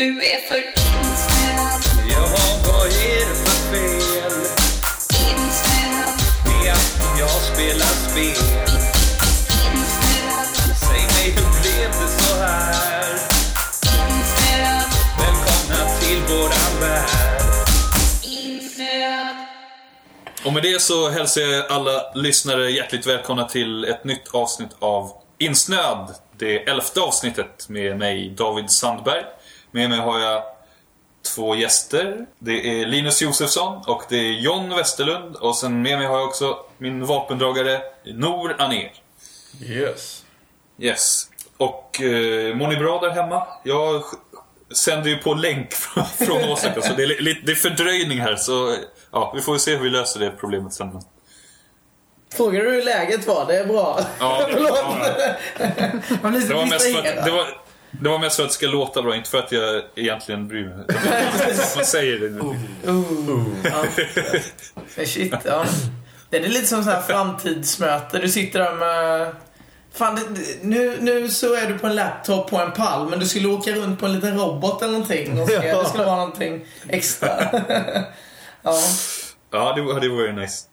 Du är för insnöad, Jaha, vad är det för fel insnöad, att jag spelar spel? insnöad, Säg mig, hur blev det så här? Och med det så hälsar jag alla lyssnare hjärtligt välkomna till ett nytt avsnitt av Insnöad. Det elfte avsnittet med mig, David Sandberg. Med mig har jag två gäster. Det är Linus Josefsson och det är John Westerlund. Och sen med mig har jag också min vapendragare Nor Aner. Yes. Yes. Och eh, mår ni bra där hemma? Jag sänder ju på länk från, från Osaka så det är, det är fördröjning här. Så ja, vi får se hur vi löser det problemet sen. Frågar du hur läget var? Det är bra. Ja, Förlåt. ja, det, var så mest för att, det, var, det var mest för att det ska låta bra, inte för att jag egentligen bryr mig. Man säger det nu. Oh, ja. Men Shit, ja. Det är lite som så här framtidsmöte. Du sitter där med... Fan, nu, nu så är du på en laptop på en pall, men du skulle åka runt på en liten robot eller någonting. Och ska, Det skulle vara någonting extra. Ja. Ja, det, var- det vore nice.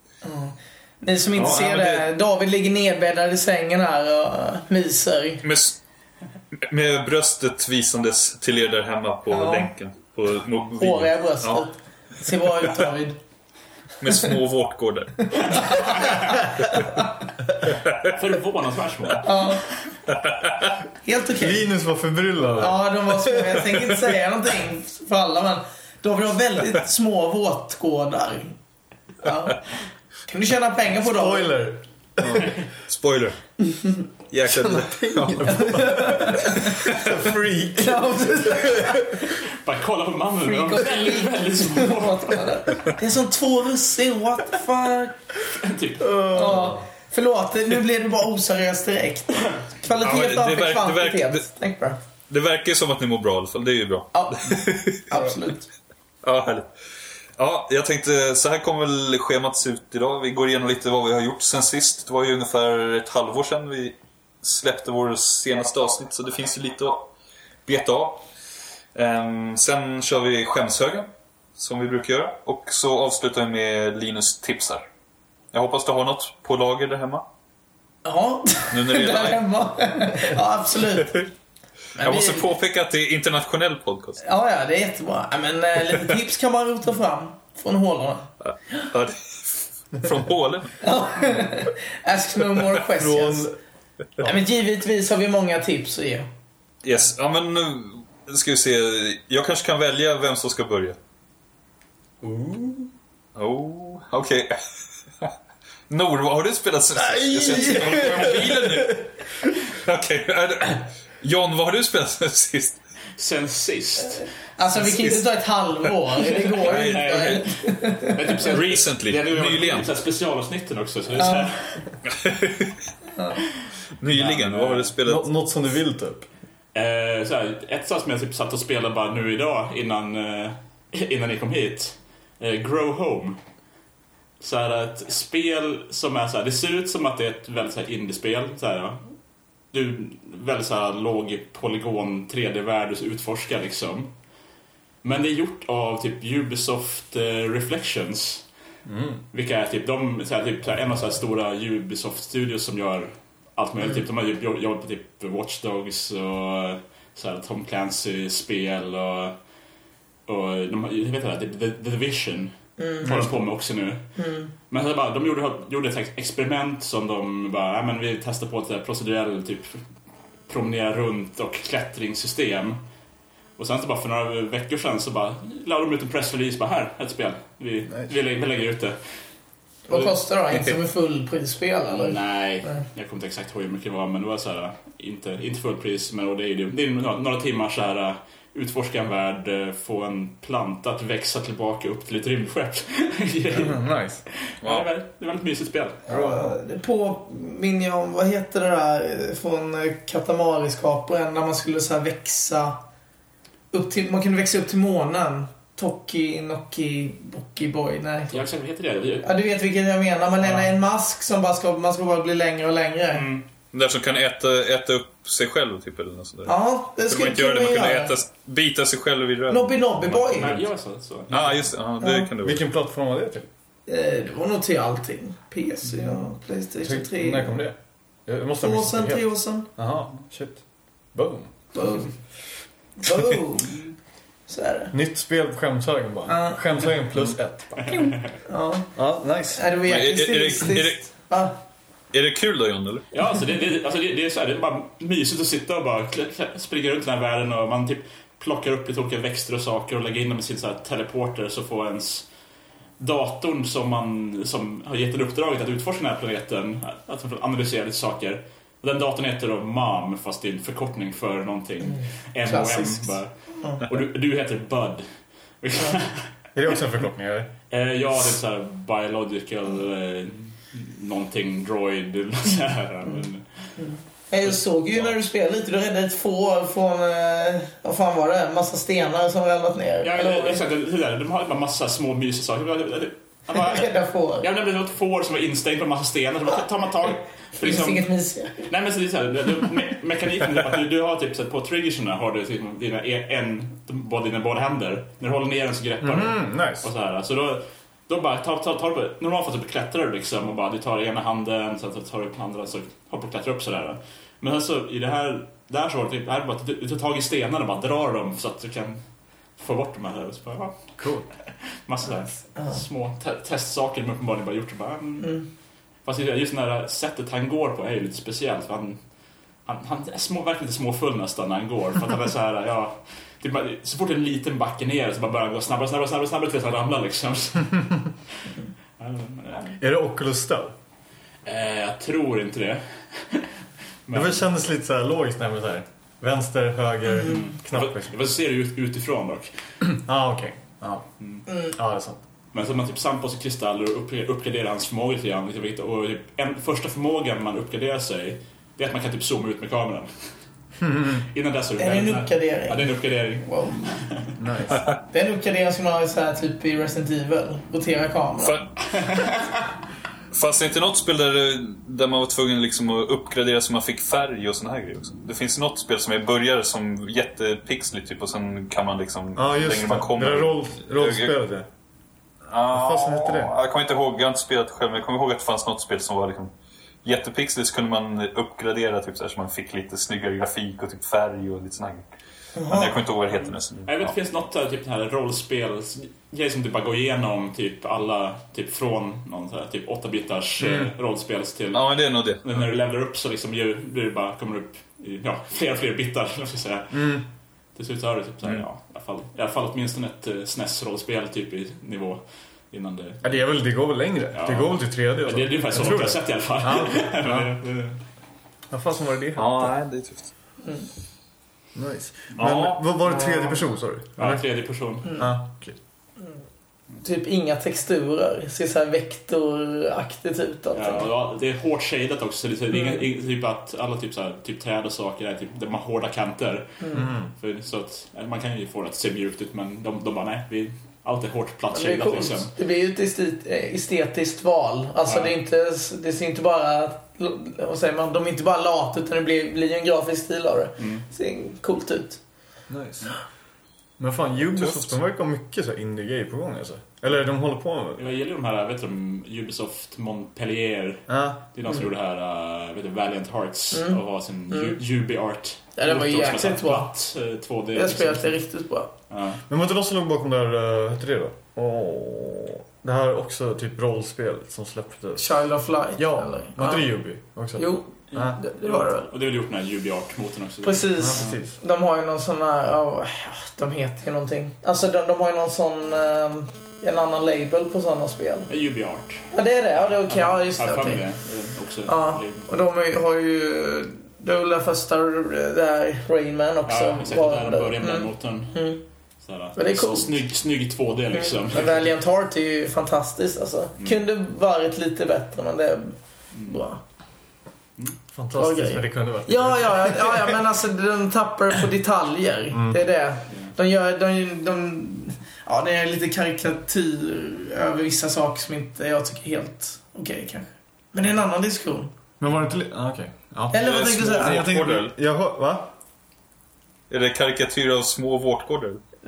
Ni som inte Ja, ser men det- det, David ligger nedbäddad i sängen här och myser. Med, med bröstet visandes till er där hemma på Ja. länken. På mobil. Håriga bröstet. Ja, Ser bra ut David. med små vårtgårdar. Förvånansvärt små. Ja. Helt okej. Linus var förbryllad. Ja, de var små. Jag tänker inte säga någonting för alla, men David har väldigt små våtgårdar. Ja. Kan du tjäna pengar på dem? Spoiler. Spoiler. Jäklar. Ja. Freak. Ja, Bara kolla på mannen. De Freak är of väldigt, väldigt små. våtgårdar. Det är som två russin, what the fuck? Typ. Ja. Förlåt, nu blev det bara oseriöst direkt. Kvalitet Ja, men det- framför det det kvantitet. det- verkar som att ni mår bra i alla fall. Det är ju bra. Ja, absolut. Ja, härligt. Ja, jag tänkte så här kommer väl schemat se ut idag. Vi går igenom lite vad vi har gjort sen sist. Det var ju ungefär ett halvår sedan vi släppte vår senaste avsnitt så det finns ju lite att beta av. Ehm, sen kör vi skämshögen som vi brukar göra och så avslutar vi med Linus tipsar. Jag hoppas du har något på lager där hemma. Ja, Nu när det är där live. hemma. Ja, absolut. Jag måste vi- påpeka att det är internationell podcast. Ja, ja, det är jättebra. Men äh, lite tips kan man rota fram från hålorna. Ja, det- Från Polen. Ask no more questions. Från... Ja, men givetvis har vi många tips att ge. Yes, ja men nu ska vi se. Jag kanske kan välja vem som ska börja. Oh, okej. Nor, vad har du spelat sen sist? Jag ser mobilen nu. Okej, det- John, vad har du spelat sen sist? Sen sist. Alltså, vi kan inte ta ett halvår. Det går Nej, inte. Det är typ här- Recently, Det nyligen. här specialavsnitten också. Så det är så här, Nyligen, vad har du spelat? Nå- Något som du vill typ? eh, så här, ett sånt som jag typ satt och spelade bara nu idag innan, eh, innan ni kom hit. Eh, Grow Home. Så här ett spel som är så här, det ser ut som att det är ett väldigt så här indiespel. Så här, ja. Du, väldigt så här låg polygon 3D-värld du utforskar liksom. Men det är gjort av typ Ubisoft eh, Reflections. Vilka är typ, de, så här, typ så här, en av så här stora Ubisoft Studios som gör allt möjligt. Typ, de har jobb- jobbat på typ Watch Dogs och så här, Tom Clancy-spel och, och de har, jag vet inte, typ The, The Division håller de på med också nu. Men så bara, de gjorde, gjorde ett experiment som de bara, ja, men vi testar på ett så här procedurell typ promenera runt och klättringssystem. Och sen så bara för några veckor sedan så bara la de ut en pressrelease bara här, ett spel. Vi, vi, lägger, vi lägger ut det. Vad kostar det då? Inte som ett fullprisspel eller? Nej, Nej. jag kommer inte exakt ihåg hur mycket det var men det var så här, inte, inte fullpris men och det är ju det är några, några timmar så här utforska en värld, eh, få en planta att växa tillbaka upp till ett rymdskepp. nice. ja, det, är, är väldigt mysigt spel. Ja, det påminner jag om, vad heter det där eh, från eh, Katamari-skaparen när man skulle så här växa upp till, man kunde växa upp till månen. Toki, Noki, Boki Boy. Nej. Ja, exakt, vad heter det? Ja, du vet vilken jag menar. Man är en mask som bara ska, man ska bara bli längre och längre. Mm. Där som kan äta, äta upp sig själv typ eller något sånt där. Ja, det Så skulle man inte göra det, man kunde göra. äta, bita sig själv i röven. Nobby Nobby Boy. Nej, gör så. så. Ja, ah, just det. Ja, det Ja. kan det vara. Vilken plattform var det till? Eh, Det var nog till allting. PC och Playstation 3. När kom det? Jag måste Två ha år sedan, missat det tre år sedan. Jaha, shit. Boom. Boom. Boom. Så är det. Nytt spel på skämshögen bara. Ja. Skämshögen plus ett. Ja. Ja, nice. Nej, det var är- jäkligt är- är det- stilistiskt. Är det kul då John eller? Ja, alltså det, det, alltså det, det, är så här, det är bara mysigt att sitta och bara springa runt i den här världen och man typ plockar upp lite olika växter och saker och lägger in dem i sin så här teleporter så får ens datorn som, man, som har gett en uppdraget att utforska den här planeten, att analysera lite saker. Och den datorn heter då MOM, fast det är en förkortning för någonting. MOM Klassiskt. bara. Och du, du heter Bud. Är det också en förkortning eller? Eh, ja, det är så här biological eh, någonting droid eller så här. Men, Jag såg ju när du spelade lite, du räddade ett får från, eh, vad fan var det? Massa stenar som ramlat ner. ja, Eller- exakt. Det där, de har bara massa små mysiga saker. Bara- Rädda får. Ja, men det var ett får som var instängt på en massa stenar. Så bara tar man tag... Det finns liksom, inget mysigare. nej men så det är så här, det, det, me, mekaniken är att du, du har typ så här, på triggerserna har du typ dina, en, båda dina båda händer. När du håller ner den så greppar du. Mm, nice. Och så här. Så då, då bara tar, tar, tar du, normalt fall så klättrar du liksom och bara du tar ena handen, sen tar du upp andra så håller på att klättra upp sådär. Men alltså i det här, där så var det typ, här bara att du, tar tag i stenarna och bara drar dem så att du kan få bort de här. Så bara, ja, Cool. massa där, Ja. små te- testsaker de uppenbarligen bara gjort. Och bara, mm. Mm. Fast just det här sättet han går på är ju lite speciellt. Han, han, han är små, verkligen lite småfull nästan när han går. För att han är så här, ja, det är bara, så fort det en liten backe ner så bara börjar han gå snabbare, snabbare, snabbare, snabbare tills han ramlar liksom. Är det Oculus Style? eh, jag tror inte det. Det väl kändes lite så här logiskt man så här. Vänster, höger, knapp liksom. Det var- ser det ut utifrån dock. ah, okej. Ja. Mm. ja, det är sant. Men så man typ samlar på sig kristaller och upp- uppgraderar hans förmåga lite grann. liksom, Och typ en, första förmågan man uppgraderar sig, det är att man kan typ zooma ut med kameran. Innan dess så Är det en Ja, uppgradering? det är en uppgradering. Wow. Nice. Det är en uppgradering som man har så här, typ i Resident Evil. Rotera kameran. Fa- Fanns det inte något spel där, där man var tvungen liksom att uppgradera så man fick färg och såna här grejer också? Det finns något spel som är börjar som jättepixligt typ och sen kan man liksom... Ja, just längre det. man kommer... Det där roll, rollspelet ja. Ja, Vad fasen hette det? Jag kommer inte ihåg, jag har inte spelat själv, men jag kommer ihåg att det fanns något spel som var liksom jättepixligt så kunde man uppgradera typ så, här, så man fick lite snyggare grafik och typ färg och lite här grejer. Men jag kommer inte ihåg vad det heter nu. så- Jag vet ja. det finns något där, typ den här rollspelsgrej som typ bara går igenom typ alla, typ från någon så här, typ 8-bitars mm. rollspels till... Ja, det är nog det. När du levlar upp så liksom ju, blir det bara, kommer det upp i, ja, fler och fler bitar, eller ska säga. Mm. Till slut har du typ så här, ja, i alla fall, i alla fall åtminstone ett uh, SNES-rollspel typ i nivå innan det... ja det, är väl, det går väl längre? Ja. Det går väl till 3D och Ja, det är ungefär så långt jag har sett i alla fall. Ja. Det- Vad fasen var det det Ja, nej, det är tufft. Nice. Men Ja. vad var det tredje person sa du? Ja, tredje person. Ja, okej. Typ inga texturer. Ser så här vektoraktigt ut allting. Ja, ja, det är hårt shadat också. så Det är, inga, inga- typ att alla typ, så här, typ träd och saker är typ, de har hårda kanter. Mm. För, så att, man kan ju få det att se mjukt ut men de, de bara nej, vi, allt är hårt platt Men det är shadat coolt. liksom. Det blir ju ett eh, estetiskt val. Alltså Ja. det är inte, det ser inte bara, vad säger man, de är inte bara lata utan det blir, blir en grafisk stil av det. Mm. Ser coolt ut. Nice. Men fan, Ubisoft de verkar ha mycket så indie-grejer på gång alltså. Eller de håller på med... Jag gillar de här, vet du, Ubisoft Montpellier. Ja. Det är de som gjorde det här, uh, vet du, Valiant Hearts Mm. och har sin Mm. UbiArt. Ja, det var jäkligt bra. platt, eh, 2D. Det spelet är riktigt bra. Ja. Men var inte de som låg bakom där, uh, vad hette det då? Det här är också typ rollspel som släpptes. Child of Light. Ja, eller? var inte ja. det Ubi också? Jo, Ja. det, det var det väl. Och det är väl gjort den här UbiArt-motorn också. Precis. Ja, precis. De har ju någon sån här, ja, de heter ju någonting. Alltså de, de har ju någon sån, eh, en annan label på sådana spel. Ja, UbiArt. Ja det är det, ja det är okej, ja just det, det. eh, Också. Ja, och de har ju det är väl den första, det här Rainman också. Ja, exakt. var Där de börjar med den mm, motorn. mm. Men det är coolt. Snygg, snygg 2D liksom. Men Valiant Heart är ju fantastiskt alltså. Mm. Kunde varit lite bättre men det är bra. Bra Fantastiskt, grejer. men det kunde varit. Ja, ja, ja, ja, ja men alltså den tappar på detaljer. Mm. Det är det. De gör, de, de, ja det är lite karikatyr över vissa saker som inte jag tycker är helt okej kanske. Men det är en annan diskussion. Men var det inte... Ah, Okej. Ja. Eller vad det tänkte du säga? Jag tänkte... Jag hör, va? Är det karikatyr av små vårtgårdar?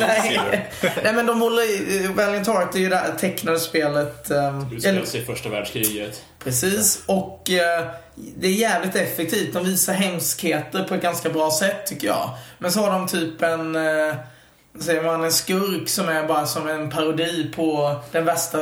Nej. Nej men de håller i, Valiant Heart är ju det här tecknade spelet. Um, Utspelar sig i första världskriget. Precis, och eh, det är jävligt effektivt. De visar hemskheter på ett ganska bra sätt tycker jag. Men så har de typ en, eh, vad säger man, en skurk som är bara som en parodi på den värsta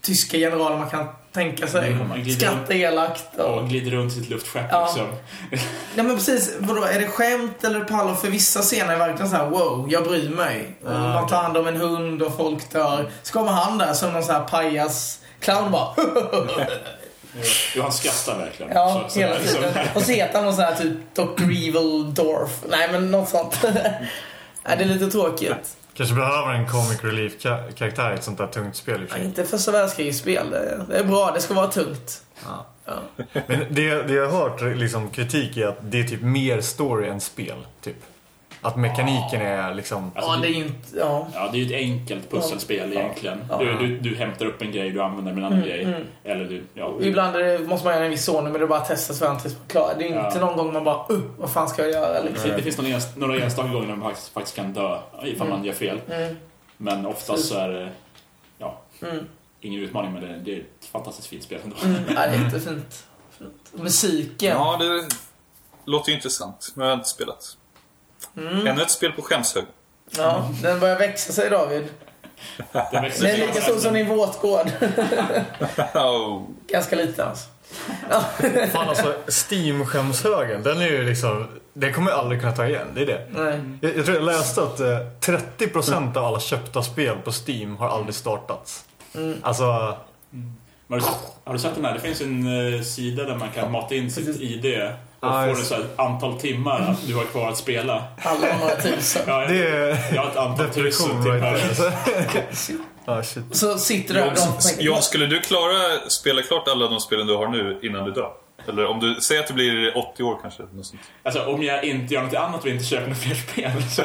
tyska generalen man kan tänka sig. Skrattar elakt. Och... Och glider runt sitt luftskepp Ja. liksom. Ja men precis, vadå, är det skämt eller på allvar? För vissa scener är verkligen så här: wow, jag bryr mig. Och Ah, man tar hand om en hund och folk dör. Så kommer han där som någon sån här pajas clown bara Jo, han skrattar verkligen. Ja, Så- hela liksom. tiden. Och så heter han någon sån här typ Dr. Evil Dorf. Nej, men något sånt. Nej, det är lite tråkigt. Kanske behöver en comic relief-karaktär i ett sånt där tungt spel för sig. inte första världskrigsspel. Det, är bra, det ska vara tungt. Men det, det jag har hört liksom, kritik är att det är typ mer story än spel. Typ. Att mekaniken är liksom... Alltså, ja, det är inte... Ja. Ja, det är ju ett enkelt pusselspel egentligen. Ja. Du, du, du hämtar upp en grej, du använder med en annan grej. Eller du, ja. Och Ibland det, måste man göra en viss ordning, men det är bara att testa så tills man klarar. Det är inte Ja. någon gång man bara uh, vad fan ska jag göra liksom. Det finns några, några enstaka gånger när man faktiskt, faktiskt kan dö ifall man gör fel. Mm. Men oftast så är det ja, Mm. ingen utmaning, men det, det är ett fantastiskt fint spel ändå. Mm. Ja, det är jättefint. Fint. Musiken. Ja, det låter ju intressant. Men jag har inte spelat. Mm. Ännu ett spel på skämshögen. Ja, den börjar växa sig David. Den är lika stor som din våtgård. Oh. Ganska liten alltså. Fan alltså, Steam-skämshögen, den är ju liksom... Den kommer jag aldrig kunna ta igen, det är det. Nej. Jag, jag tror jag läste att eh, 30% av alla köpta spel på Steam har aldrig startats. Alltså, Har du, har du sett den här? Det finns en eh, sida där man kan mata in sitt ID och Ja, får ett så här antal timmar att du har kvar att spela. Alla har några tusen. Ja, det är Jag har ett antal tusen depression timmar. Ja, shit. Så sitter du där och skulle du klara spela klart alla de spelen du har nu innan du dör? Eller om du säger att det blir 80 år kanske? Något sånt. Alltså om jag inte gör något annat och inte köper några fler spel så...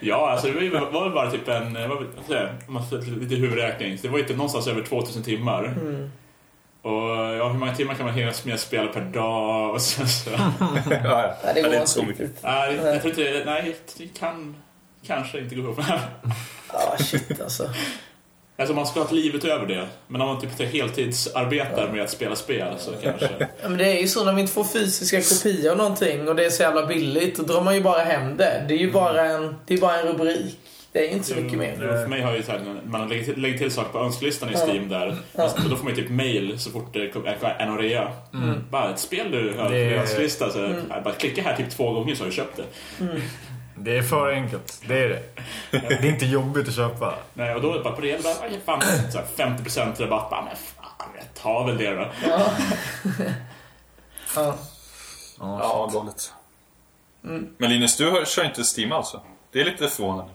ja, alltså det var väl bara typ en... Vad vet jag, om man får lite huvudräkning. Det var ju typ någonstans över 2000 timmar. Mm. Och ja, hur många timmar kan man hinna med spel per dag? Och så, så. ja, ja. Nej, det Ja, går är inte så inte mycket. riktigt. Nej, jag tror inte... Nej, det kan kanske inte gå ihop. Ja, shit alltså. Alltså man ska ha ett liv utöver det. Men om man typ heltidsarbetar med att spela spel så kanske... Ja, men det är ju så när vi inte får fysiska kopior av någonting och det är så jävla billigt, då drar man ju bara hem det. Det är ju bara en, det är bara en rubrik. Det är inte så mycket Jo, mer. För mig har ju så här, man lägger till, lägger till saker på önskelistan i Steam där. Alltså, då får man ju typ mail så fort det kommer en rea. Bara ett spel du har på Det- din önskelista. Så jag bara klicka här typ två gånger så har du köpt det. Det är för enkelt, det är det. Det är inte jobbigt att köpa. Nej, och då är det bara på det, bara, fan, så här 50% rabatt. Bara, men fan, jag tar väl det då. Ja. ja. Ja, galet. Men Linus, du kör inte Steam alltså? Det är lite förvånande.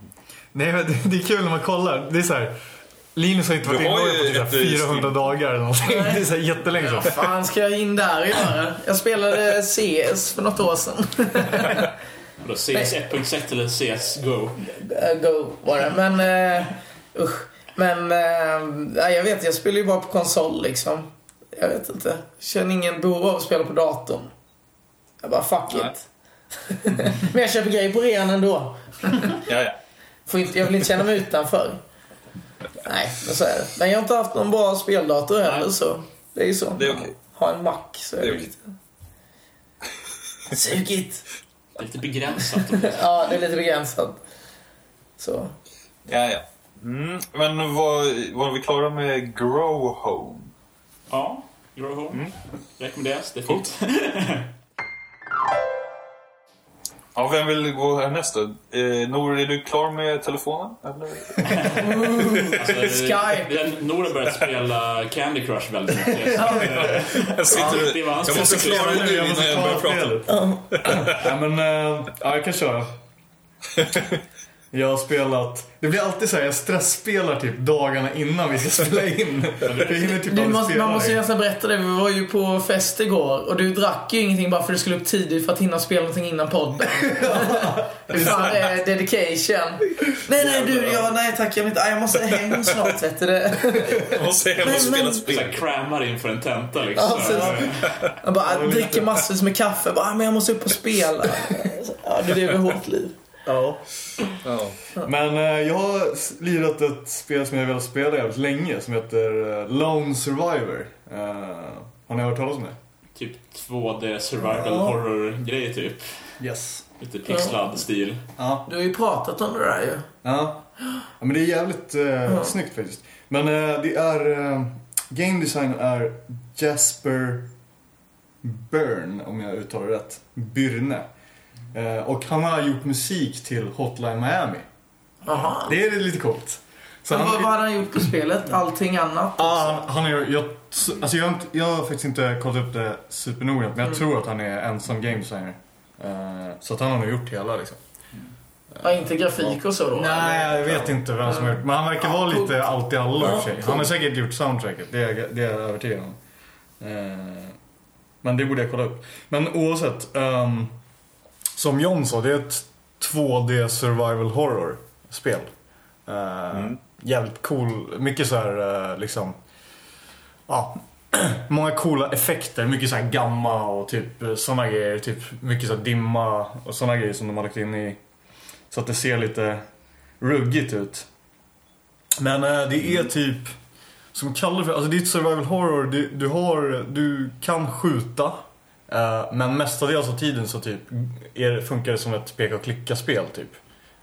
Nej, men det, det är kul när man kollar. Det är så här. Linus har inte varit har på typ ett, så här eh, 400 Steam. dagar eller någonting. Det är så här jättelänge sedan. Vad fan ska jag in där och göra? Jag spelade CS för något år sedan. Och då CS 1.6 eller CS GO. Eh, Go var det. Men uh, usch. Men uh, ja, jag vet, jag spelar ju bara på konsol liksom. Jag vet inte. Jag känner ingen behov av att spela på datorn. Jag bara fuck Nej. it. Men jag köper grejer på rean ändå. Ja, ja. Får inte, jag vill inte känna mig utanför. Nej, men så är det. Men jag har inte haft någon bra speldator heller så. Det är ju så. Det är okej. Ha en Mac så är Det det är lite... Sugigt. Det är lite begränsat. Ja, det är lite begränsat. Så. ja, ja. Mm. Men var, var vi klara med Grow Home? Ja, Grow Home. Rekommenderas, det är fint. Ja, vem vill gå härnäst då? Eh, Nor, är du klar med telefonen? Eller? Alltså, Skype. Nora har börjat spela Candy Crush väldigt mycket. Jag, sitter, jag måste klara det nu innan jag börjar prata. Ja, men, eh, ja, jag kan köra. Jag har spelat... Det blir alltid så här, jag stressspelar typ dagarna innan vi ska spela in. Jag hinner typ Du måste, spela man måste ju nästan berätta det. Vi var ju på fest igår och du drack ju ingenting bara för att du skulle upp tidigt för att hinna spela någonting innan podden. Hur fan det är dedication. Nej, nej du, ja, nej tack. Jag, vill inte, jag måste hem snart vet du det. Jag måste hem och spela spel. här crammar inför en tenta liksom. Ja, precis. Jag bara dricker massor med kaffe. Bara, ah, men jag måste upp och spela. Ja, du lever hårt liv. Ja. Ja. Men eh, jag har lirat ett spel som jag velat spela jävligt länge som heter eh, Lone Survivor. Eh, har ni hört talas om det? Typ 2D survival Ja. horror-grej typ. Yes. Lite pixlad stil. Ja. Du har ju pratat om det där ju. Ja. ja men det är jävligt eh, snyggt faktiskt. Men eh, det är... Eh, game design är Jasper Byrne, om jag uttalar det rätt. Byrne. Eh, och han har gjort musik till Hotline Miami. Jaha. Det är lite coolt. Så Men vad, vad hade han gjort på spelet? Allting annat? Ja, han, han är, jag, alltså jag, har inte, jag har faktiskt inte kollat upp det supernoggrant, men jag tror att han är ensam game designer. Eh, så att han har nog gjort hela liksom. Ja, inte grafik och så då? Nej, jag vet inte vem som har gjort Men han verkar vara lite allt i allo sig. Han har säkert gjort soundtracket, det är, det är jag övertygad om. Eh, men det borde jag kolla upp. Men oavsett. ehm, som John sa, det är ett 2D survival horror-spel. Eh, Mm. Jävligt cool, mycket så här eh, liksom... Ja, många coola effekter, mycket så här gamma och typ såna grejer. Typ mycket så här dimma och såna grejer som de har lagt in i så att det ser lite ruggigt ut. Men eh, det är typ, som kallar för, alltså det är ett survival horror. Du, du, har, du kan skjuta. Eh, men mestadels av tiden så typ är, funkar det som ett peka och klicka-spel typ.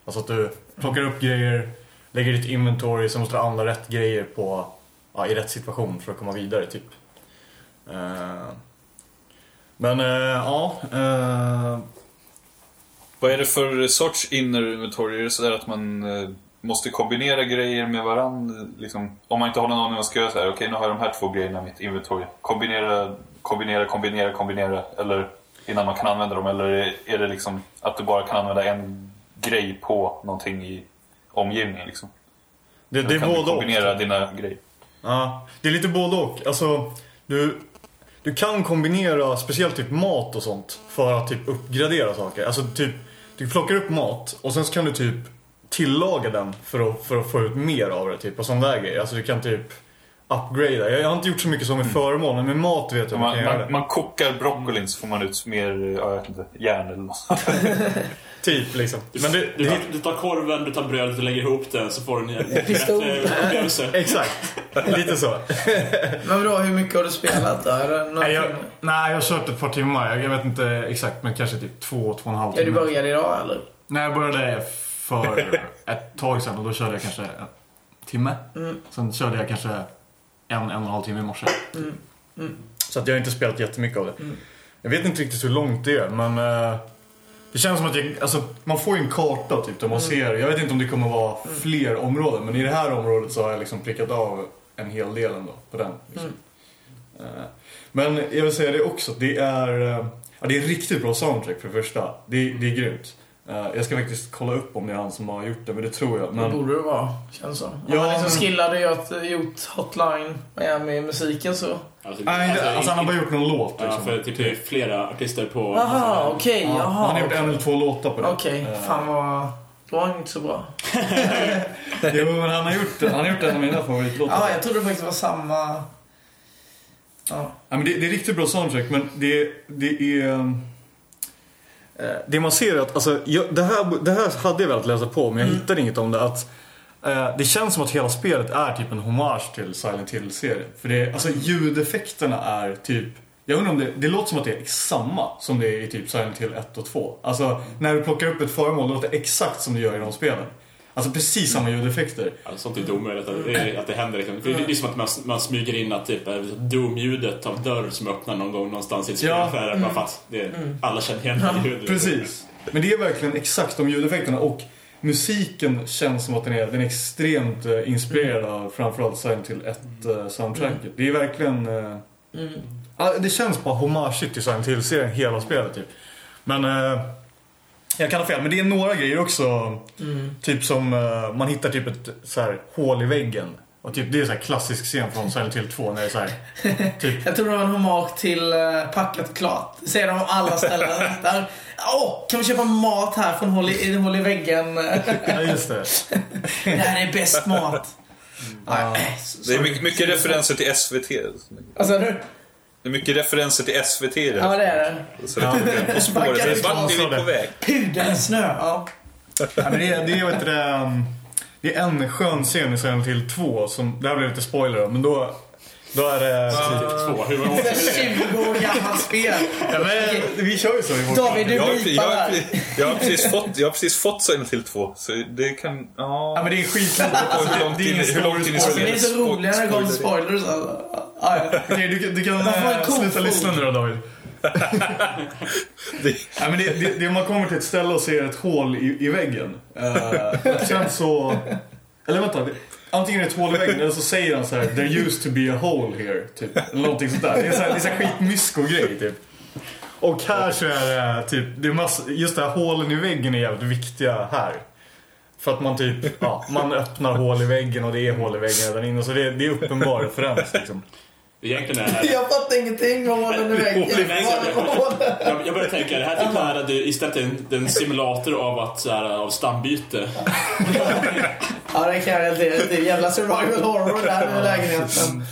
Alltså att du plockar upp grejer, lägger ditt inventory, så måste du använda rätt grejer på, ja, i rätt situation för att komma vidare typ. Uh, men eh, ja, Vad är det för sorts inner inventory? Är det sådär att man måste kombinera grejer med varandra? Liksom, om man inte har någon aning om vad man ska göra så här. Okej, nu har jag de här två grejerna i mitt inventory. Kombinera, kombinera, kombinera, kombinera. Eller innan man kan använda dem. Eller är- det liksom att du bara kan använda en grej på någonting i omgivningen? Liksom? det, det är både och. kombinera dina grejer. Ja, det är lite både och. Alltså, du, du kan kombinera speciellt typ mat och sånt för att typ uppgradera saker. Alltså typ, du plockar upp mat och sen så kan du typ tillaga den för att, för att få ut mer av det typ och sån där grejer. Alltså du kan typ upgrada. Jag, har inte gjort så mycket som med föremål, men med mat vet jag man kan man, göra man, man kokar broccolin så får man ut mer ja, jag vet inte, järn eller något. Typ liksom. Men det, Du det, tar, du tar korven, du tar brödet, du lägger ihop det så får du en Pistol. bättre upplevelse. exakt. Lite så. Men vadå, hur mycket har du spelat då? Nej jag, nej, jag har kört ett par timmar. Jag, vet inte exakt, men kanske typ två, två och en halv Ja, du timme. började idag eller? Nej, jag började för ett tag sedan och då körde jag kanske en timme. Mm. Sen körde jag kanske en, en och en halv timme i morse. Mm. Mm. Så att jag har inte spelat jättemycket av det. Mm. Jag vet inte riktigt hur långt det är, men eh, det känns som att jag, alltså, man får ju en karta typ där man ser, jag vet inte om det kommer vara fler områden, men i det här området så har jag liksom prickat av en hel del ändå på den. Liksom. Eh, Men jag vill säga det också, det är, eh, ja, det är riktigt bra soundtrack för det första. Det, det är grymt. Eh, Jag ska faktiskt kolla upp om det är han som har gjort det, men det tror jag. Det Men, borde det vara, känns som. Om Ja, man är så men- skillad i att ha gjort Hotline med musiken så. Alltså, nej, det- alltså han har bara gjort någon låt Ja, liksom. för typ det är flera artister på... Aha, okej, Ja, jaha. han har gjort en eller två låtar på det. Okej, Eh, fan vad... Då var han inte så bra. Jo, men han har gjort, han har gjort en av mina favoritlåtar. Ja, jag trodde det faktiskt var samma... Ja. Ja, men det, det är riktigt bra soundtrack, men det, det är... eh, Det man ser är att, alltså, jag, det, här, det här hade jag velat läsa på, men jag hittade inget om det. Att, eh, det känns som att hela spelet är typ en hommage till Silent Hill-serien. För det, alltså, ljudeffekterna är typ... Jag undrar om det, det låter som att det är samma som det är i typ Silent Hill 1 och 2. Alltså, när du plockar upp ett föremål, det låter exakt som det gör i de spelen. Alltså precis samma ljudeffekter. Ja, sånt är inte omöjligt att det, att det händer. Liksom. För det är som att man, man smyger in att typ, eh, Doom-ljudet av dörr som öppnar någon gång någonstans i ett spel. Ja. Att, bara för att det, alla känner igen det ljudet. Precis. Men det är verkligen exakt de ljudeffekterna och musiken känns som att den är, den är extremt eh, inspirerad av framförallt Silent Hill 1-soundtracket. Det är verkligen... eh, Mm. ja, det känns bara hommageigt till Silent Hill-serien hela spelet typ. Men... Jag kan ha fel, men det är några grejer också. Typ som eh, man hittar typ ett så här, hål i väggen. Och typ, det är en så här klassisk scen från Silent Hill 2 när det är så här, typ, Jag tror det var en hommage till uh, Packat klart. Säger de om alla ställen hittar. Åh, kan vi köpa mat här från hål i, hål i väggen? ja just det. det här är bäst mat. Ja. Det är mycket, mycket referenser till SVT. Vad sa du? Det är mycket referenser till SVT i Ja, det. det är det. Så det är på spåret. Vart är vi på väg? Pudelsnö. Ja. Ja, men det, är- det, är, vet du, det, um, det är en skön scen i Silent Hill 2 som, det här blir lite spoiler men då, då är det... Två. Hur många Det är 20 år gammalt spel. Ja, men, vi kör ju så i vårt David, du Jag har, jag, har, jag, har precis fått, jag har precis fått Silent Hill 2. Så det kan... Ja. Ja men det är Alltså, hur det, långt det är story det är så roligare när det kommer spoilers. Alltså. Ja, ja. Okej, du, kan- du kan eh, cool sluta lyssna nu då David. Det, Ja, men det, det, det, man kommer till ett ställe och ser ett hål i, i väggen. Uh, och sen så... Eller vänta. Det, antingen är det ett hål i väggen eller så säger han så här There used to be a hole here. Typ. Eller någonting sånt där. Det är så här, det är så här skitmysko-grej typ. Och här så är det typ, det är massa, just det här hålen i väggen är jävligt viktiga här. För att man typ, ja, man öppnar hål i väggen och det är hål i väggen där inne. Så det, det är uppenbar referens liksom. Egentligen är det här... Jag fattar ingenting om hålen i väggen. Nej, Vad- Jag, jag börjar tänka, det här typ är att du istället är en, en simulator av, att, så här, av stambyte. Ja, det kan jag relatera till. Jävla survival horror där i lägenheten.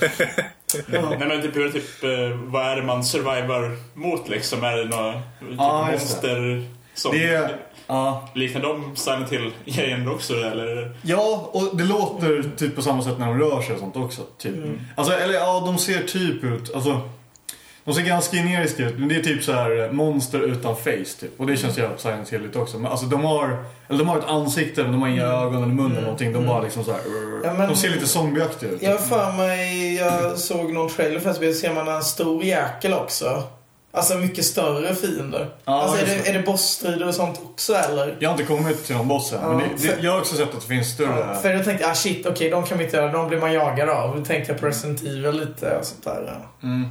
Nej men typ, hur är det typ, eh, vad är det man survivar mot liksom? Är det några typ, det. monster som Det är, ja. liknar de Silent till grejen också eller? Ja, och det låter typ på samma sätt när de rör sig och sånt också. Typ. Alltså, eller ja, de ser typ ut, alltså. De ser ganska generiska ut, men det är typ så här eh, monster utan face typ. Och det känns jävligt Silent Hill också. Men alltså de har, eller de har ett ansikte men de har inga ögon eller mun eller någonting. De bara liksom så här. Ja, men- De ser lite zombieaktiga ut. Jag har för mig, jag såg någon trailer för spelet, ser man en stor jäkel också. Alltså mycket större fiender. Ja, alltså är just det, är det bossstrider och sånt också eller? Jag har inte kommit till någon boss än, Ja, men det, det, för- jag har också sett att det finns större. För jag tänkte, ah shit, okej, de kan vi inte göra, de blir man jagad av. Då tänkte jag på Resident Evil lite och sånt där. Ja. Mm.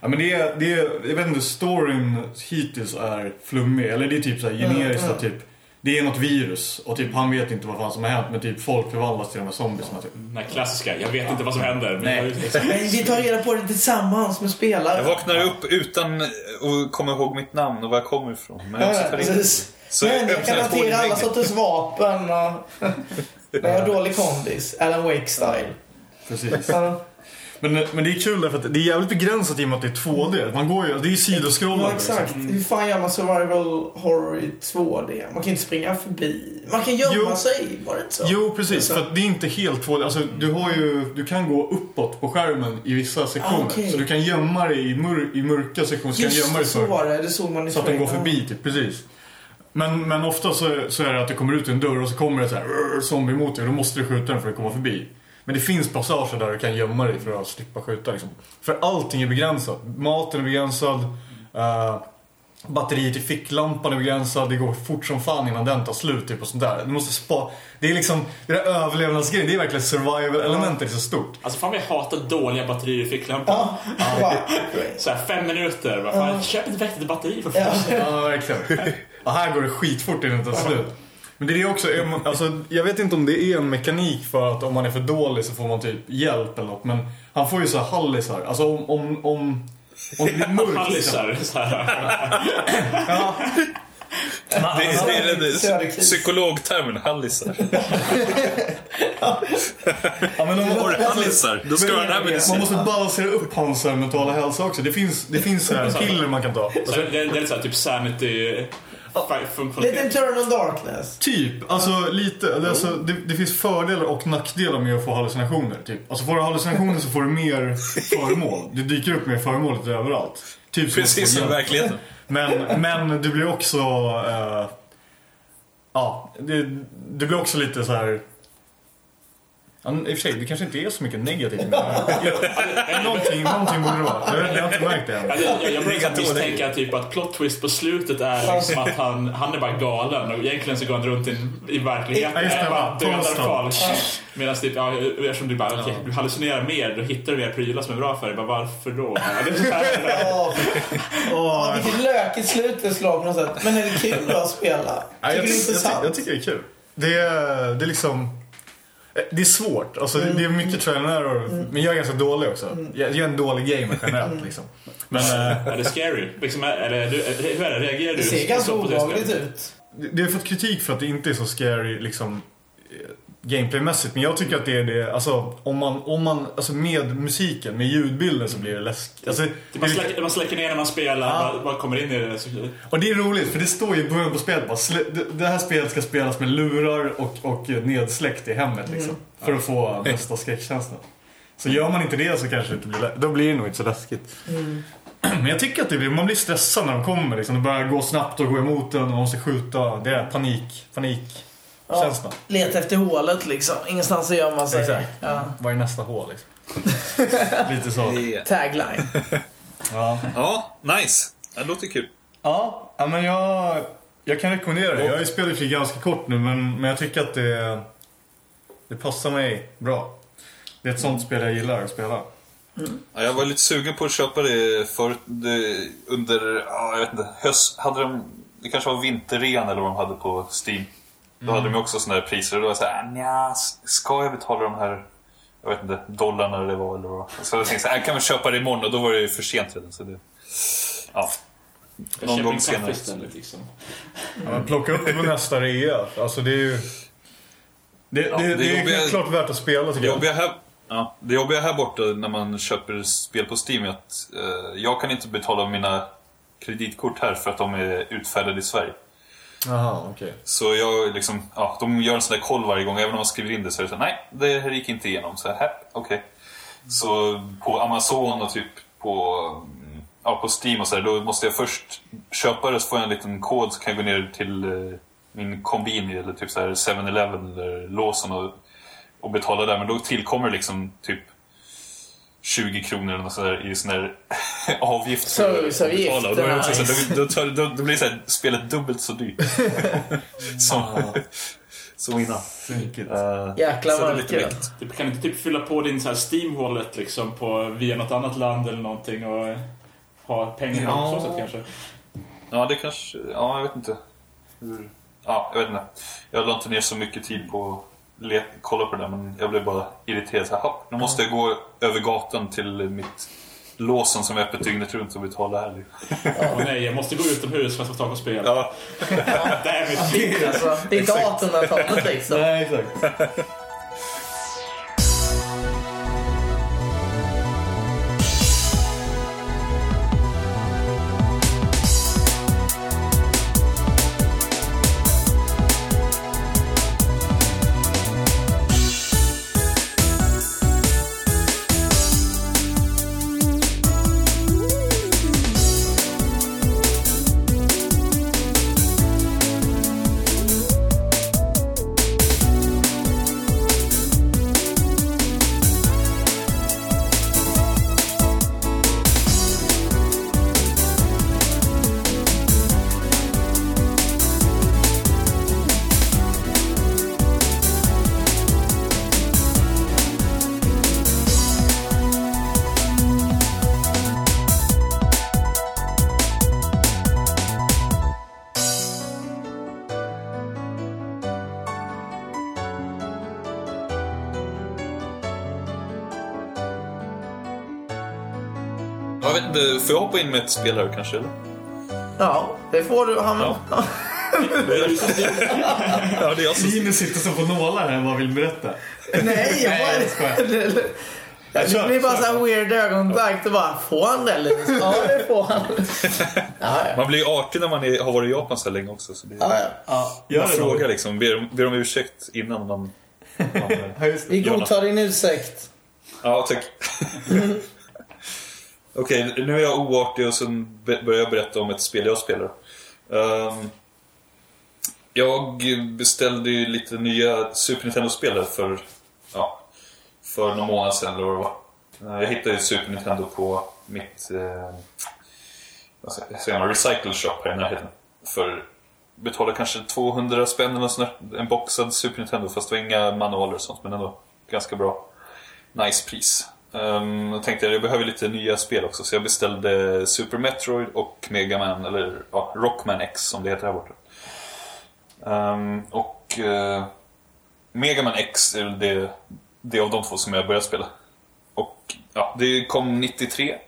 Ja men det är, det är, jag vet inte, storyn hittills är flummig. Eller det är typ så här generiskt Mm, att typ, det är något virus och typ han vet inte vad fan som har hänt men typ folk förvandlas till de här zombiesarna typ. Den här klassiska, jag vet inte vad som händer. Men Nej. jag, Men vi tar reda på det tillsammans med spelare. jag vaknar upp utan att komma ihåg mitt namn och var jag kommer ifrån. Men jag Ja, precis. det. Så Men jag öppnar kan hantera alla sorters vapen och... Men jag har dålig kondis. Alan Wake-style. Precis. Ja, Men, men det är kul därför att det är jävligt begränsat i och med att det är 2D. Man går ju, det är ju sidoskrollande. ja, exakt. Hur fan gör man survival horror i 2D? Man kan inte springa förbi. Man kan gömma Jo. sig, var det inte så? Jo, precis. Så- För att det är inte helt 2D. Alltså, du, har ju, du kan gå uppåt på skärmen i vissa sektioner. Ah, okej. Så du kan gömma dig i, mur, i mörka sektioner. Så, kan Just gömma det, dig så för, var det. Det såg man i så att de går förbi, typ. Precis. Men, men ofta så, så är det att det kommer ut en dörr och så kommer det så här zombie mot dig då måste du skjuta den för att komma förbi. Men det finns passager där du kan gömma dig för att slippa skjuta liksom. För allting är begränsat. Maten är begränsad. Uh, batteriet i ficklampan är begränsad. Det går fort som fan innan den tar slut typ och sånt där. Du måste spa... Det är liksom, det där överlevnadsgrejen, det är verkligen survival-elementet är så stort. alltså fan vad jag hatar dåliga batterier i ficklampan. Ja, bara, Så här fem minuter, vad fan, köp ett vettigt batteri för fan. ja. Ja, verkligen. Och här går det skitfort innan det tar slut. Men det är också, man- alltså, jag vet inte om det är en mekanik för att om man är för dålig så får man typ hjälp eller något. Men han får ju så här hallisar. Alltså om, om, om, om det blir mörkt. liksom. Hallisar. Så här. Ja. Det, är- det är Söderkris. psykologtermen, hallisar. ja men om, Har du hallisar, då ska du ha den här man måste balansera upp hans mentala hälsa också. Det finns, det finns så här piller man kan ta. Så det, det är lite så här, typ sanity... Lite internal darkness. Typ, alltså lite. Alltså, det, det finns fördelar och nackdelar med att få hallucinationer. Typ. Alltså får du hallucinationer så får du mer föremål. Det dyker upp mer föremål lite överallt. Typ Precis som i verkligheten. Men, men du blir också... eh, ja, det, det blir också lite så här... Ja, I och för sig, det kanske inte är så mycket negativt med det här. någonting, någonting borde det vara. Jag, jag har inte märkt det än. Jag, jag brukar misstänka typ att plot twist på slutet är liksom att han, han är bara galen och egentligen så går han runt i, i verkligheten Ja, det, och bara dödar folk. Medan typ, ja, eftersom du bara, okej, du hallucinerar mer, då hittar du mer prylar som är bra för dig. Bara, varför då? Ja, det är så här, Åh, Åh, vilket lökigt slut det ha på något sätt. Men är det kul att spela? Ja, Tycker jag, du det är tycker, jag, jag tycker det är kul. Det är, det är liksom... eh, Det är svårt. Alltså, det- Det är mycket trial and error. Men jag är ganska dålig också. Jag jag är en dålig gamer generellt. Liksom. Men eh, är det scary? Liksom, är, eller, du, hur är det? Reagerar du? Det ser ganska det obehagligt ut. det- det har fått kritik för att det inte är så scary liksom, eh, gameplaymässigt. Men jag tycker att det är det. Alltså, om man, om man, alltså med musiken, med ljudbilden så blir det läskigt. Alltså, man, släcker, man släcker ner när man spelar, Ja. bara, bara kommer in i det. Så, Och det är roligt för det står ju i början på spelet bara, slä- det- här spelet ska spelas med lurar och, och nedsläckt i hemmet liksom. För att få bästa skräckkänslan. Så gör man inte det så kanske det inte blir Då blir det nog inte så läskigt. Men jag tycker att det blir, man blir stressad när de kommer liksom. Det börjar gå snabbt och gå emot en och man måste skjuta. Det är panik, panik. Ja. Känslan. Leta efter hålet liksom. Ingenstans gör man sig. Exakt. Ja. Vad är nästa hål liksom? Lite så. Det- Tagline. Ja. Ja, nice. Det låter kul. Ja, ja, men jag, jag kan rekommendera det. Jag har ju spelat för ganska kort nu men, men jag tycker att det, det passar mig bra. Det är ett sånt spel jag gillar att spela. Ja, jag var lite sugen på att köpa det förut det, under, ja, jag vet inte, höst, hade de, det kanske var vinterrean eller vad de hade på Steam. Då hade de också sådana här priser och då var jag såhär, nja, ska jag betala de här, jag vet inte, dollarna eller vad eller vad. Så jag tänkte såhär, jag kan väl köpa det imorgon och då var det ju för sent redan. Så det, ja. Någon gång senare. Liksom. Ja, men plocka upp det på nästa rea. Alltså det är ju... Det, Ja, det, det det är jobbiga- helt klart värt att spela tycker Det jag. här, ja, det jobbiga här borta när man köper spel på Steam är att eh, jag kan inte betala mina kreditkort här för att de är utfärdade i Sverige. Aha, okay. Så jag liksom, ja, de gör en sån där koll varje gång, även om man skriver in det så är det så här, nej, det här gick inte igenom. Så här, okej. Så på Amazon och typ på, mm, ja, på Steam och så där, då måste jag först köpa det så får jag en liten kod så kan jag gå ner till eh, min kombin eller typ så här 7-Eleven eller Lawson och, och betala där. Men då tillkommer liksom typ 20 kronor eller sådär i sån där avgift Serviceavgift, då, nice. här, då, då, tar- då, då blir så här, spelet dubbelt så dyrt. som, som innan. Uh, Jäkla så det är lite mörker. mäktigt. Du kan inte typ fylla på din så här Steam-wallet liksom på, via något annat land eller någonting och ha pengar Ja. på så sätt kanske? Ja, det kanske... Ja, jag vet inte. Hur... Ja, jag vet inte. Jag la inte ner så mycket tid på att le- kolla på det där, men jag blev bara irriterad. Så här, "Jaha, nu måste jag gå över gatan till mitt låsen som är öppet dygnet runt och betala här. Åh nej, jag måste gå utomhus för att få tag på spel. Ja, Damn it. Det är alltså, det är inte 1800-talet liksom. Nej, exakt. Får jag hoppa in med ett spel här kanske? Eller? Ja, det får du. Han, Ja. Ja, det är jag som... Linus sitter så på nålar här vad vill berätta. Nej, jag Nej, jag bara... skojar. Ja, Det blir bara kör. så här weird ögonkontakt och bara, får han det eller? Ja, det får han. Ja, ja. Man blir ju artig när man är, har varit i Japan så här länge också. Så det, ja, ja. Ja, man det då. frågar liksom, ber, ber om ursäkt innan man... man det. Vi godtar din ursäkt. Ja, tack. Okej, nu är jag oartig och sen börjar jag berätta om ett spel jag spelar. Um, jag beställde ju lite nya Super Nintendo-spel för ja, för någon månad sedan eller vad det var. Eh, jag hittade ju Super Nintendo på mitt eh, vad säger- man, recycle shop här i närheten. För betalade kanske 200 spänn eller sånt. En boxad Super Nintendo fast det var inga manualer och sånt men ändå ganska bra. Nice pris. Ehm, um, jag tänkte jag, jag behöver lite nya spel också så jag beställde Super Metroid och Mega Man, eller ja, Rockman X som det heter här borta. Um, och uh, Mega Man X är väl det, det av de två som jag började spela. Och ja, det kom 93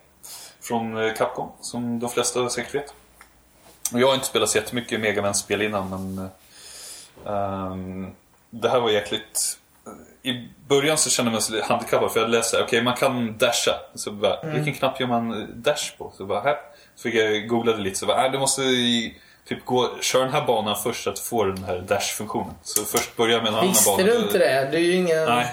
från eh, Capcom, som de flesta säkert vet. Och jag har inte spelat så jättemycket Mega Man-spel innan, men um, det här var jäkligt... I början så kände jag mig handikappad för jag hade läst så här, okej man kan dasha. Så bara, vilken knapp gör man eh, dash på? Så bara, här. Så fick jag googlade lite, så bara, äh, du måste typ gå, köra den här banan först att få den här dash-funktionen. Så först börja med en annan Visste bana. du inte det? Det är ju ingen... Nej.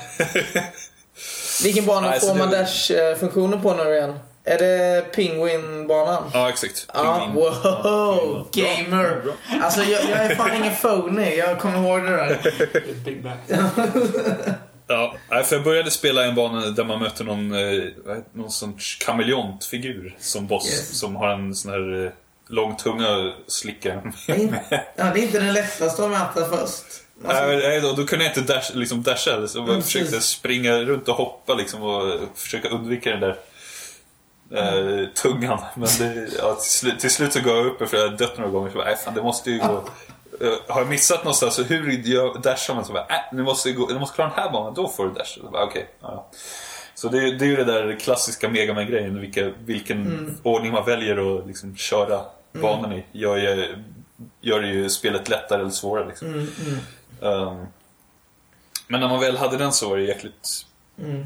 Vilken bana Nej, så får man det- dash-funktionen på nu igen? Är det Penguin-banan? ja, exakt. Ja, wow, gamer. Alltså jag, jag är fan ingen phony, jag kommer ihåg det där. Big. Ja, nej, för jag började spela en bana där man möter någon, eh, någon sorts kameleontfigur som boss. Yes. Som har en sån här eh, lång tunga och är inte- Ja, det är inte den lättaste att möta först. Alltså, Nej, nej, då, då kunde jag inte dash, liksom dasha, så jag Mm, försökte precis. springa runt och hoppa liksom, och försöka undvika den där eh, tungan. Men det, ja, till, slut, till slut så gav jag upp för jag hade dött några gånger. Så bara, nej, fan, det måste ju gå. Eh, har jag missat någonstans, så hur gör- dashar man? Så bara, äh, nu måste gå, du måste klara den här banan, då får du dash. Så bara, Okej, ja. Så det, det är ju det där klassiska Mega man grejen vilka, vilken Mm. ordning man väljer att liksom, köra banan i. Gör, ju- gör ju spelet lättare eller svårare. Liksom. mm, mm, Ehm, men när man väl hade den så var det jäkligt... mm.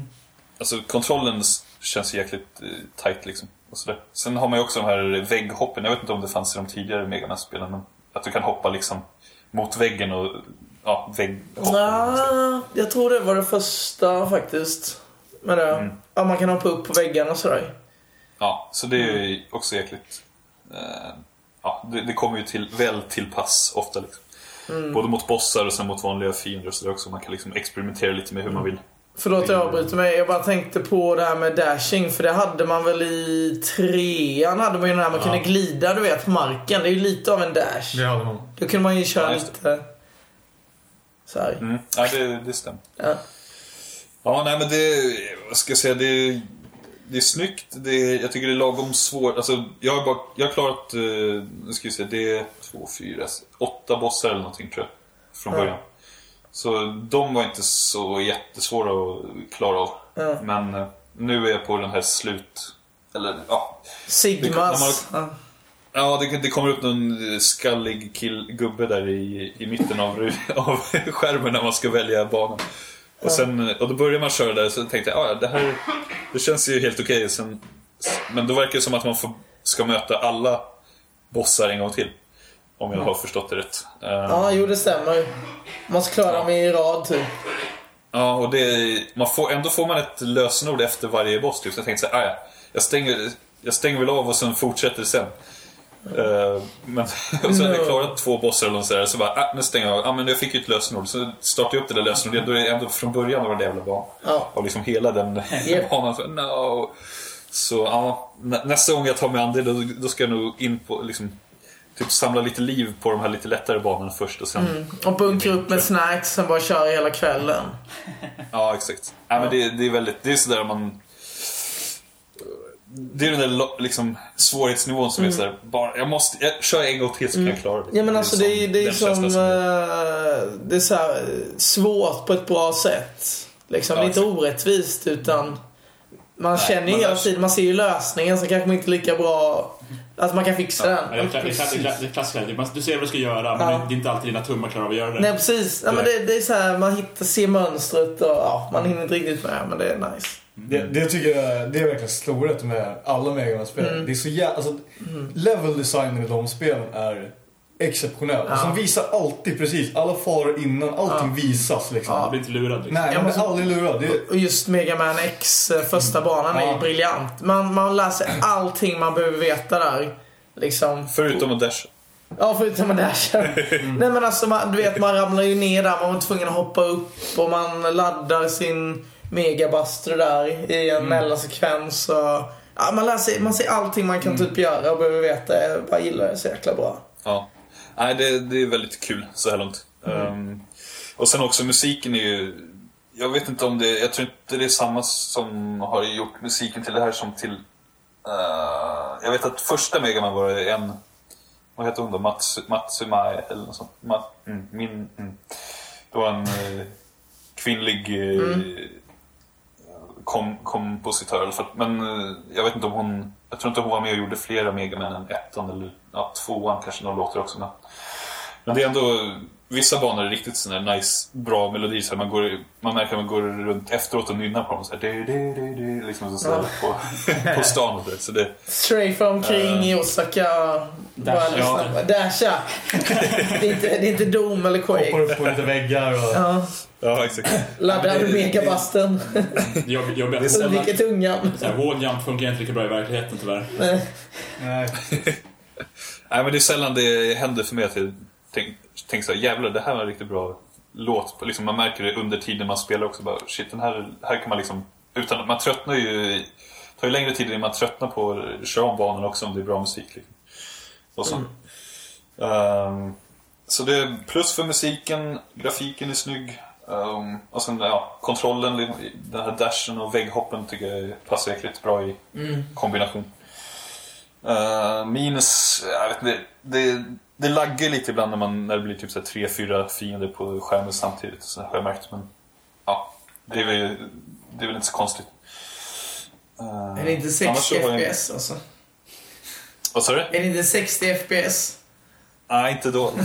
Alltså kontrollen känns jäkligt uh, tight liksom. Och sådär. Sen har man ju också de här vägghoppen. Jag vet inte om det fanns i de tidigare Mega Man-spelen. Men att du kan hoppa liksom mot väggen och... Ja, vägghopp. Nja, jag tror det var det första faktiskt. Men det, Mm. ja, man kan hoppa upp på väggarna och sådär. Ja, så det är ju också jäkligt... eh, ja, det, det kommer ju till, väl till pass ofta liksom. Mm. Både mot bossar och sen mot vanliga fiender och sådär också. Man kan liksom experimentera lite med hur man vill. Förlåt jag avbryter mig. Jag bara tänkte på det här med dashing. För det hade man väl i trean. Hade man ju när man kunde glida du vet på marken. Det är ju lite av en dash. Det hade man. Då kunde man ju köra Ja, lite... Så här. Mm. Ja, det, det stämmer. Ja. Ja, nej men det, vad ska jag säga, det, det är snyggt. Det, är- jag tycker det är lagom svårt. Alltså, jag har bara, jag har klarat, eh, nu ska vi se, det är två, fyra, åtta bossar eller någonting tror jag. Från Ja. början. Så de var inte så jättesvåra att klara av. Ja. Men eh, nu är jag på den här slut... Eller ja, Sigmas. Det- när Ja, det, det kommer upp någon skallig kill, gubbe där i, i mitten av, av skärmen när man ska välja banan. Och, sen, och då börjar man köra där så tänkte jag, ah, det här det känns ju helt okej. Sen, men då verkar det som att man får, ska möta alla bossar en gång till. Om jag har förstått det rätt. Eh, Ja, jo det stämmer. Man ska klara dem i rad typ. Ja, och det, man får, ändå får man ett lösenord efter varje boss. Typ. Så jag tänkte så här, "Ah, ja, jag stänger, jag stänger väl av och sen fortsätter det sen. Eh, men och sen hade jag klarat två bossar eller sådär, så bara, ah, nu stänger jag av. Ah, men jag fick ju ett lösenord. Så startade jag upp det där lösenordet. Då är det ändå från början av den där jävla banan. Ja. Och liksom hela den Yep. banan. Så, no. så ja, nä, nästa gång jag tar mig an det, då, då ska jag nog in på, liksom, typ samla lite liv på de här lite lättare banorna först och sen Och bunkra upp med snacks sen bara köra hela kvällen. Ja, exakt. Ja, men det, det är väldigt, det är sådär man... Det är den där liksom, svårighetsnivån som är sådär, bara, jag måste, jag kör en gång till så kan jag klara det. Mm. Ja men alltså det är, det är den som... känslan eh, det är så här, svårt på ett bra sätt. Liksom, Ja, det är inte orättvist utan... Man känner ju hela tiden, man ser ju lösningen så kanske man inte är lika bra... Att man kan fixa Ja, den. det, är, det, är, Du ser vad du ska göra, men Ja. det är inte alltid dina tummar klarar av att göra det. Nej precis. Ja, men det, det är så här, man hittar, ser mönstret och ja, man hinner inte riktigt med men det är nice. Det, det tycker jag det är verkligen storhet med alla Mega Man-spel. Mm. Det är så jävla... Alltså, level designen i de spelen är exceptionell. Ja. Och som visar alltid precis, alla faror innan, allting visas liksom. Du blir inte lurad. Liksom. Nej, Ja, man är aldrig lurad. Det Och just Mega Man X eh, första banan är ju Ja. briljant. Man, man lär sig allting man behöver veta där. Liksom. Förutom att dasha. Ja, förutom med dashen. Nej men alltså, man, du vet man ramlar ju ner där. Man var tvungen att hoppa upp och man laddar sin megabuster där i en mellansekvens. Och, ja, man, lär sig, man ser allting man kan typ göra och behöver veta. Jag bara gillar det så jäkla bra. Ja. Nej, det, det är väldigt kul så här långt. Ehm, och sen också musiken är ju... Jag vet inte om det... Jag tror inte det är samma som har gjort musiken till det här som till... eh, jag vet att första Mega Man var det en... Vad heter hon då? Mats, Matsumai eller något sånt. Ma, mm, min, mm. Det var en eh, kvinnlig eh, kom, kompositör fall. Men eh, jag vet inte om hon... Jag tror inte hon var med och gjorde flera Megaman än ettan eller ja, tvåan kanske några låter också. Men, men det är ändå... Vissa banor är riktigt där nice, bra melodier. Så här, man, går, man märker att man går runt efteråt och nynnar på dem. Så här, du, du, du, du, liksom så här, på, på stan. Och det. Så det, Stray from King i Osaka. Dasha. på- Dasha. det, är inte, det är inte Doom eller Hoppar Quake. upp på lite väggar och... Ja, ja, exakt. laddar megabusten. Jobb, jobbigt att Undviker ställa... tungan. Så här, Wall jump funkar inte lika bra i verkligheten tyvärr. Nej. Nej, men det är sällan det händer för mig att jag tänker tänk så här, jävlar det här var en riktigt bra låt. Liksom, man märker det under tiden man spelar också. Bara, shit, den här, här kan man liksom... Utan, man tröttnar ju... Det tar ju längre tid innan man tröttnar på att köra om banan också om det är bra musik. Liksom. Och så. Ehm, så det är plus för musiken, grafiken är snygg. Um, och sen ja, kontrollen, den här dashen och vägghoppen tycker jag passar jäkligt bra i kombination. Uh, minus, jag vet inte, det, det laggar lite ibland när, man, när det blir typ så tre, fyra fiender på skärmen samtidigt. Så har jag märkt, men ja, det är väl, det är väl inte så konstigt. Uh, Är det inte 60 FPS alltså? Vad sa du? Är det inte 60 FPS? Nej, inte då.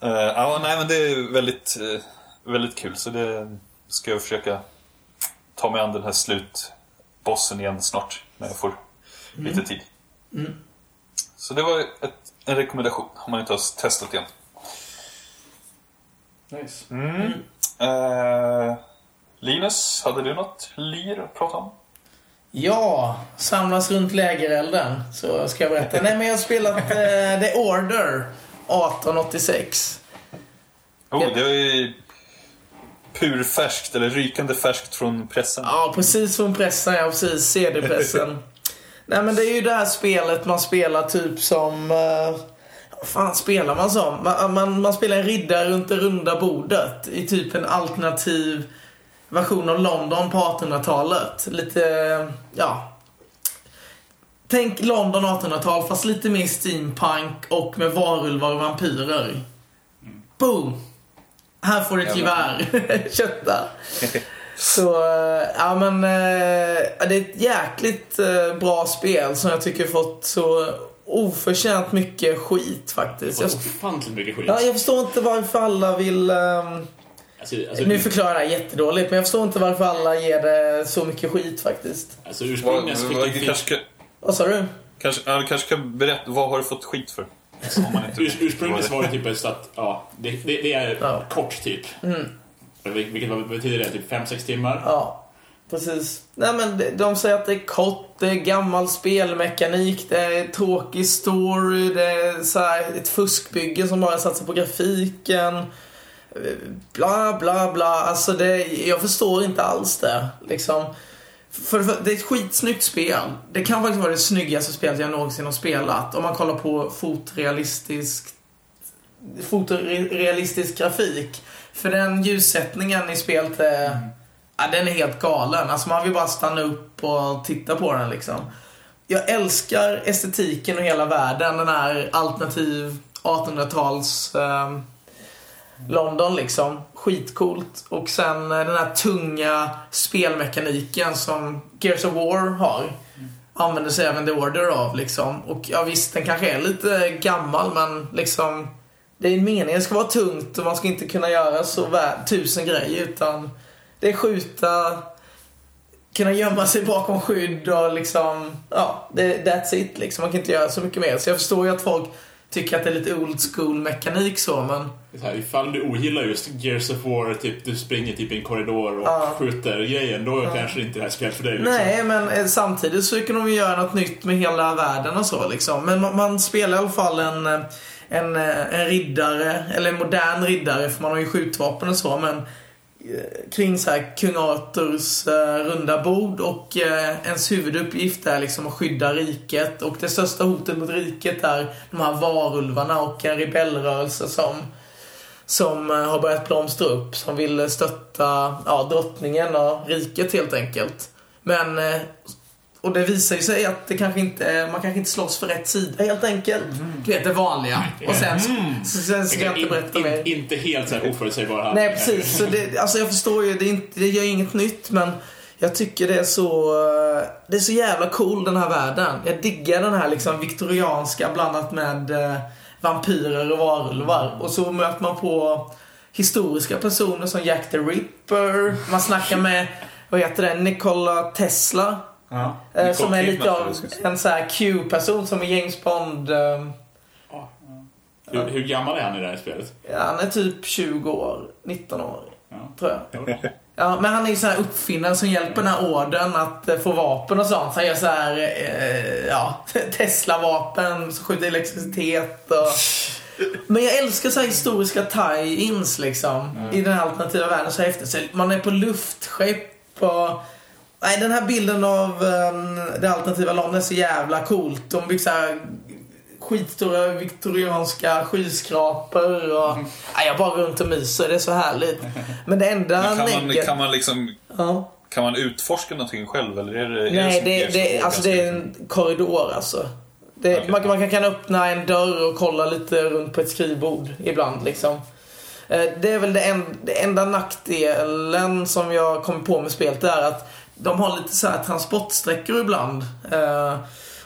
Eh, ja, nej, men det är väldigt, eh, väldigt kul. Så det ska jag försöka ta mig an den här slutbossen igen snart. När jag får lite tid. Så det var ett, en rekommendation om man inte har testat igen. Nice. Eh, Linus, hade du något lir att prata om? Ja, samlas runt lägerelden. Så ska jag berätta. Nej, men jag har spelat eh, The Order 1886. Oh, det är ju purfärskt, eller rykande färskt från pressen. Ja, precis från pressen. Ja, precis. CD-pressen. Nej, men det är ju det här spelet man spelar typ som... Eh, vad fan spelar man som? Man, man, man spelar en riddare runt det runda bordet i typ en alternativ version av London på 1800-talet. Lite, ja... Tänk London 1800-tal fast lite mer steampunk och med varulvar och vampyrer. Boom! Här får du ett gevär. Kötta. Så, eh, ja men eh, det är ett jäkligt eh, bra spel som jag tycker fått så oförtjänt mycket skit faktiskt. Jag, ofantligt mycket skit. ja, jag förstår inte varför alla vill... ehm, Alltså, alltså, nu förklarar jag det här jättedåligt, men jag förstår inte varför alla ger det så mycket skit faktiskt. alltså Vad, ursprungligen så fick det kanske, Vad sa du? kanske, du kanske kan berätta, vad har du fått skit för? Ursprungligen så var det typ att, ja, det, det, det är Ja. kort typ. Vil- vilket betyder det? Typ 5-6 timmar? Ja, precis. Nej men de- säger att det är kort, det är gammal spelmekanik, det är tråkig story, det är så här ett fuskbygge som bara satsar på grafiken. Bla, bla, bla. Alltså det, jag förstår inte alls det. Liksom. För, för, det är ett skitsnyggt spel. Det kan faktiskt vara det snyggaste spelet jag någonsin har spelat. Om man kollar på fotorealistisk fotorealistisk grafik. För den ljussättningen i spelet är, ja, den är helt galen. Alltså man vill bara stanna upp och titta på den liksom. Jag älskar estetiken och hela världen. Den här alternativ 1800-tals ehm, London liksom. Skitcoolt. Och sen eh, den här tunga spelmekaniken som Gears of War har. Använder sig även The Order av liksom. Och ja visst, den kanske är lite gammal men liksom det är meningen det ska vara tungt och man ska inte kunna göra så tusen grejer utan det är skjuta, kunna gömma sig bakom skydd och liksom, ja, det, that's it liksom. Man kan inte göra så mycket mer. Så jag förstår ju att folk tycker att det är lite old school mekanik så men Så här, ifall du ogillar just Gears of War, typ du springer typ i en korridor och Ja. skjuter grejen, då kanske det inte det här spelet för dig. Liksom. Nej, men eh, samtidigt så kan de ju göra något nytt med hela världen och så liksom. Men man, man spelar i alla fall en, eh, en, eh, en riddare, eller en modern riddare för man har ju skjutvapen och så men eh, kring så här kung Arthurs eh, runda bord och eh, ens huvuduppgift är liksom att skydda riket och det största hotet mot riket är de här varulvarna och en rebellrörelse som som eh, har börjat blomstra upp som vill stötta ja, drottningen och riket helt enkelt. Men eh, och det visar ju sig att det kanske inte, man kanske inte slåss för rätt sida helt enkelt. Du vet det vanliga. Och sen, så, sen ska jag inte berätta in, mer. in, inte helt så här oförutsägbar här. Nej precis. Så det, alltså jag förstår ju, det, är inte, det gör inget nytt men jag tycker det är så, eh, det är så jävla cool den här världen. Jag diggar den här liksom viktorianska blandat med eh, vampyrer och varulvar. Och så möter man på historiska personer som Jack the Ripper. Man snackar med, vad heter det, Nikola Tesla. Ja. eh, som är lite av en så här Q-person som i James Bond. eh, Hur, hur gammal är han i det här spelet? Ja, han är typ 20 år, 19 år, Ja. tror jag. Ja, men han är ju sån här uppfinnare som hjälper den här orden att eh, få vapen och sånt. Han gör så här, eh, ja, Tesla-vapen som skjuter elektricitet och... Men jag älskar så här historiska tie-ins liksom. I den alternativa världen så häftigt. Så man är på luftskepp och... Nej, den här bilden av um, det alternativa London är så jävla coolt. De bygger så här skitstora viktorianska skyskrapor och... Nej, jag bara runt och myser. Det är så härligt. Men det enda Men kan, man, kan man liksom Ja. kan man utforska någonting själv eller är det, är Nej, som det, det, War alltså det är en korridor alltså. Det, Okej. man, kan- man kan öppna en dörr och kolla lite runt på ett skrivbord ibland liksom. Eh, Det är väl det, en, det enda nackdelen som jag kommer på med spelet är att de har lite så här transportsträckor ibland. Eh,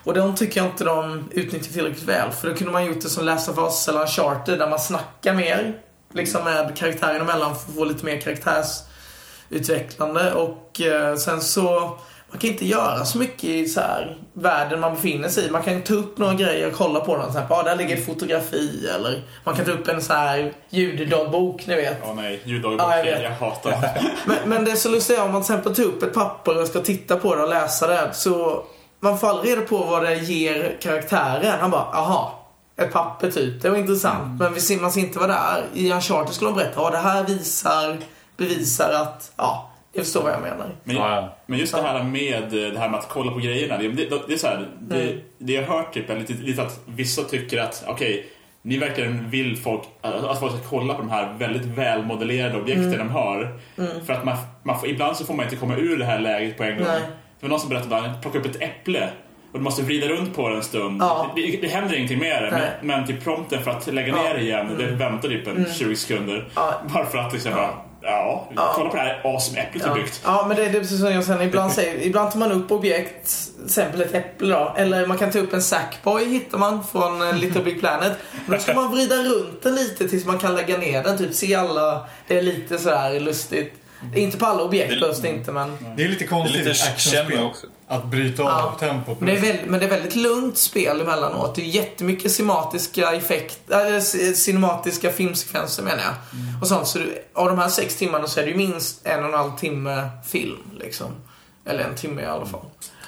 Och de tycker jag inte de utnyttjar tillräckligt väl. För då kunde man gjort det som Last of Us eller Uncharted där man snackar mer. Liksom med karaktärerna emellan för att få lite mer karaktärsutvecklande. Och eh, sen så man kan inte göra så mycket i så här världen man befinner sig i. Man kan ta upp några grejer och kolla på dem. Till exempel, ah, där ligger ett fotografi. Eller man kan ta upp en så här ljuddagbok, ni vet. Ja, nej. Ljuddagbok. Ja, jag jag, hatar. Men, men det är så lustigt om man till exempel tar upp ett papper och ska titta på det och läsa det. Så man får aldrig reda på vad det ger karaktären. Han bara, aha. Ett papper typ. Det var intressant. Men vi ser, man ser inte vad det är. I Uncharted skulle de berätta, ja det här visar, bevisar att, ja, jag förstår vad jag menar. Men, Ja, ja. men just det här med det här med att kolla på grejerna. Det, det, det är så här, det, Mm. det jag har hört typ, lite, lite att vissa tycker att okej, ni verkligen vill folk, att folk ska kolla på de här väldigt välmodellerade objekten Mm. de har. För att man, man får, ibland så får man inte komma ur det här läget på en gång. Nej. Det var någon som berättade att man plockar upp ett äpple och du måste vrida runt på det en stund. Ja. Det, det händer ingenting med det, men, men till prompten för att lägga ner Ja. Mm. det igen, det väntar typ en 20 sekunder. Ja. Bara för att liksom bara, ja, kolla på det här awesome äpplet du Ja. byggt. ja, men det, det är precis som jag säger. Ibland, säger, ibland tar man upp objekt, till exempel ett äpple då. Eller man kan ta upp en Sackboy hittar man från eh, Little Big Planet. Men då ska man vrida runt den lite tills man kan lägga ner den. Typ se alla. Det är lite sådär lustigt. Inte på alla objekt behövs det inte men. Det är lite Det är konstigt lite actionspel också. att bryta av Ja. tempot. Men det, är väldigt, men det är väldigt lugnt spel emellanåt. Det är jättemycket cinematiska effekter, c- cinematiska filmsekvenser menar jag. Och sånt. Så du, av de här sex timmarna så är det ju minst en och en halv timme film liksom. Eller en timme i alla fall.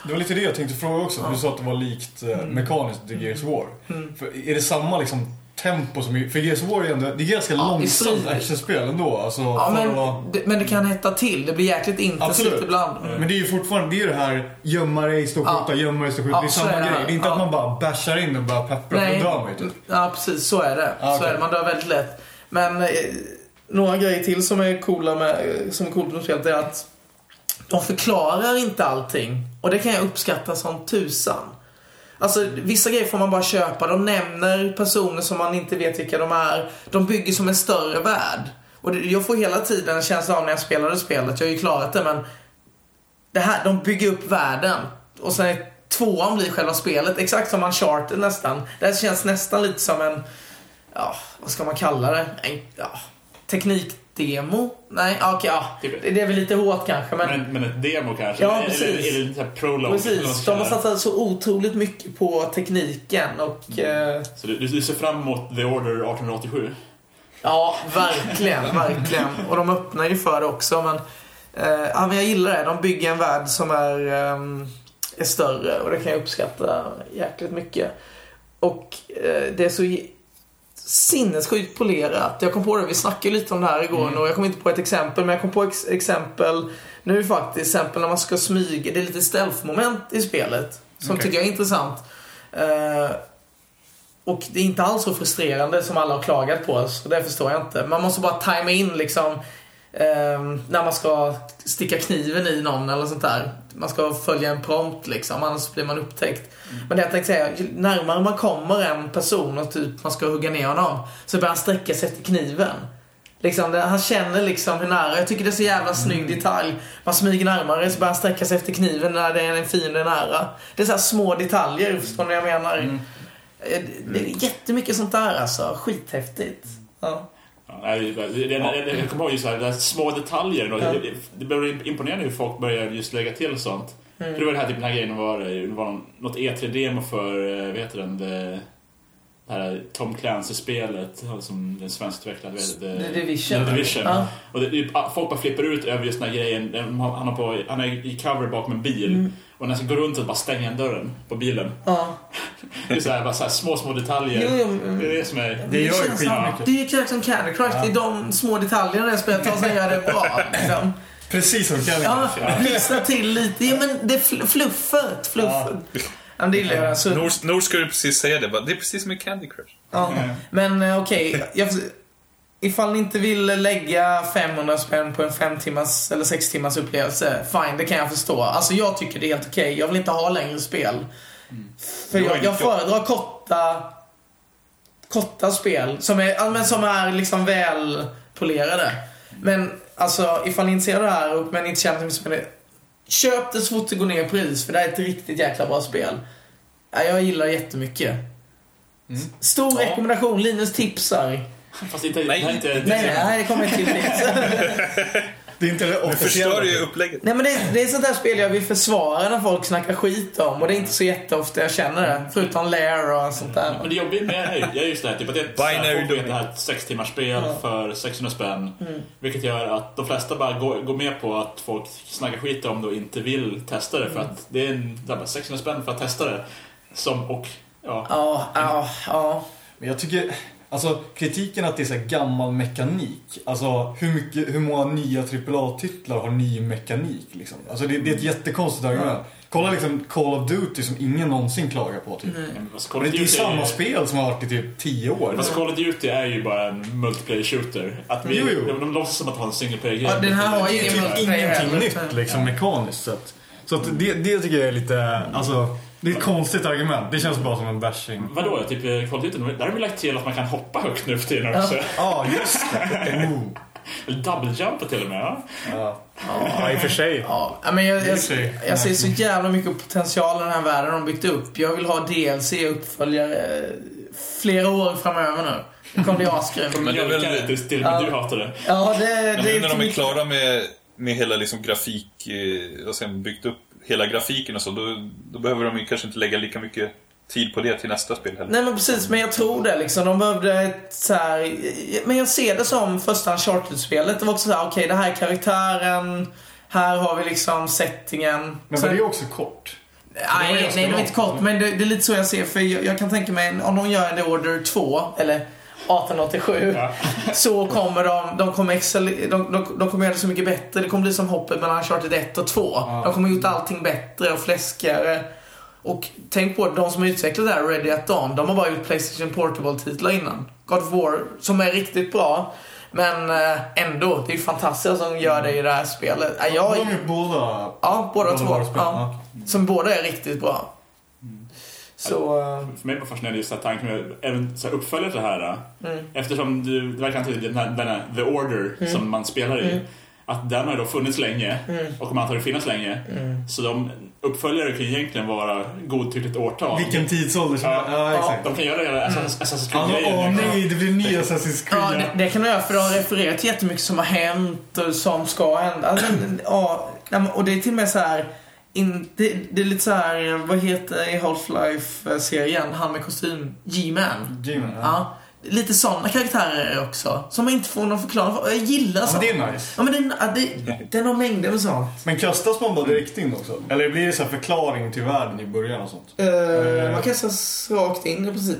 Det var lite det jag tänkte fråga också. Du sa att det var likt eh, Mm. mekaniskt i Gears War. För är det samma liksom tempo som i... För Gears of War är ändå... Det är ganska Ja, långsamt actionspel ändå. Alltså, Ja, men vara- det, men det kan hetta till. Det blir jäkligt intensivt ibland. Men det är ju fortfarande det, är det här gömma dig, stå och Ja. skjuta, gömma dig, stå och skjuta. Ja, det är samma är det grej. Det är inte att Ja. man bara bashar in och bara pepprar Nej. och drar mig typ. Ja, precis. Så är det. Ja, Så okej. är det. Man dör väldigt lätt. Men eh, några grejer till som är coola med, som är coolt med spelet är att de förklarar inte allting. Och det kan jag uppskatta som tusan. Alltså vissa grejer får man bara köpa. De nämner personer som man inte vet vilka de är. De bygger som en större värld. Och det, jag får hela tiden en känsla av när jag spelade spelet, jag har ju klarat det men det här, de bygger upp världen. Och sen är tvåan blir själva spelet. Exakt som Uncharted nästan. Det här känns nästan lite som en, ja, vad ska man kalla det? En, ja, Teknik teknikdemo? Nej, ja, okej, ja. Det, det är väl lite hårt kanske men... Men, men ett demo kanske? Ja, precis. eller, eller så här eller vad man Precis, de har satsat så otroligt mycket på tekniken och... Eh, Så du, du ser fram emot The Order 1887? ja, verkligen, verkligen. Och de öppnar ju för det också men... Eh, ja, men jag gillar det. De bygger en värld som är, ehm, är större och det kan jag uppskatta jäkligt mycket. Och eh, det är så... sinnessjukt polerat. Jag kom på det, vi snackade lite om det här igår och jag kom inte på ett exempel, men jag kom på ex exempel nu faktiskt. Exempel när man ska smyga. Det är lite stealth-moment i spelet. Som Okej. tycker jag är intressant. Eh, och det är inte alls så frustrerande som alla har klagat på. Så det förstår jag inte. Man måste bara tajma in liksom eh, när man ska sticka kniven i någon eller sånt där. Man ska följa en prompt liksom, annars blir man upptäckt. Men det jag tänkte säga, ju närmare man kommer en person och typ man ska hugga ner honom så börjar han sträcka sig efter kniven. Liksom, det, han känner liksom hur nära. Jag tycker det är så jävla snygg detalj. Man smyger närmare så börjar han sträcka sig efter kniven när det är en fiende nära. Det är så små detaljer, förstår ni vad jag menar? Eh, Det, det är jättemycket sånt där alltså. Skithäftigt. Ja. Nej, jag kommer ihåg just här, små detaljer. Och det, det blir imponerande hur folk börjar just lägga till sånt. För det var det här, typ, den här grejen var, det var något E3-demo för, eh, vad heter den? Det, det här Tom Clancy-spelet som den svenskutvecklade. det? The Division. The Division. Ja. Och det, det- folk bara flippar ut över just den här grejen. Han, har på, han är i cover bakom en bil. Och när han ska gå runt och bara stänga dörren på bilen. Ja. Det är så här, bara så här små, små detaljer. Jo, jo, men- Det är det som är... Det gör ju skitmycket. Det är ju exakt som Candy Crush. Det är de små detaljerna i spelet som gör det bra. Liksom. Precis som Kevin. Ja, lyssna till lite. Ja, men det är fl- fluffet. Fluffet. Ja. det gillar jag. Så, Nors, Nors skulle precis säga det. bara, Det är precis som i Candy Crush. ja. Men eh, okej. jag- Ifall ni inte vill lägga 500 spänn på en 5 timmars eller 6 timmars upplevelse, fine, det kan jag förstå. Alltså jag tycker det är helt okej. Jag vill inte ha längre spel. För Det var jag, jag inte- föredrar korta, korta spel som är, men som är liksom välpolerade. Men alltså, ifall ni intresserade av det här och- men inte känner att ni Köp det så fort det går ner i pris, för det här är ett riktigt jäkla bra spel. Ja, jag gillar det jättemycket. Stor Ja. rekommendation, Linus tipsar. Fast inte... Nej. här är inte Nej, nej, nej, det kommer inte till. Det är inte det officiella. förstör ju upplägget. Nej men det, det är sånt där spel jag vill försvara när folk snackar skit om och det är inte så jätteofta jag känner det. Förutom Lair och sånt där. Men det jobbiga med det här är ju- är just det här, typ att det är ett Binary här ett sex timmars spel för 600 spänn. Mm. Vilket gör att de flesta bara går, går med på att folk snackar skit om det och inte vill testa det. För Mm. att det är en, det är bara 600 spänn för att testa det. Som, och, ja. Ja, ja, ja. Men jag tycker, alltså kritiken att det är så gammal mekanik. Alltså hur, mycket, hur många nya AAA-titlar har ny mekanik liksom? Alltså det, det är ett jättekonstigt argument. Kolla liksom Call of Duty som ingen någonsin klagar på typ. Call Men det är ju samma spel som har varit i typ 10 år. Fast Call of Duty är ju bara en multiplayer shooter. Att vi, Jo, jo. De, de låtsas som att ha en single player grej Ja, den här har ju är typ ingenting nytt liksom mekaniskt sett. Så att det, det tycker jag är lite, alltså det är ett konstigt argument. Det känns bara som en bashing. Vadå? Typ eh, Call of Duty, där har de lagt till att man kan hoppa högt nu för tiden också. Ja, just det. Oh. Double jumpa till och med. Ja. Ja. ja, i och för sig. Ja, men jag, Det är jag, sig. jag ser så jävla mycket potential i den här världen de byggt upp. Jag vill ha DLC uppföljare eh, flera år framöver nu. Det kommer bli asgrymt. Men det är väl- det till och med du hatar det. Ja, det, det Men nu när de är klara med, med hela liksom grafik, eh, och sen byggt upp hela grafiken och så, då, då behöver de ju kanske inte lägga lika mycket tid på det till nästa spel heller. Nej men precis, men jag tror det liksom. De behövde ett så här, Men jag ser det som första Uncharted-spelet. Det var också så här, okej det här är karaktären. Här har vi liksom settingen. Men Sen- det är också kort. var Nej, nej det var inte kort. Men det, det är lite så jag ser. För jag, jag kan tänka mig om de gör en The Order 2, eller 1887. Ja. Så kommer de, de kommer excel, de, de, de kommer göra det så mycket bättre. Det kommer bli som hoppet mellan Uncharted 1 och 2. De kommer gjort allting bättre och fläskigare. Och tänk på de som har utvecklat det här, Ready at Dawn, de har bara gjort Playstation Portable-titlar innan. God of War, som är riktigt bra. Men eh, ändå, det är ju fantastiskt som gör det i det här spelet. Ja, Har jag, de gjort båda? ja, båda två. var-spel? Ja, som båda är riktigt bra. Så... eh, För mig var fascinerande just tanken med även så här uppföljare till det här. Mm. Eftersom du, det verkar inte den här, den här The Order som man spelar i. Mm. Att den har ju då funnits länge och kommer antagligen finnas länge. Mm. Så de uppföljare kan ju egentligen vara godtyckligt årtal. Vilken tidsålder som Ja. ja, exakt. De kan göra hela Assassin's Assassin's Alltså, Creed-grejen. åh liksom. nej, det blir en ny Assassin's Creed. Ja, det, det kan de göra för de har refererat till jättemycket som har hänt och som ska hända. Alltså, ja, och det är till och med så här. In, det, det är lite så här, vad heter i Half-Life-serien, han med kostym? G-Man. G-Man, ja. Ja. Lite sådana karaktärer också. Som man inte får någon förklaring för. Jag gillar Ja, sånt. men det är nice. Ja, men den, det, den har mängder med sånt. Men kastas man bara direkt in också? Eller blir det så här förklaring till världen i början och sånt? Uh, man kastas rakt in i princip.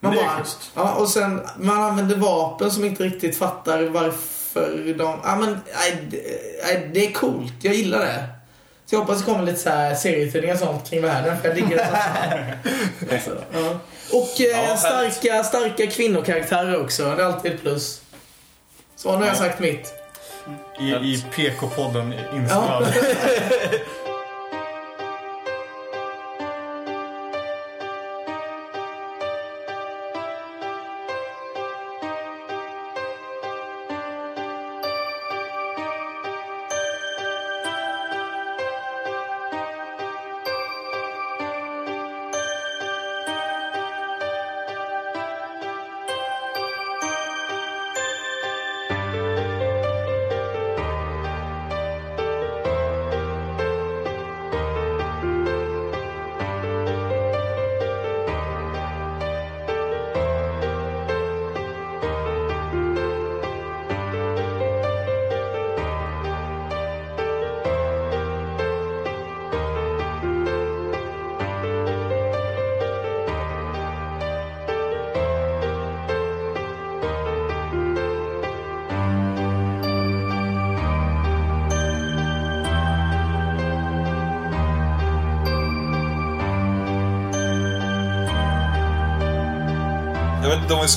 Man är bara, ja, och sen man använder vapen som inte riktigt fattar varför de... Ja, men nej, det är coolt. Jag gillar det. Så jag hoppas det kommer lite så här serietidningar och sånt kring världen för jag diggar det som fan. Så, ja. Och eh, Ja, starka, starka kvinnokaraktärer också. Det är alltid ett plus. Så nu har jag sagt mitt. I, i PK-podden Ja. inspelad. Jag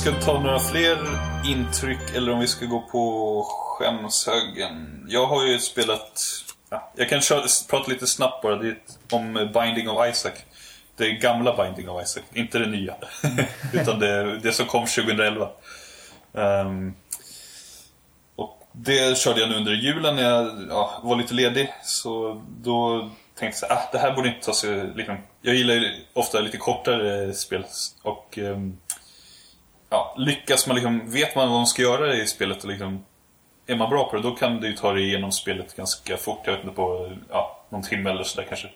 vet vi ska ta några fler intryck eller om vi ska gå på skämshögen. Jag har ju spelat... Ja, jag kan köra, prata lite snabbt bara det är om Binding of Isaac. Det gamla Binding of Isaac, inte det nya. Utan det, det som kom 2011. Um, ehm, och det körde jag nu under julen när jag ja, var lite ledig. Så då tänkte jag att ah, det här borde inte ta så... Liksom, jag gillar ju ofta lite kortare spel. Och um, ja, lyckas man liksom, vet man vad man ska göra i spelet och liksom, är man bra på det då kan du ju ta dig igenom spelet ganska fort. Jag vet inte på ja, någon timme eller sådär kanske.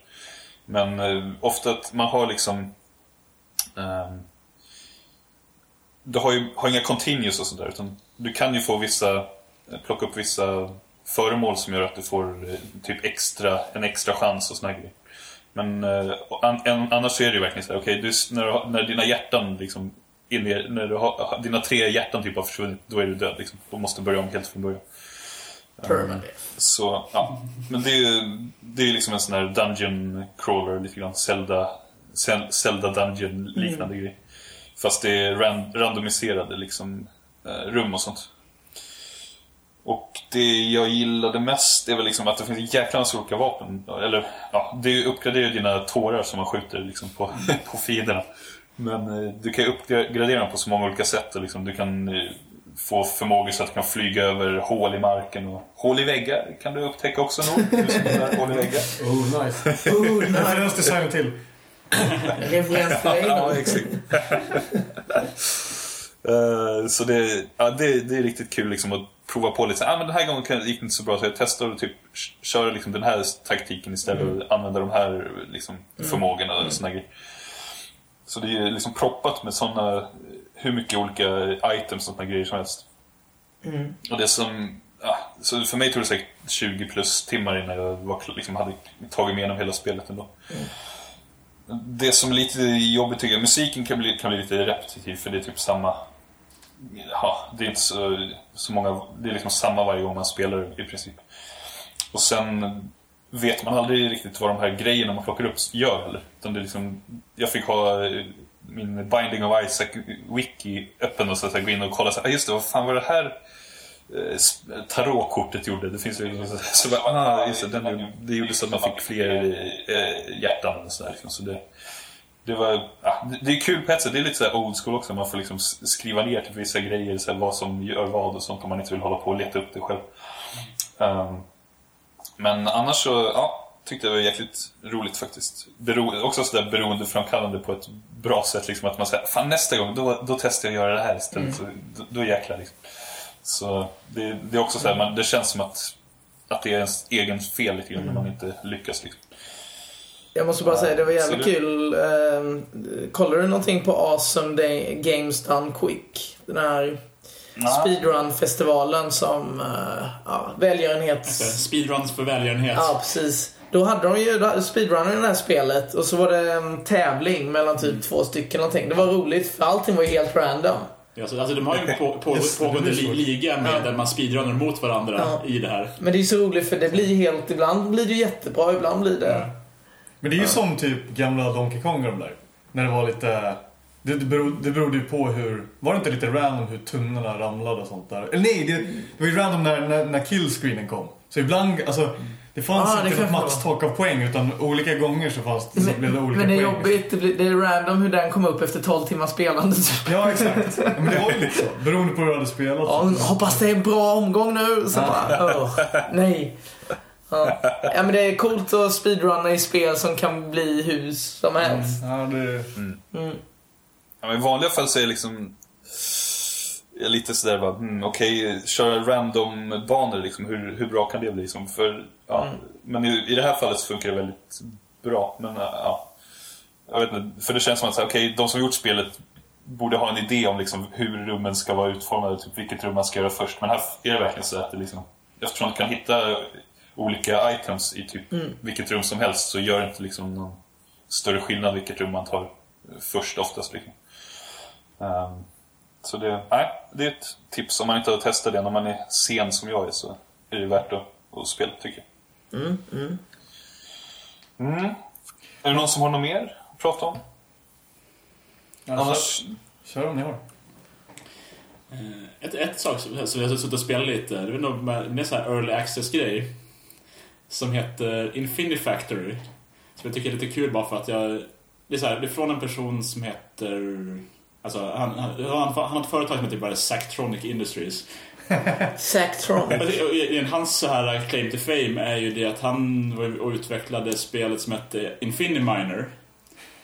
Men eh, ofta att man har liksom Eh, Du har ju har inga continues och sådär utan du kan ju få vissa eh, Plocka upp vissa föremål som gör att du får eh, typ extra, en extra chans och sådana grejer. Men eh, an, en, annars så är det ju verkligen så här, okej, okay, när, när dina hjärtan liksom in i, när du har, dina tre hjärtan typ har försvunnit, då är du död liksom. Då måste du börja om helt från början. Permanent. Så, ja. Men det är ju det är liksom en sån här dungeon crawler, lite grann. Zelda, Zel- Zelda dungeon liknande grej. Fast det är ran, randomiserade liksom, eh, rum och sånt. Och det jag gillade mest är väl liksom att det finns en jäkla massa olika vapen. Eller, ja, det uppgraderar ju dina tårar som man skjuter liksom på, på fienderna. Men eh, du kan ju uppgradera dem på så många olika sätt. Liksom, du kan eh, få förmågor så att du kan flyga över hål i marken. Och hål i väggar kan du upptäcka också nog. Hål i väggar. Oh, nice. Oh, nej. Referens till Silent Hill. Referens till Ja, exakt. Eh, så det, ja, det, det är riktigt kul liksom att prova på lite. så Ah, men den här gången gick det inte så bra så jag testar att typ köra liksom den här taktiken istället och använda de här liksom, förmågorna och såna grejer. Så det är liksom proppat med såna hur mycket olika items och såna grejer som helst. Och det som, ja, så för mig tog det säkert 20 plus timmar innan jag var, liksom hade tagit mig igenom hela spelet ändå. Det som är lite jobbigt tycker jag, musiken kan bli, kan bli lite repetitiv för det är typ samma Ja, det är inte så, så många, det är liksom samma varje gång man spelar i princip. Och sen vet man aldrig riktigt vad de här grejerna man plockar upp gör heller. Utan det är liksom, jag fick ha eh, min Binding of Isaac wiki öppen och så att jag gå in och kolla så ah, just det, vad fan var det här eh, tarotkortet gjorde? Det finns ju så, så bara, ah, just det, den, det gjorde så att man fick fler eh, hjärtan och sådär. Liksom, så det, det var, ja, det- är kul på ett sätt. Det är lite så här old school också. Man får liksom skriva ner till vissa grejer, så här, vad som gör vad och sånt om man inte vill hålla på och leta upp det själv. Ehm, men annars så, ja, tyckte jag det var jäkligt roligt faktiskt. Bero, också sådär beroendeframkallande på ett bra sätt. Liksom, att man säger, fan nästa gång, då, då testar jag att göra det här istället. Så, då, då jäklar liksom. Så det, det är också så här, man, det känns som att, att det är ens egen fel lite grann när man inte lyckas. Liksom. Jag måste bara säga, det var jävligt kul. Uh, kollar du någonting på Awesome Day, Games Done Quick? Den här speedrun-festivalen som, uh, ja, välgörenhets... Speedruns för välgörenhet. Ja, precis. Då hade de ju speedrunner i det här spelet och så var det en tävling mellan typ två stycken någonting. Det var roligt för allting var ju helt random. Ja, så, alltså, de har ju en på, på, pågående li, liga med där man speedrunner mot varandra Ja. i det här. Men det är ju så roligt för det blir helt, ibland blir det jättebra, ibland blir det... Men det är ju som typ gamla Donkey Kong och de där. När det var lite... Det, det, berod, det berodde ju på hur... Var det inte lite random hur tunnorna ramlade och sånt där? Eller nej, det, det var ju random när, när, när killscreenen kom. Så ibland, alltså... Det fanns Ah, det inte kanske något maxtak av poäng utan olika gånger så, fanns, så blev det olika Men det är poäng. jobbigt, det, blir, det är random hur den kom upp efter 12 timmars spelande. typ. Ja, exakt. Ja, Men det var ju lite så. Beroende på hur du hade spelat. Ja, hoppas det är en bra omgång nu. Så bara, åh, nej. Ja. ja, men det är coolt att speedrunna i spel som kan bli hus som helst. Ja, det... Ja, I vanliga fall så är jag liksom jag är lite sådär bara, mm, okej, köra random banor liksom, hur, hur bra kan det bli? Liksom? För, ja, Men i, i det här fallet så funkar det väldigt bra. Men äh, ja, jag vet inte, för det känns som att så här, okej, de som gjort spelet borde ha en idé om liksom, hur rummen ska vara utformade, typ vilket rum man ska göra först. Men här är det verkligen så att det liksom, eftersom man kan hitta olika items i typ vilket rum som helst så gör det inte liksom någon större skillnad vilket rum man tar först oftast. Liksom. Ehm, så det, nej, det är ett tips om man inte har testat det när man är sen som jag är så är det värt att, att spela tycker jag. Mm. Är det någon som har något mer att prata om? Annars, Kör om ni har. Ett, ett sak som, som jag har suttit och spelat lite, det är nog med, med så här early access-grej. Som heter Infinity Factory. Som jag tycker är lite kul bara för att jag... Det är, så här, det är från en person som heter... Alltså, han, han, han, han har ett företag som heter bara Sactronic Industries. Sactron. Och i- i- Hans så här claim to fame är ju det att han utvecklade spelet som hette Infinity Miner.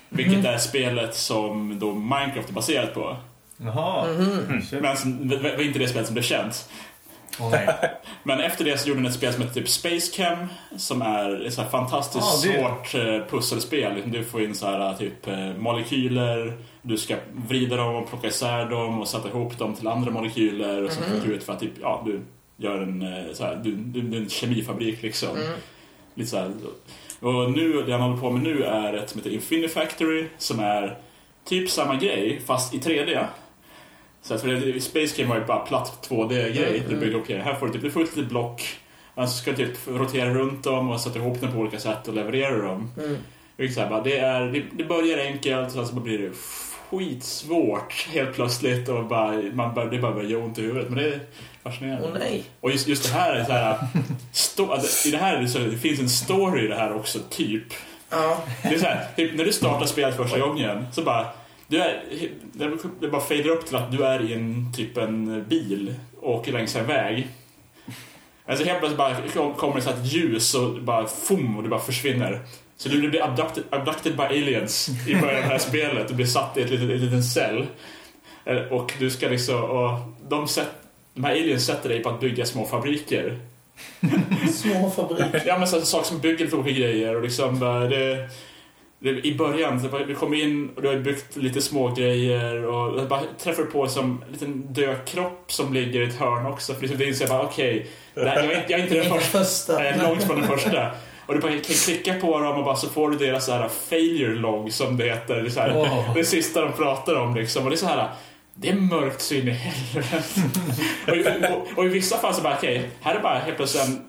Vilket är spelet som då Minecraft är baserat på. Jaha. Shit. Men som, det var inte det spelet som blev känt. Nej. Men efter det så gjorde han ett spel som heter typ Space Chem som är ett så här fantastiskt Ah, det- svårt eh, pusselspel. Liksom, Du får in så här typ eh, molekyler, du ska vrida dem och plocka isär dem och sätta ihop dem till andra molekyler och så får du ut för att typ, ja, du gör en, eh, så här, du, du, en kemifabrik liksom. Lite så här. Och nu, det han håller på med nu är ett som heter Infinity Factory som är typ samma grej fast i 3D. Så att för Space Game var ju bara platt 2D-grej. Du bygger upp grejer. Här får du typ, du får ett litet block. Och så ska du typ rotera runt dem och sätta ihop dem på olika sätt och leverera dem. Vilket så här, bara, det, är, det, det börjar enkelt, sen så blir det skitsvårt helt plötsligt och bara, man bara, det bara börjar göra ont i huvudet. Men det är fascinerande. Åh nej. Och just, just det här är så här... Sto, alltså, I det här så, det finns en story i det här också, typ. Ja. Det är så här, typ, när du startar spelet första gången så bara... Du är, det bara fader upp till att du är i en typ en bil och åker längs en väg. Alltså helt plötsligt bara kommer det så ett ljus och bara fum och det bara försvinner. Så du blir abducted, abducted by aliens i början av det här spelet. Du blir satt i ett litet, ett liten cell. Eh, Och du ska liksom... Och de, sätt, de här aliens sätter dig på att bygga små fabriker. Små fabriker. Ja men så, saker som bygger lite olika grejer och liksom det, det, I början, så vi kom in och du har byggt lite små grejer och jag bara träffar på som en liten död kropp som ligger i ett hörn också. För det inser jag bara okej, här- jag, är jag är inte den första. Jag är långt från den första. Och du bara kan klicka på dem och bara så får du deras så här failure log som det heter. Det, så här, Wow. det sista de pratar om liksom. Och det är så här. Det är mörkt så in i helvete. och, i- och, och i vissa fall så bara okej, här är bara helt plötsligt en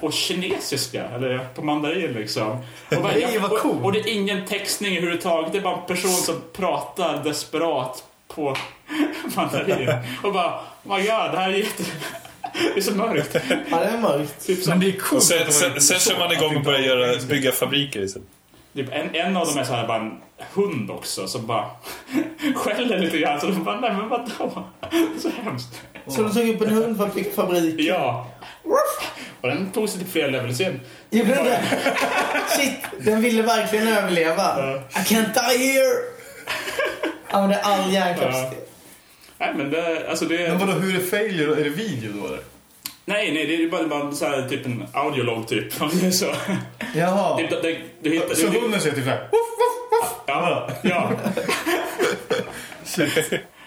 på kinesiska, eller på mandarin liksom. Och, bara, Nej, vad och, coolt. och det är ingen textning överhuvudtaget, det är bara en person som pratar desperat på mandarin. Och bara, oh my god, det här är jätte... Det är så mörkt. Ja, det är mörkt. Typ så, Men det är coolt. sen, sen, sen kör man igång och börjar göra, bygga fabriker istället. Typ en, en av dem är så här bara en hund också som bara skäller lite grann. Så de bara, nej men vadå? Så hemskt. Så du tog upp en hund för att bygga fabrik? Ja. Och den tog sig till flera levels in. Gjorde den det? Shit, den ville verkligen överleva. I can't die here! Använde all hjärnkapacitet. Nej men det, alltså det... Men vadå, hur är failure? Är det video då eller? Nej, nej, det är bara, bara så här, typ en audiolog typ. Så. Jaha. Det, det, du hittar... Så du, hunden säger typ såhär... Woof, woof, woof. ja, ja.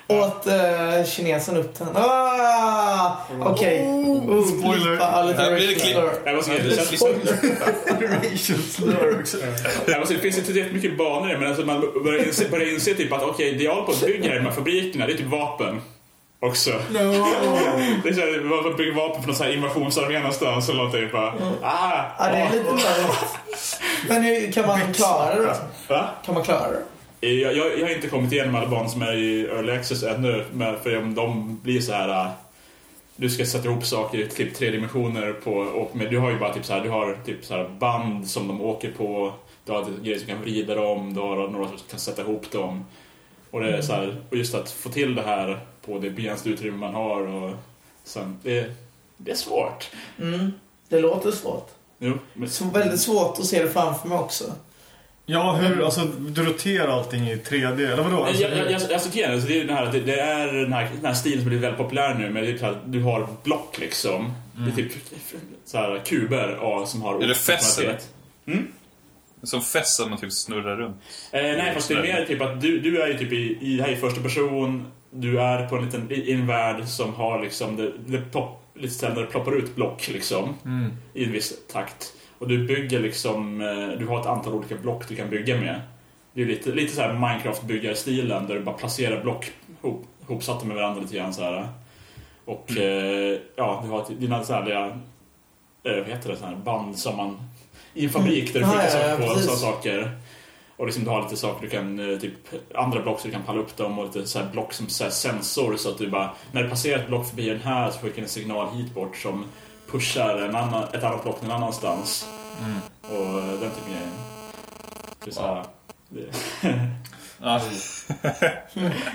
Åt uh, kinesen upp den. Ah! Okej. Oh, Spoiler. Ja, lite Här blir det klipp. Jag måste säga, det känns liksom... spoiler. Racial slur också. Jag måste, det finns inte tillräckligt mycket banor men alltså man börjar inse, börjar inse typ att okej, det jag håller på att bygga här de här fabrikerna, det är typ vapen. Också. No. Det är såhär, man bygger vapen för någon sån här invasionsarmé någonstans eller någonting bara... Ah! Ja, det är lite mörkt. Men hur, kan man klara det då? Va? Kan man klara det? Jag, jag, jag har inte kommit igenom alla banor som är i Early Access ännu, men för om de blir så här. äh, Du ska sätta ihop saker i typ tre dimensioner på, och med, du har ju bara typ så här, du har typ så här band som de åker på, du har grejer som kan vrida dem, du har några som kan sätta ihop dem. Och det är så här, och just att få till det här på det begränsade utrymme man har och sen, det, det är svårt. Mm. Det låter svårt. Jo, men, Så väldigt svårt att se det framför mig också. Ja, hur, alltså du roterar allting i 3D, eller vadå? Alltså, jag, jag, jag, jag accepterar det. Så det, är den här, det, det är den här, den här stilen som blir väldigt populär nu. Men det är här, du har block liksom. Det är typ så här, kuber ja, som har... Är det fäst, funktionalitet. Som fäst som man typ snurrar runt. Eh, nej, fast det är mer typ att du, du är ju typ i, i, här i första person. Du är på en liten i, en värld som har liksom... Det, det plopp, lite ställen där det ploppar ut block liksom. I en viss takt. Och du bygger liksom... eh, Du har ett antal olika block du kan bygga med. Det är lite, lite så här Minecraft-byggarstilen där du bara placerar block hop, hopsatta med varandra lite grann så här. Och eh, ja, du har ett- dina så eh, vad heter det, så här band som man... I en fabrik där du Ja, flyttar ja, ja, saker på sådana saker. Och liksom du har lite saker du kan, eh, typ andra block så du kan palla upp dem och lite så här block som så här sensor så att du bara, när du passerar ett block förbi den här så skickar en signal hit bort som pushar en annan, ett annat block någon annanstans. Och eh, den typen av grejer. Det är så här, det, Ja.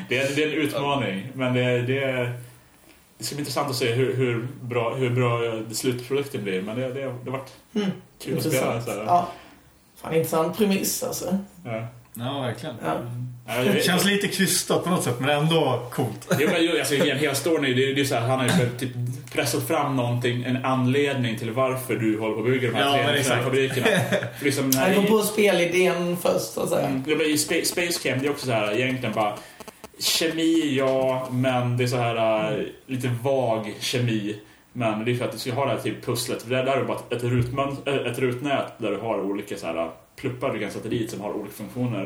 det, är, det är en utmaning, men det, det, det ska bli intressant att se hur, hur, bra, hur bra slutprodukten blir. Men det, det, det har varit Mm. kul att spela. Så här. Ja. Fan, intressant premiss alltså. Ja. Ja, verkligen. Ja. Vet- Känns lite krystat på något sätt, men ändå coolt. Jo, men, ju- alltså, hela storyn är ju- det är så här, han har ju typ pressat fram någonting, en anledning till varför du håller på att bygga de här Ja, tre fabrikerna. För liksom, den här, Han kom i, på spelidén först, så att säga. Mm, ja, men i Spa- Space Camp, det är också så här egentligen bara Kemi, ja, men det är så här äh, lite vag kemi. Men det är för att du ska ha det här typ pusslet. För det där är bara ett, rutmön- äh, ett rutnät där du har olika så här pluppar du kan sätta dit som har olika funktioner.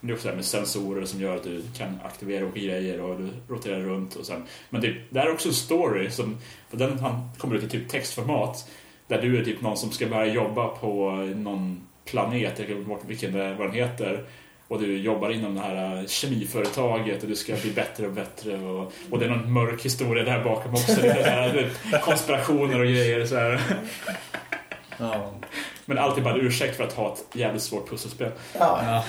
Men det är också det här med sensorer som gör att du kan aktivera olika grejer och du roterar runt och sen. Men det, det här är också en story som, för den han kommer ut i typ textformat. Där du är typ någon som ska börja jobba på någon planet, jag glömmer bort vilken det är, vad den heter. Och du jobbar inom det här kemiföretaget och du ska bli bättre och bättre. Och, och det är någon mörk historia där bakom också. Det här, konspirationer och grejer. Så här. Ja. Men alltid bara en ursäkt för att ha ett jävligt svårt pusselspel. Ja.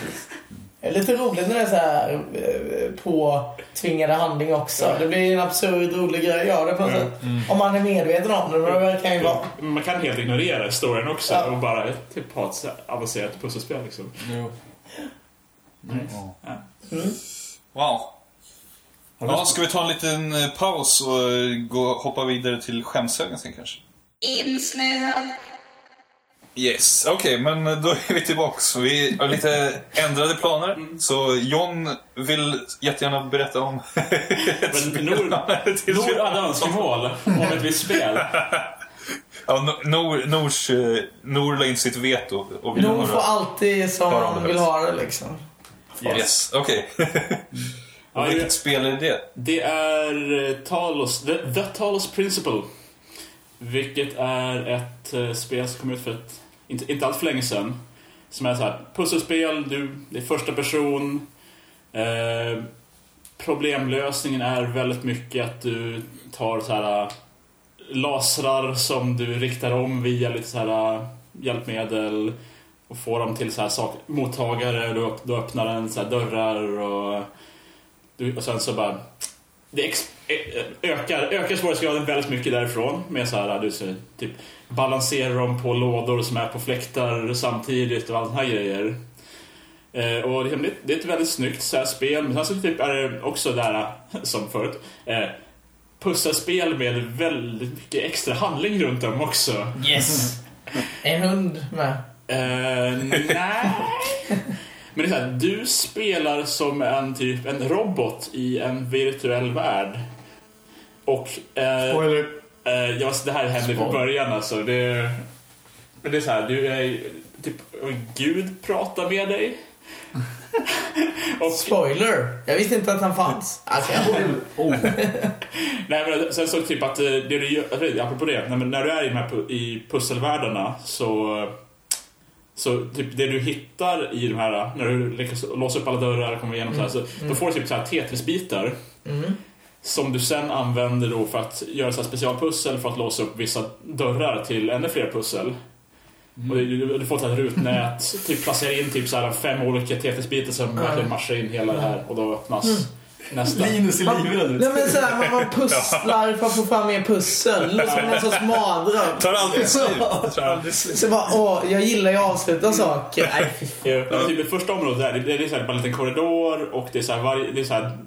Det är lite roligt när det är så här eh, påtvingade handling också. Det blir en absurd rolig grej att göra det på något sätt. Om man är medveten om det, men det kan ju vara. Man kan helt ignorera historien också Ja. och bara typ ha ett avancerat pusselspel. Liksom. Jo. Nice. Ja. Wow. Ja, ska vi ta en liten eh, paus och eh, gå, hoppa vidare till skämshögen sen kanske? insnöad, Yes, okej, men då är vi tillbaka. Så vi har lite ändrade planer. Så John vill jättegärna berätta om ett Nor, Nor hade önskemål om ett visst spel. Ja, No- Nor, Nors, eh, Nor la in sitt veto. Och höra- får alltid som det vill ha det liksom. Yes, okej. Ja, Och det- Vilket spel är det? Det är eh, Talos, The, The Talos Principle. Vilket är ett eh, spel som kom ut för ett, inte, inte allt för länge sedan. Som är så här, pusselspel, du, det är första person. Eh, problemlösningen är väldigt mycket att du tar så här eh, lasrar som du riktar om via lite så här hjälpmedel och får dem till så här sak, mottagare. Du, du öppnar den så här dörrar och, du, och sen så bara det ex, e-, ökar, ökar svårighetsgraden väldigt mycket därifrån. Med så här, du ser, typ balanserar dem på lådor som är på fläktar samtidigt och allt här grejer. Eh, och det, det- det är ett väldigt snyggt så här spel. Men sen så typ är det också där, som förut, eh, pusselspel med väldigt mycket extra handling runt om också. Yes! En hund med. Eh, nej. Men det är så här, du spelar som en typ en robot i en virtuell värld. Och... Eh, Spoiler. Eh, ja, så det här hände från början alltså. Det, men det är så här, du är typ, Gud pratar med dig. och, Spoiler! Jag visste inte att han fanns. Alltså, jag... nej, men sen så typ att det du gör, apropå det, men när du är i, de här, i pusselvärldarna så så typ det du hittar i de här, när du lyckas låsa upp alla dörrar och kommer igenom så här, så då får du typ så här Tetrisbitar. Som du sen använder då för att göra så här specialpussel för att låsa upp vissa dörrar till ännu fler pussel. Och du, du, får ett rutnät, typ placera in typ så här fem olika Tetrisbitar som verkligen matchar in hela det här och då öppnas nästa. Linus är livrädd. Nej men man, man pusslar för att få fram mer pussel. Som någon sorts mardröm. Tar aldrig slut. Tar aldrig slut. Så bara, åh, jag gillar ju att avsluta saker. Nej, fy. Ja, men typ det första området där, det, det är så här bara en liten korridor och det är så här, varje, det är så här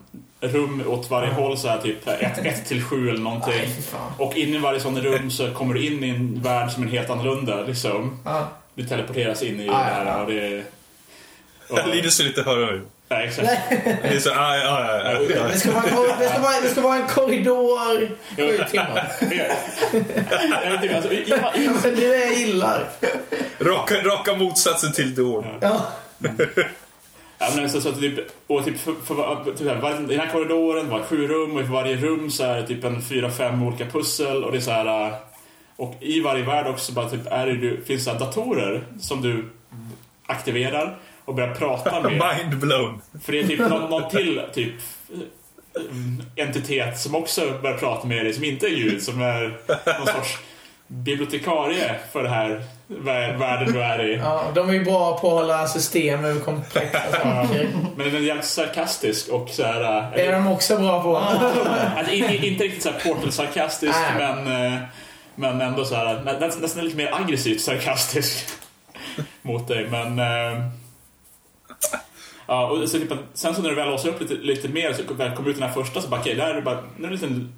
rum åt varje håll, så här typ 1 till 7 eller någonting. Fan. Och inne i varje sån rum så kommer du in i en värld som är helt annorlunda. Liksom. Ja. Du teleporteras in i det Ah, här och det... Och, Linus vill inte höra nu. Nej, exakt. Det är så, ah, ja, ja, ja, ja. Det ska, vara, en det, ska vara, det ska vara en korridor. Sju timmar. Inte, alltså, det är det jag gillar. Raka, raka motsatsen till Dawn. Ja. Ja, men så, så typ, och typ för, för, typ, här, I den här korridoren var det sju rum och i varje rum så är det typ en fyra, fem olika pussel och det är så här... Och i varje värld också bara typ är det, finns det datorer som du aktiverar och börjar prata med. Mind blown. För det är typ någon, någon till typ eh, entitet som också börjar prata med dig som inte är Gud, som är någon sorts bibliotekarie för den här vär- världen du är i. Ja, de är ju bra på att hålla system över komplexa saker. Men den är jävligt sarkastisk och så här... Det är äh, de också bra på. Alltså, in, in, inte riktigt så här portal-sarkastisk, men, eh, men ändå så här, nä, nä, nästan lite mer aggressivt sarkastisk mot dig. Men... Ja, och så typ, att- sen så när du väl låser upp lite, lite mer så väl kommer ut den här första så bara okej, okay, där är det bara, nu är det en liten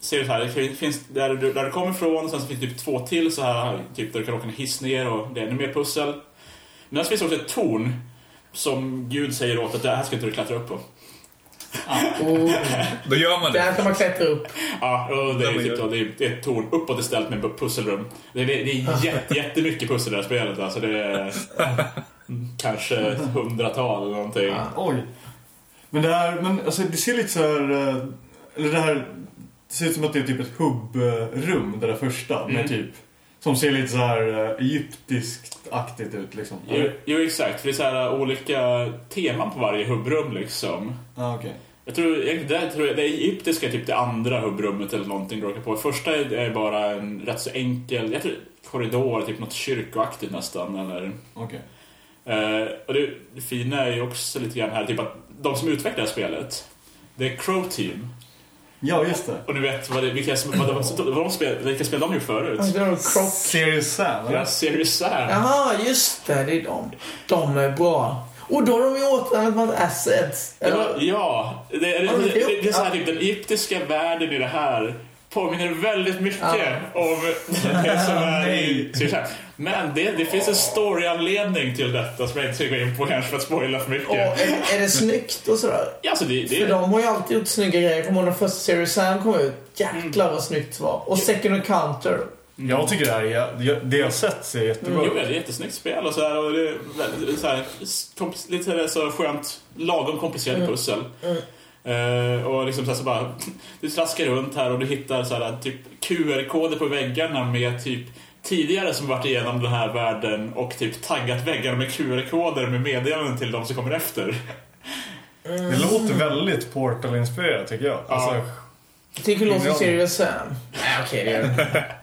ser du så här, det finns där du, där du kommer ifrån, sen så finns det typ två till så här, typ där du kan åka en hiss ner och det är ännu mer pussel. Men sen finns det också ett torn som Gud säger åt att det här ska inte du klättra upp på. Oh, Då gör man det. där kan man klättra upp. Ja, och det är, typ då, det är det är ett torn uppåt istället med pusselrum. Det är, det är jätte, jättemycket pussel i det här spelet. Alltså det är kanske hundratal eller någonting. Oj. Men det här, men alltså det ser lite så här, eh, eller det här, det ser ut som att det är typ ett hubbrum, det där första, med Mm. typ, som ser lite så här eh, egyptiskt-aktigt ut liksom. Jo, jo, exakt. För det är så här olika teman på varje hubbrum liksom. Ah, okej. Jag tror, där tror jag, det egyptiska är typ det andra hubbrummet eller någonting du råkar på. Första är, bara en rätt så enkel, jag tror korridor, typ något kyrkoaktigt nästan. Eller, Okej. Eh, och det, det fina är ju också lite grann här, typ att de som utvecklar det spelet, det är Crow Team. Ja, just det. Och ni vet vad det, vilka, vad, vad, vad de spel, vilka spel de gjort förut? Det är en krock. Serious Sam? Ja, Series Sam. Jaha, just det. Det är de. De är bra. Och då har de ju återanvänt massa assets. Ja, Eller? ja det, det, de det, det, det är så här, Ja. typ, den egyptiska världen i det här påminner väldigt mycket Ja. om det som är i. Series Sam. Men det, det finns en storyanledning till detta som jag inte ska gå in på kanske för att spoila för mycket. Och är, är det snyggt och sådär? Ja, alltså det, det, För de har ju alltid gjort snygga grejer. Jag kommer ihåg när första Series Sam kom ut. Jäklar vad snyggt det var. Och Second Encounter. Jag tycker det här är, det jag sett ser jättebra Jo, ut. det är ett jättesnyggt spel och så här, och det är väldigt, så här, lite så skönt, lagom komplicerade pussel. Eh, och liksom så, här, så bara, du traskar runt här och du hittar så här, typ QR-koder på väggarna med typ tidigare som varit igenom den här världen och typ taggat väggarna med QR-koder med meddelanden till de som kommer efter. Det låter väldigt Portal-inspirerat tycker jag. Alltså, Tycker du låter som Ja. Serious Sam? Nej, okej det gör det.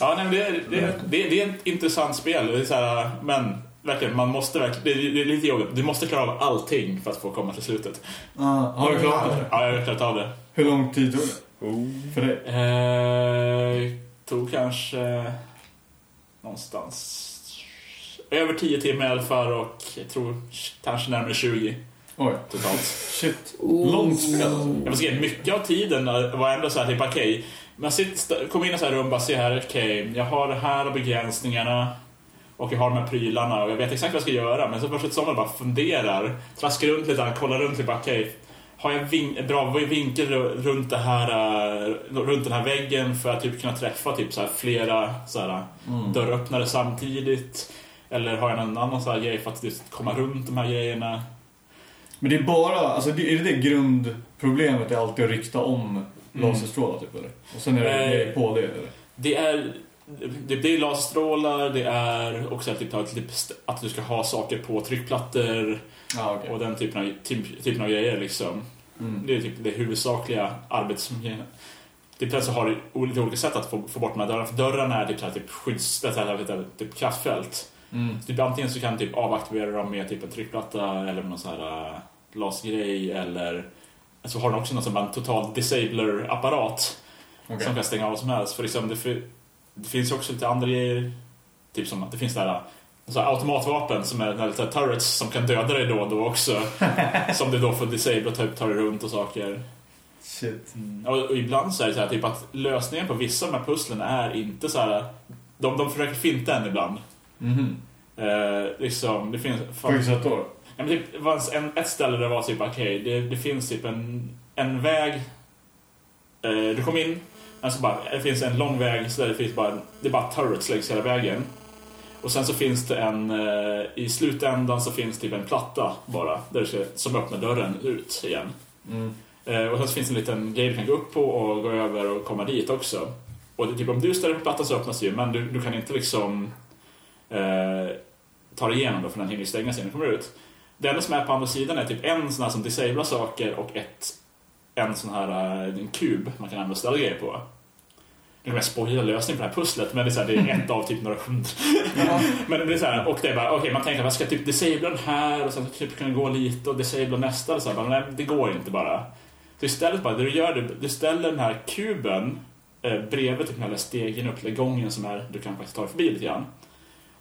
Ja, nej, men det, är, det, är, det, är, det är ett intressant spel, det är så här, men verkligen, man måste verkligen, det är, det lite jobbigt. Du måste klara av allting för att få komma till slutet. ah, har du klarat det? Ja, jag har klarat av det. Hur lång tid tog det? För dig? Eh, tog kanske någonstans över 10 timmar i alla fall och jag tror kanske närmare 20 Oj. totalt. Shit. Långt spel. Jag måste säga, mycket av tiden var ändå så här typ okej, man sitter, kommer in i så här rum och bara ser här, okej, jag har det här och begränsningarna och jag har de här prylarna och jag vet exakt vad jag ska göra men så plötsligt som man bara funderar, traskar runt lite, kollar runt lite, bara, okej, har jag vin- bra vinkel runt, det här, eh, runt den här väggen för att typ kunna träffa typ så flera så här, dörröppnare samtidigt? Eller har jag någon annan så här grej för att komma runt de här grejerna? Men det är bara, alltså är det det grundproblemet är alltid att rykta om laserstrålar typ eller? Och sen är det Eh, på det eller? Det är, det, det är laserstrålar, det är också att, typ, att, du ska ha saker på tryckplattor Ja okej. och den typen av, typ, typen av grejer liksom. Mm. Det är typ det huvudsakliga arbets... Typ så har du olika, olika sätt att få, få bort de här dörrarna. För dörrarna är typ, så här, typ skydds... Det här, vet typ kraftfält. Mm. Typ, antingen så kan du typ avaktivera dem med typ en tryckplatta eller någon sån här uh, lasgrej eller så har den också någon sån här total disabler-apparat Okej. som kan stänga av vad som helst. För liksom, det, det finns ju också lite andra grejer. Typ som att det finns där så automatvapen som är lite turrets som kan döda dig då och då också. som du då får disable och typ tar dig runt och saker. Shit. Och, och ibland så är det så här, typ att lösningen på vissa av de här pusslen är inte så här. De, de försöker finta en ibland. Mhm. Eh, liksom, det finns... På vilket då? Ja, men typ, det var en, ett ställe där det var typ, okej, det, det finns typ en, en väg. Eh, du kom in, alltså bara, det finns en lång väg så där det finns bara, det är bara turrets längs hela vägen. Och sen så finns det en, eh, i slutändan så finns typ en platta bara, där du ska, som öppnar dörren ut igen. Mm. Eh, och sen så finns det en liten grej du kan gå upp på och gå över och komma dit också. Och det, typ, om du ställer på plattan så öppnas det ju, men du, du kan inte liksom eh, ta dig igenom då, för den hinner ju stänga sig när du kommer ut. Det enda som är på andra sidan är typ en sån här som disablar saker och ett, en sån här eh, en kub man kan använda och ställa grejer på. Spoila lösningen på det här pusslet, men det är, så här, det är ett av typ några hundra. men det är så här, och det är bara, okej, man tänker att man ska typ disabla den här och sen typ kunna gå lite och disabla nästa. Och så här, men nej, det går inte bara. Så istället bara, det du gör, du, du ställer den här kuben eh, bredvid typ den här stegen upp till gången som är, du kan faktiskt ta dig förbi lite grann.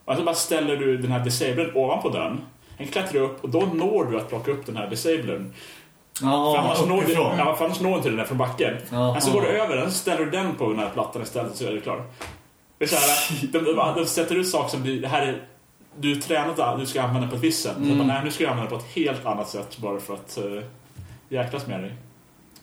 Och så bara ställer du den här disablern ovanpå den. Den klättrar upp och då når du att plocka upp den här disablern. För Ja, annars, når du, uppifrån. ja, för annars når du inte den där från backen. Jaha. Men så går du över den, så ställer du den på den här plattan istället så är du klar. Det är så här, de, de, de sätter ut saker som blir, det här är, du är tränad att du ska använda på ett visst sätt. Mm. bara, nej, nu ska jag använda på ett helt annat sätt bara för att uh, jäklas med dig.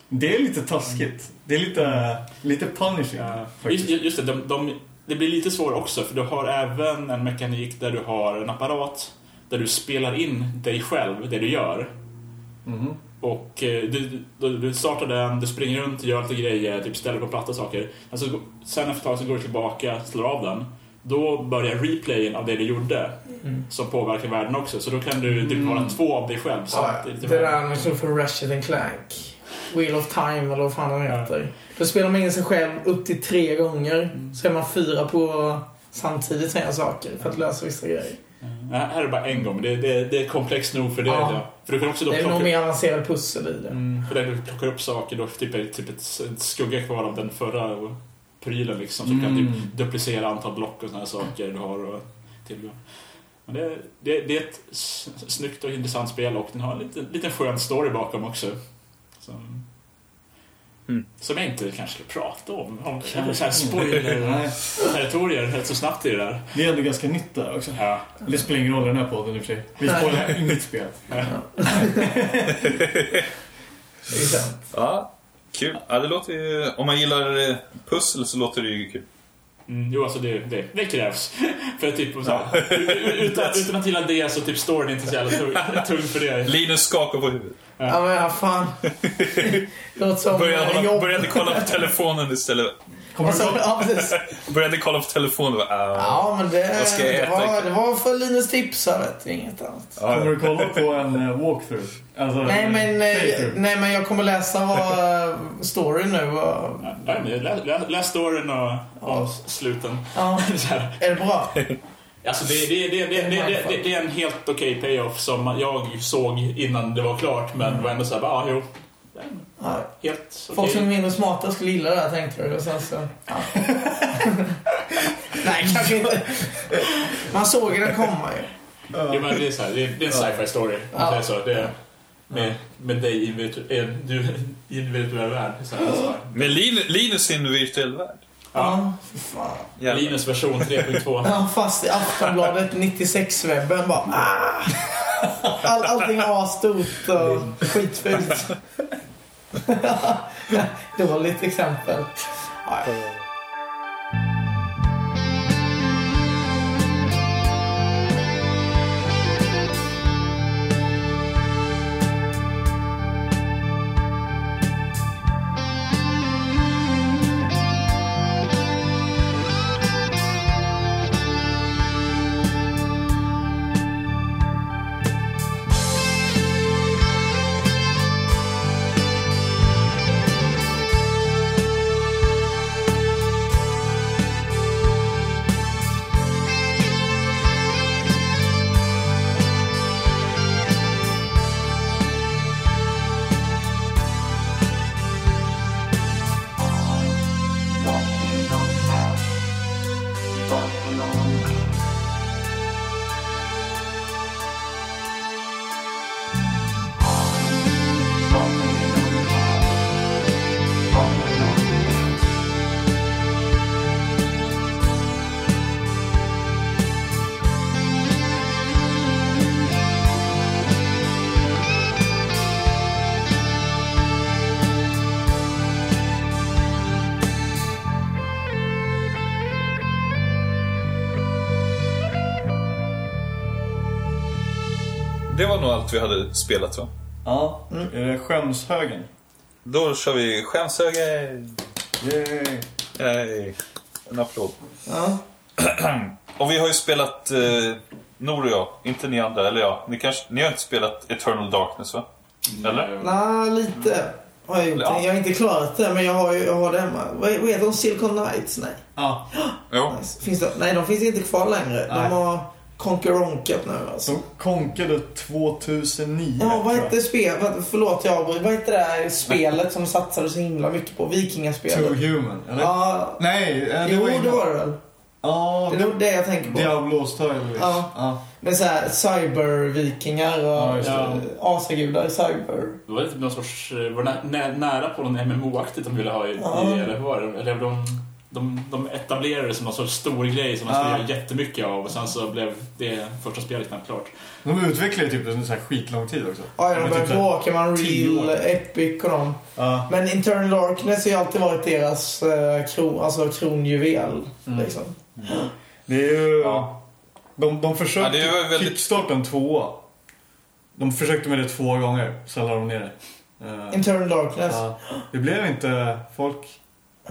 Det är lite taskigt. Det är lite, lite punishing. Ja, just, just det, de, de, det blir lite svårare också för du har även en mekanik där du har en apparat där du spelar in dig själv, det du gör. Mhm. Och eh, du, du, du startar den, du springer runt, gör lite grejer, typ ställer på platta saker. Alltså, sen efter ett tag så går du tillbaka, slår av den. Då börjar replayen av det du gjorde som påverkar världen också. Så då kan du typ vara två av dig själv Ja, samtidigt. det där med så för Ratchet and Clank. Wheel of Time eller vad fan den heter. Då spelar man in sig själv upp till tre gånger. Så är man fyra på samtidigt säga saker för att lösa vissa grejer. Ja, här är det bara en gång, det, det, det är komplext nog för det. Ja. Ja. För du kan också då Det är plocka nog mer avancerade pussel i det. Mm, för när du plockar upp saker då typ typ ett, ett skugga kvar av den förra prylen liksom. Så du kan Mm. typ duplicera antal block och här saker du har och tillgå. Men det, det, det är ett snyggt och intressant spel och den har en liten, liten skön story bakom också. Som, Mm. som jag inte kanske ska prata om. Om spoiler-territorier rätt så snabbt i det där. Det är ändå ganska nytt där också. Ja. Det spelar ingen roll i den här podden i och för sig. Vi spoilar inget spel. Det är sant. Ja, kul. Ja, det låter ju... Om man gillar eh, pussel så låter det ju kul. Mm, jo, alltså det, det, det krävs. för typ, så här, utan, utan att gilla det så typ storyn är inte så jävla tung, tung för det. Linus skakar på huvudet. Ja men vad fan. Låter som Började, hålla, jobb. började kolla på telefonen istället. Kommer du, ja, precis. Började kolla på telefonen och bara, ah. ja men det, Vad ska jag det, var, det var för Linus tipsar vet du, inget annat. Ja, kommer du kolla på en eh, walkthrough? Alltså, Nej men, eh, playthrough? nej men jag kommer läsa vad eh, storyn nu och, Ja, men läs, läs, läs storyn och, och sluten. ja, är det bra? Alltså det, det, det, det, det, det, det, det är en helt okej payoff som jag såg innan det var klart men det var ändå såhär, ja jo. Ja. Helt okej. Folk som är mindre smarta skulle gilla det här tänkte du och sen så... Ja. nej kanske inte. Man såg den komma ju. Jo, men det är, så här, det, är, det är en sci-fi story. Ja. så. Det är, med, med dig i en virtu- en- du- i en virtuell värld. Så här, så här. Men Linus, Linus i en virtuell värld. Ja. Jävlar. Linus version 3.2. Ja, fast i Aftonbladet 96-webben bara... Ah, All, allting är asstort och skitfult. Dåligt exempel. Ja, vi hade spelat va? Ja, är det skämshögen? Då kör vi skämshöger. Yay! Yay. En applåd. Ja. Och vi har ju spelat, eh, Nor och jag, inte ni andra, eller ja, ni, kanske, ni har inte spelat Eternal Darkness va? Eller? Nej, lite. Har jag, gjort. Ja. jag har inte klarat det, men jag har, ju- jag har det hemma. Vad heter de? Silicon Knights? Nej. Ja, Jo. Nice. Finns det? Nej, de finns inte kvar längre. Nej. De har konkeronkat nu alltså. som konkade 2009 Ja, vad hette spel? vad- Förlåt, jag avbryter. Vad hette det här spelet som satsade så himla mycket på? Too Vikingaspelet. Human, eller? Ja, Nej, eh, det jo, var det innan. var det väl. Ja, Det är nog det jag tänker på. Diablo Style. Ja. ja. Men så här cyber-vikingar och det. ja. asagudar i cyber. Det var lite någon sorts, eh, var nä, nä, nära på någon MMO-aktigt de ville ha i, Ja. i eller vad var det? Eller de, de, de etablerade det som någon sorts stor grej som man skulle Ja. göra jättemycket av och sen så blev det första spelet knappt klart. De utvecklade typ en sån här skitlång tid också. Ja, Men de typ började så här- Pokémon Real. Epic och dem. Ja. Men Internal Darkness har ju alltid varit deras eh, kron, alltså kronjuvel. Mm. Liksom. Det är ju... Ja. De, de försökte Ja, det väldigt- kickstarta en tvåa. De försökte med det två gånger, sen la de ner det. Eh, Internal Darkness. ja. Det blev inte... Folk,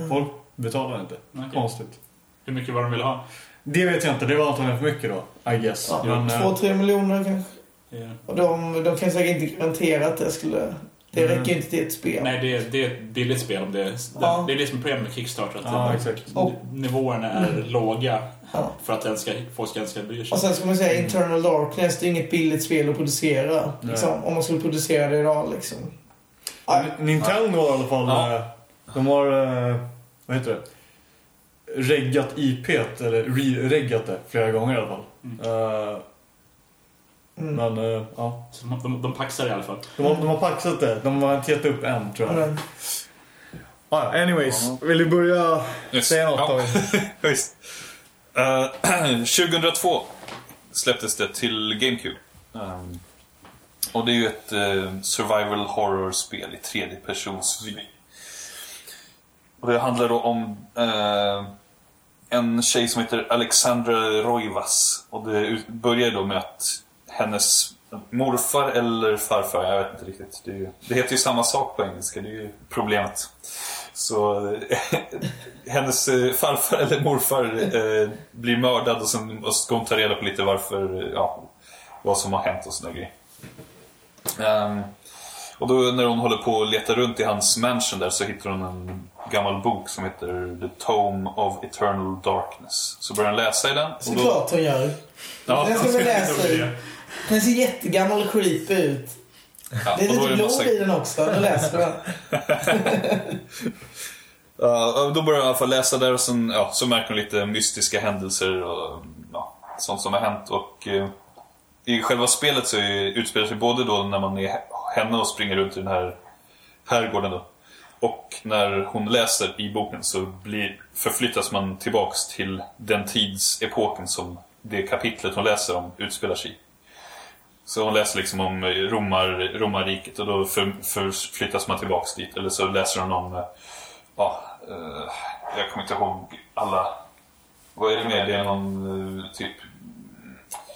folk betalade inte. Okej. Konstigt. Hur mycket var de ville ha? Det vet jag inte, det var antagligen för mycket då. I guess. Ja, Men, eh, två, tre miljoner kanske. Ja. Och de, de kan säkert inte garantera att det skulle... Det Mm. räcker inte till ett spel. Nej, det, är- det är ett billigt spel. Om det, Ja. det är det som är problemet med Kickstarter. Att Ja, det- exakt. Och- Nivåerna är låga Ja. för att den ska, folk ska, ska bry sig. Och sen ska man säga Internal Darkness, det är inget billigt spel att producera. Liksom, om man skulle producera det idag liksom. Ja, Nintendo har i alla fall... Ja. eh, De har... eh, Vad heter det? Reggat IP, eller re-reggat det flera gånger i alla fall. Eh, Mm. Men eh, ja, Så de, de, de paxar i alla fall. de har, de har paxat det. De har inte gett upp än tror jag. men, Ah, ja, anyways, vill du börja Yes. säga något Ja. Visst. Eh, 2002 släpptes det till GameCube. Ehm, och det är ju ett eh, survival horror-spel i tredje persons vy. Och det handlar då om eh, en tjej som heter Alexandra Roivas. Och det börjar då med att hennes morfar eller farfar, jag vet inte riktigt. Det, ju, det heter ju samma sak på engelska, det är ju problemet. Så eh, hennes eh, farfar eller morfar eh, blir mördad och sen och så ska hon ta reda på lite varför, ja, vad som har hänt och sådana grejer. Um, och då när hon håller på att leta runt i hans mansion där så hittar hon en gammal bok som heter The Tome of Eternal Darkness. Så börjar hon läsa i den. och då- såklart hon gör. Ja, Den ska vi läsa i. Den ser jättegammal och creepy ut. ja, Det är då lite är det massa- blod i den också. Nu läser du och då börjar jag i alla fall läsa där och sen, ja, så märker hon lite mystiska händelser och ja, sånt som har hänt. Och eh, i själva spelet så är, utspelar sig både då när man är henne och springer runt i den här herrgården då. Och när hon läser i boken så blir, förflyttas man tillbaks till den tidsepoken som det kapitlet hon läser om utspelar sig i. Så hon läser liksom om Romar, romarriket och då för, förflyttas man tillbaks dit. Eller så läser hon om, ja, eh, jag kommer inte ihåg alla. Vad är det mer? Det är någon eh, typ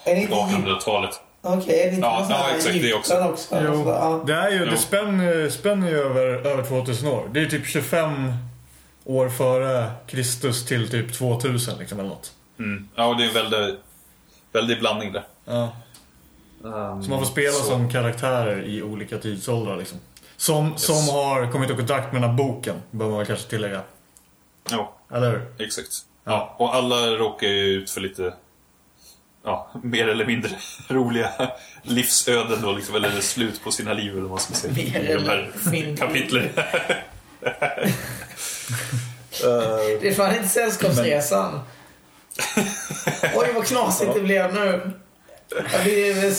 Är det inte Egypten? 1800-talet. Okej, är det inte Ja, ja, exakt, det också. också? Jo, Så, ja. det, är ju, Jo. det spänner, spänner ju över, över 2000 år. Det är typ 25 år före Kristus till typ 2000 liksom eller något. Mm. Ja, och det är en väldigt, väldigt blandning där. Ja. Um, Så man får spela så- som karaktärer i olika tidsåldrar liksom. Som, som har kommit i kontakt med den här boken, behöver man kanske tillägga. Jo, Eller hur? exakt. Ja, och alla råkar ju ut för lite, ja, mer eller mindre roliga livsöden då, liksom, eller slut på sina liv eller vad man ska säga. Mer I de eller här mindre. kapitlen. Det är fan inte Sällskapsresan. Oj, vad knasigt det blev nu. Jag blev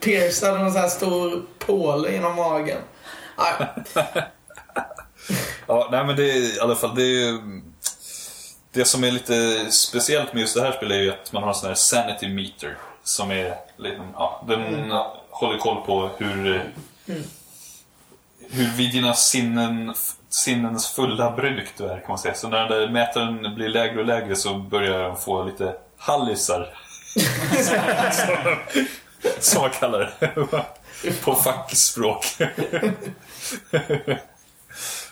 piercad med en sån här stor pål inom magen. Ja, nej men det är i alla fall, det är. Det som är lite speciellt med just det här spelet är ju att man har en sån här sanity meter. Som är liksom, ja, den håller koll på hur... Hur vid dina sinnen, sinnens fulla bruk du är kan man säga. Så när den där mätaren blir lägre och lägre så börjar den få lite hallisar. som, som man kallar det. På fackspråk.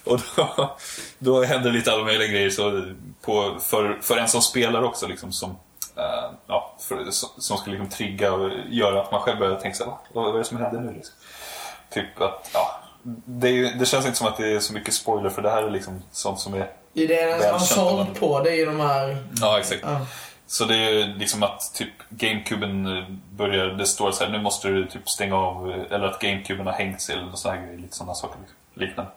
Och då, då händer lite alla möjliga grejer så på, för, för en som spelar också. Liksom, som, eh, ja, för, som som ska liksom trigga och göra att man själv börjar tänka så här, vad, vad är det som händer nu? Liksom? Typ att, ja, det, ju- det känns inte som att det är så mycket spoiler för det här är liksom sånt som är... det är sålt men- på. Det är ju de här... Ja, exakt. Ja. Så det är liksom att typ GameCuben börjar, det står så här, nu måste du typ stänga av, eller att GameCuben har hängt sig eller sådana här grejer, lite sådana saker. Liksom, liknande.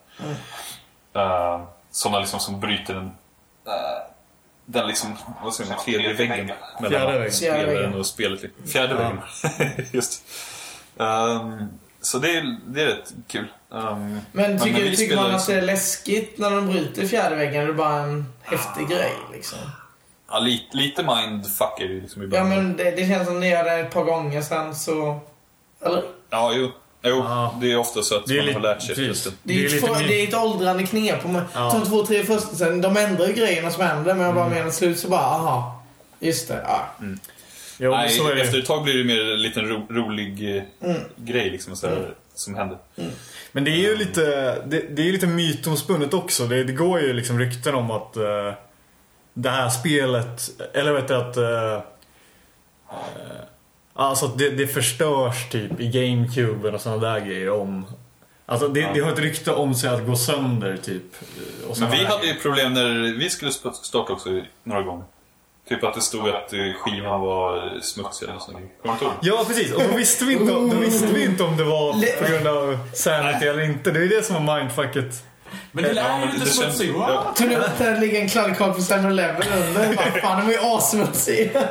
Uh, sådana liksom som bryter den, eh, den liksom, vad säger man, tredje väggen mellan spelaren och spelet. liksom. Fjärde Ja. väggen, just. Ehm, så det är, det är rätt kul. Um, Men tycker, vi tycker man att det är läskigt när de bryter fjärde väggen? Är det bara en häftig grej liksom? Ja, lite, lite mindfuck är det liksom Ja, ibland. men det, det känns som ni gör det ett par gånger sen så... Eller? Ja, jo. Jo, Ja. det är ofta så att Det är man lite- har lärt sig precis. efter. Det är, Det är två- ny- det är ett åldrande knep. Om- Ja. De två, tre första sen, de ändrar ju grejerna som händer, men jag bara menar slut så bara, aha. Just det, ja. Jo, Nej, så är det. efter ett tag blir det mer en liten ro, rolig eh, Mm. grej liksom, så här, som händer. Men det är ju lite, det, det är ju lite mytomspunnet också. Det, det går ju liksom rykten om att eh, det här spelet, eller vet du att... eh, alltså att det, det förstörs typ i GameCube och sådana där grejer om... Alltså det, det har ett rykte om sig att gå sönder typ. Och Men vi där hade ju problem när vi skulle starta också några gånger. Typ att det stod att eh, skivan var smutsig eller sånt. Ja precis, och då visste vi inte, då visste vi inte om det var på grund av sanity eller inte. Det är det som var mindfucket. Men det lär ju känns- smutsig. Tror ni att det ligger en kladdkaka på 7-Eleven under? Bara, Fan, de är ju assmutsiga.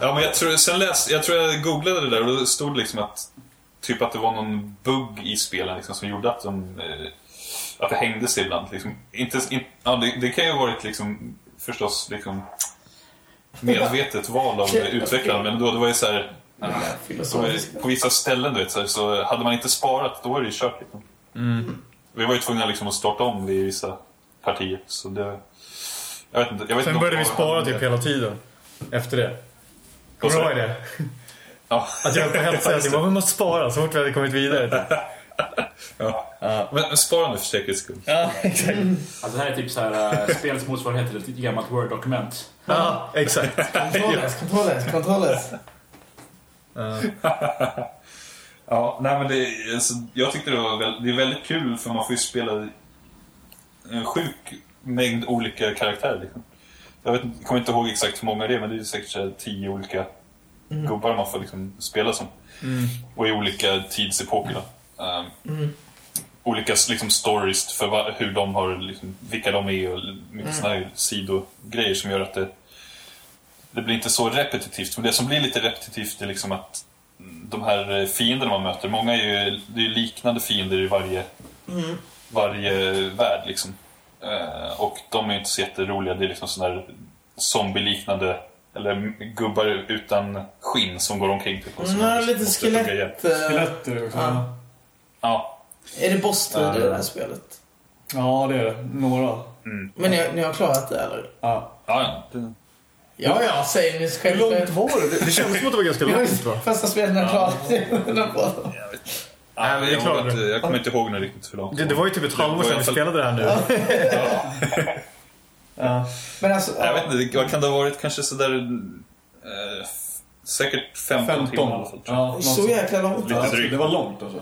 Ja, men jag tror, sen läs, jag tror jag googlade det där och då stod det liksom att Typ att det var någon bugg i spelen liksom, som gjorde att de eh, Att det hängde sig ibland. Liksom. Inte, in, ja, det, det kan ju ha varit liksom förstås liksom medvetet val av utvecklaren men då det var ju så här Så Filosofiskt. på vissa ställen du vet, så, här, så hade man inte sparat då var det ju kört. Liksom. Vi var ju tvungna liksom, att starta om vid vissa partier. Så det, jag vet inte, jag vet Sen inte började vi det spara typ hela tiden. Efter det. Kommer du ihåg det? Ja. Att jag höll på att hälsa att vi måste spara så fort vi hade kommit vidare. Typ. Ja. Men, men spara nu för säkerhets skull. Ja, exakt. Alltså det här är typ så här, äh, spelets motsvarighet till ett gammalt Word-dokument. Ja, exakt. Kontrolles, kontrolles, kontrolles. Ja, nej men det, alltså, jag tyckte det var väldigt, det är väldigt kul för man får ju spela en sjuk mängd olika karaktärer. Liksom. Jag vet, inte- kommer inte ihåg exakt hur många det är men det är säkert så här, tio olika gubbar man får liksom spela som. Och i olika tidsepoker. Då. Um, Olika liksom, stories för hur de har, liksom, vilka de är och mycket sådana här sidogrejer som gör att det, det blir inte så repetitivt. Men det som blir lite repetitivt är liksom att de här fienderna man möter, många är ju, det är ju liknande fiender i varje, varje värld. Liksom. Eh, och de är ju inte så jätteroliga. Det är liksom sådana här zombie-liknande eller gubbar utan skinn som går omkring. Typ, och Mm, lite skelett... eh, Skeletter också. Ja. Ja, Är det bossstrider i det här Mm. spelet? Ja, det är det. Några. Men ni, ni har klarat det eller? Ja. ja, det, Ja, ja, säger ni Hur själv. långt var det? Det- kändes som att det var ganska långt va? Spelet ni har klarat. Nej, det är klart inte, jag kommer inte ihåg när riktigt hur långt Det, det var ju typ ett halvår sedan vi spelade det här nu. Ja. Men alltså, Jag vet inte, det- vad kan det ha varit? Kanske sådär... Eh, säkert 15, timmar i alla fall. Ja, så jäkla långt. Lite Alltså, drygt. Det var långt alltså.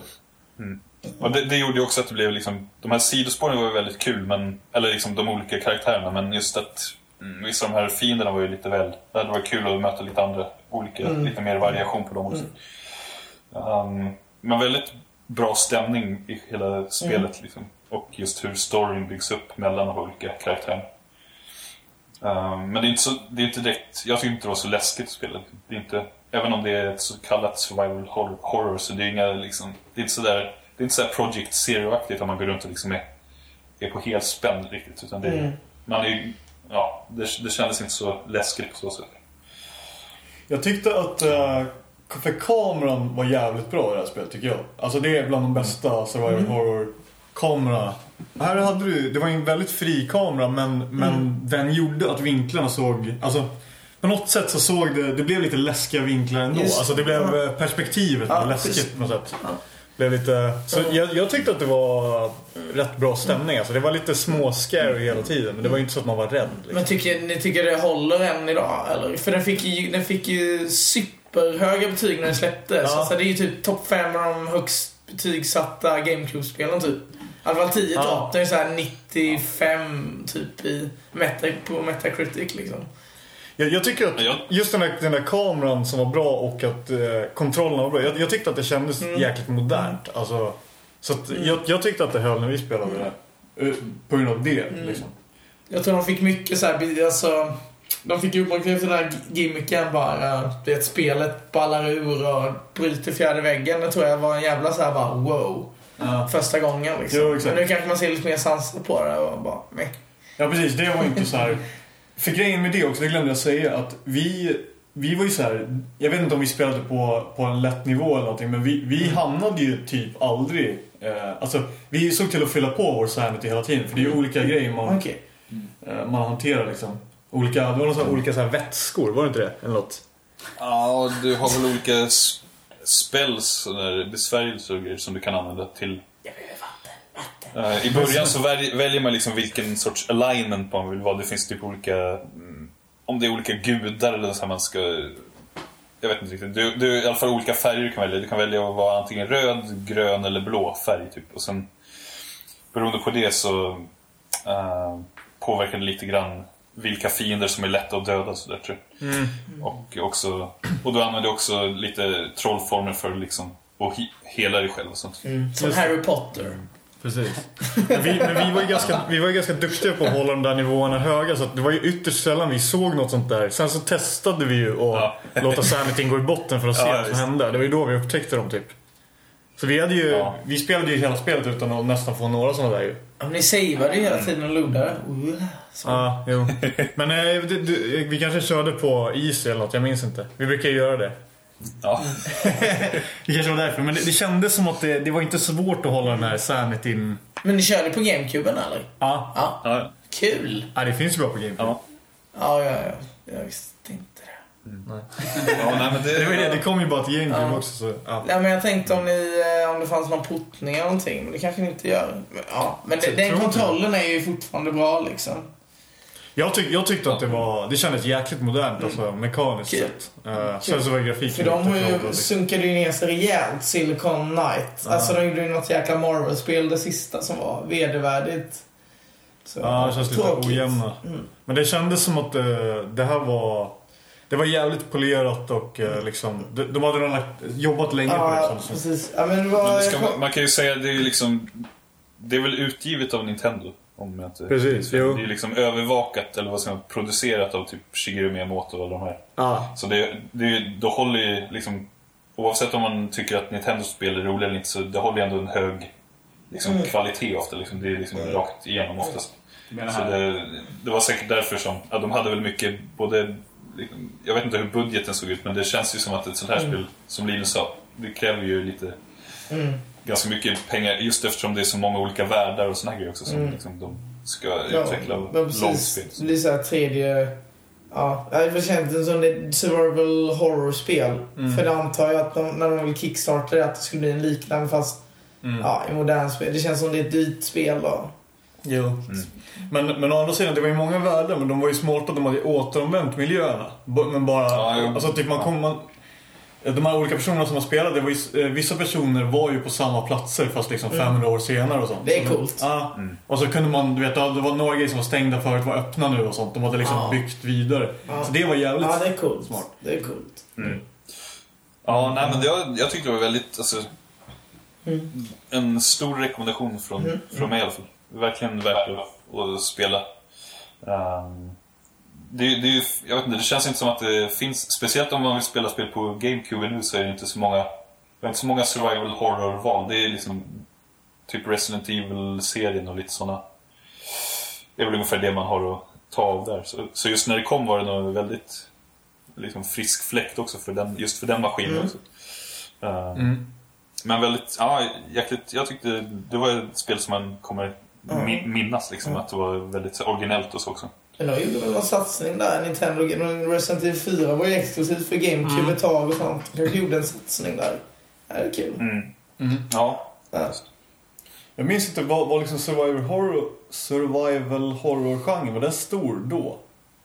Och det, det gjorde ju också att det blev liksom... De här sidospåren var väldigt kul, men... Eller liksom de olika karaktärerna, men just att... Mm, vissa av de här fienderna var ju lite väl... Det var kul att möta lite andra, olika, lite mer variation på dem också. Um, men väldigt bra stämning i hela spelet liksom. Och just hur storyn byggs upp mellan de olika karaktärerna. Um, men det är inte så, det är inte direkt, jag tycker inte det var så läskigt att spela. Det är inte, även om det är ett så kallat survival horror, horror så det är inga liksom, det är inte sådär, det är inte sådär Project Zero-aktigt om man går runt och liksom är, är på helspänn riktigt. Utan det, är- man är ja, det, det kändes inte så läskigt på så sätt. Jag tyckte att uh, för kameran var jävligt bra i det här spelet tycker jag. Alltså det är bland de bästa survival horror kamerorna. Här hade du, det var en väldigt fri kamera men, men den gjorde att vinklarna såg, alltså på något sätt så såg det, det blev lite läskiga vinklar ändå. Just- alltså det blev ja. eh, perspektivet Ja, läskigt på något sätt. Blev lite, så jag, jag tyckte att det var rätt bra stämning. Alltså det var lite små scary hela tiden men det var ju inte så att man var rädd. Liksom. Men tycker, ni tycker det håller än idag? Eller? För den fick ju, den fick ju superhöga betyg när den släpptes. Ja. Alltså, det är ju typ topp 5 av de högst betygsatta GameCube-spelen typ. I alla fall 10 Ja. topp. Det är så här 95 typ i meta, på Metacritic liksom. Jag, jag tycker att Ja. just den där, den där kameran som var bra och att eh, kontrollerna var bra. Jag, jag tyckte att det kändes Mm. jäkligt modernt. Alltså, så att jag, jag tyckte att det höll när vi spelade det. eh, På grund av det. Mm. Liksom. Jag tror de fick mycket så här, alltså... De fick uppmärksamhet för den här gimmicken bara. Det att spelet ballar ur och bryter fjärde väggen. Det tror jag var en jävla så här bara wow. Ja. Första gången liksom. Jo. Men nu kanske man ser lite mer sansat på det och bara meh. ja, precis. Det var inte så här... För grejen med det också, det glömde jag säga, att vi... Vi var ju så här, jag vet inte om vi spelade på, på en lätt nivå eller någonting, men vi, vi hamnade ju typ aldrig... Eh, alltså, vi såg till att fylla på vår sanity hela tiden, för det är ju olika grejer man, Okej. eh, man hanterar liksom. Olika, det var några sådana olika så här vätskor, var det inte det? Eller något? Ja, du har väl olika spells, besvärjelser som du kan använda till... Eh, I början så väl- väljer man liksom vilken sorts alignment man vill vara. Det finns typ olika... mm, Om det är olika gudar eller så här man ska... Jag vet inte riktigt. Du, du, I alla fall olika färger du kan välja. Du kan välja att vara antingen röd, grön eller blå färg. Typ. Och sen beroende på det så eh, påverkar det lite grann vilka fiender som är lätta att döda. Så där, tror jag. Och, också, och du använder också lite trollformer för liksom att he- hela dig själv och sånt. Som Harry Potter. Precis. Men vi, men vi, var ju ganska, vi var ju ganska duktiga på att hålla de där nivåerna höga så att det var ju ytterst sällan vi såg något sånt där. Sen så testade vi ju att Ja. låta sanityn gå i botten för att se Ja, vad som hände. Det var ju då vi upptäckte dem typ. Så vi hade ju, Ja. vi spelade ju hela spelet utan att nästan få några sådana där ju. Ja, ni savade ju hela tiden och loadade. Uh, så. Ja, jo. Men eh, vi kanske körde på Easy eller något, jag minns inte. Vi brukar ju göra det. Ja. Det kanske var därför, men det, det kändes som att det, det var inte svårt att hålla den här sanityn. Men ni körde på GameCuben eller? Ja. Ja. Ja, Kul. ja, det finns ju bra på GameCube. ja. Ja, ja, ja. Jag visste inte det. ja nej, men det, Det, var ju det, det kom ju bara till GameCube Ja. också så, ja. Ja, men jag tänkte om, ni, eh, om det fanns någon portning eller någonting. Men det kanske ni inte gör. Men, Ja, men det, den kontrollen är ju fortfarande bra liksom. Jag, tyck, jag tyckte att det var, det kändes jäkligt modernt alltså mekaniskt Kul. sett. Uh, sen så var grafiken För de har ju ju ner sig rejält, Silicon Knight. Alltså de gjorde ju något jäkla Marvel-spel det sista som var vedervärdigt. Så, Ja, det känns lite tråkigt. ojämna. Mm. Men det kändes som att det, det här var... Det var jävligt polerat och eh, liksom... De, de hade nog lagt, jobbat länge på det Ja, det precis. Ja, men var... ska, man- man kan ju säga det är liksom... Det är väl utgivet av Nintendo. Om jag inte Precis, Det jo. är ju liksom övervakat, eller vad ska man producerat av typ Shigeru Miyamoto och de här. Ja. Så det, det, då håller ju liksom... Oavsett om man tycker att Nintendos spel är roliga eller inte så det håller ju ändå en hög liksom, Mm. kvalitet ofta. Liksom. Det är liksom rakt igenom oftast. Det Så det, det var säkert därför som... Ja, de hade väl mycket både liksom, jag vet inte hur budgeten såg ut men det känns ju som att ett sånt här spel, som Linus sa, det kräver ju lite Mm. Ganska mycket pengar just eftersom det är så många olika världar och såna här grejer också som liksom, de ska utveckla Mm. Ja, långspel. precis. Det blir såhär tredje... Ja, det känns som är ett survival horror-spel. Mm. För det antar jag att de, när de vill kickstarta det, att det skulle bli en liknande fast Mm. ja, i modern spel. Det känns som det är ett dyrt spel då. Jo. Mm. Men, men å andra sidan, det var ju många världar men de var ju smarta. De hade återanvänt miljöerna. Men bara... Ja, alltså typ man kom... Man, de här olika personerna som har spelat, det var ju, eh, vissa personer var ju på samma platser fast liksom 500 år senare och sånt. Det är Så coolt. Ja. Mm. Och så kunde man, du vet, det var några grejer som var stängda förut var öppna nu och sånt. De hade liksom Ja. byggt vidare. Ja. Så det var jävligt Ja, det är coolt. smart. Det är coolt. Ja, nej men jag, jag tyckte det var väldigt, alltså, Mm. en stor rekommendation från, från mig i alla fall. Verkligen värt att, spela. Ehm, det, det, jag vet inte, det känns inte som att det finns, speciellt om man vill spela spel på GameCube nu så är det inte så många, det är inte så många survival horror-val. Det är liksom typ Resident Evil-serien och lite sådana. Det är väl ungefär det man har att ta av där. Så, så just när det kom var det nog väldigt liksom, frisk fläkt också för den, just för den maskinen Mm. också. Ehm, Mm. men väldigt, ja, jäkligt, jag tyckte det var ett spel som man kommer mi- minnas liksom, att det var väldigt originellt och så också. Men de gjorde väl någon satsning där, Nintendo. Resident Evil 4 var ju exklusivt för GameCube Mm. ett tag och sånt. De kanske gjorde en satsning där. Det är kul. Mm. Mm. Ja, Ja. Jag minns inte, var, var liksom survival horror, survival horror-genren, var den stor då?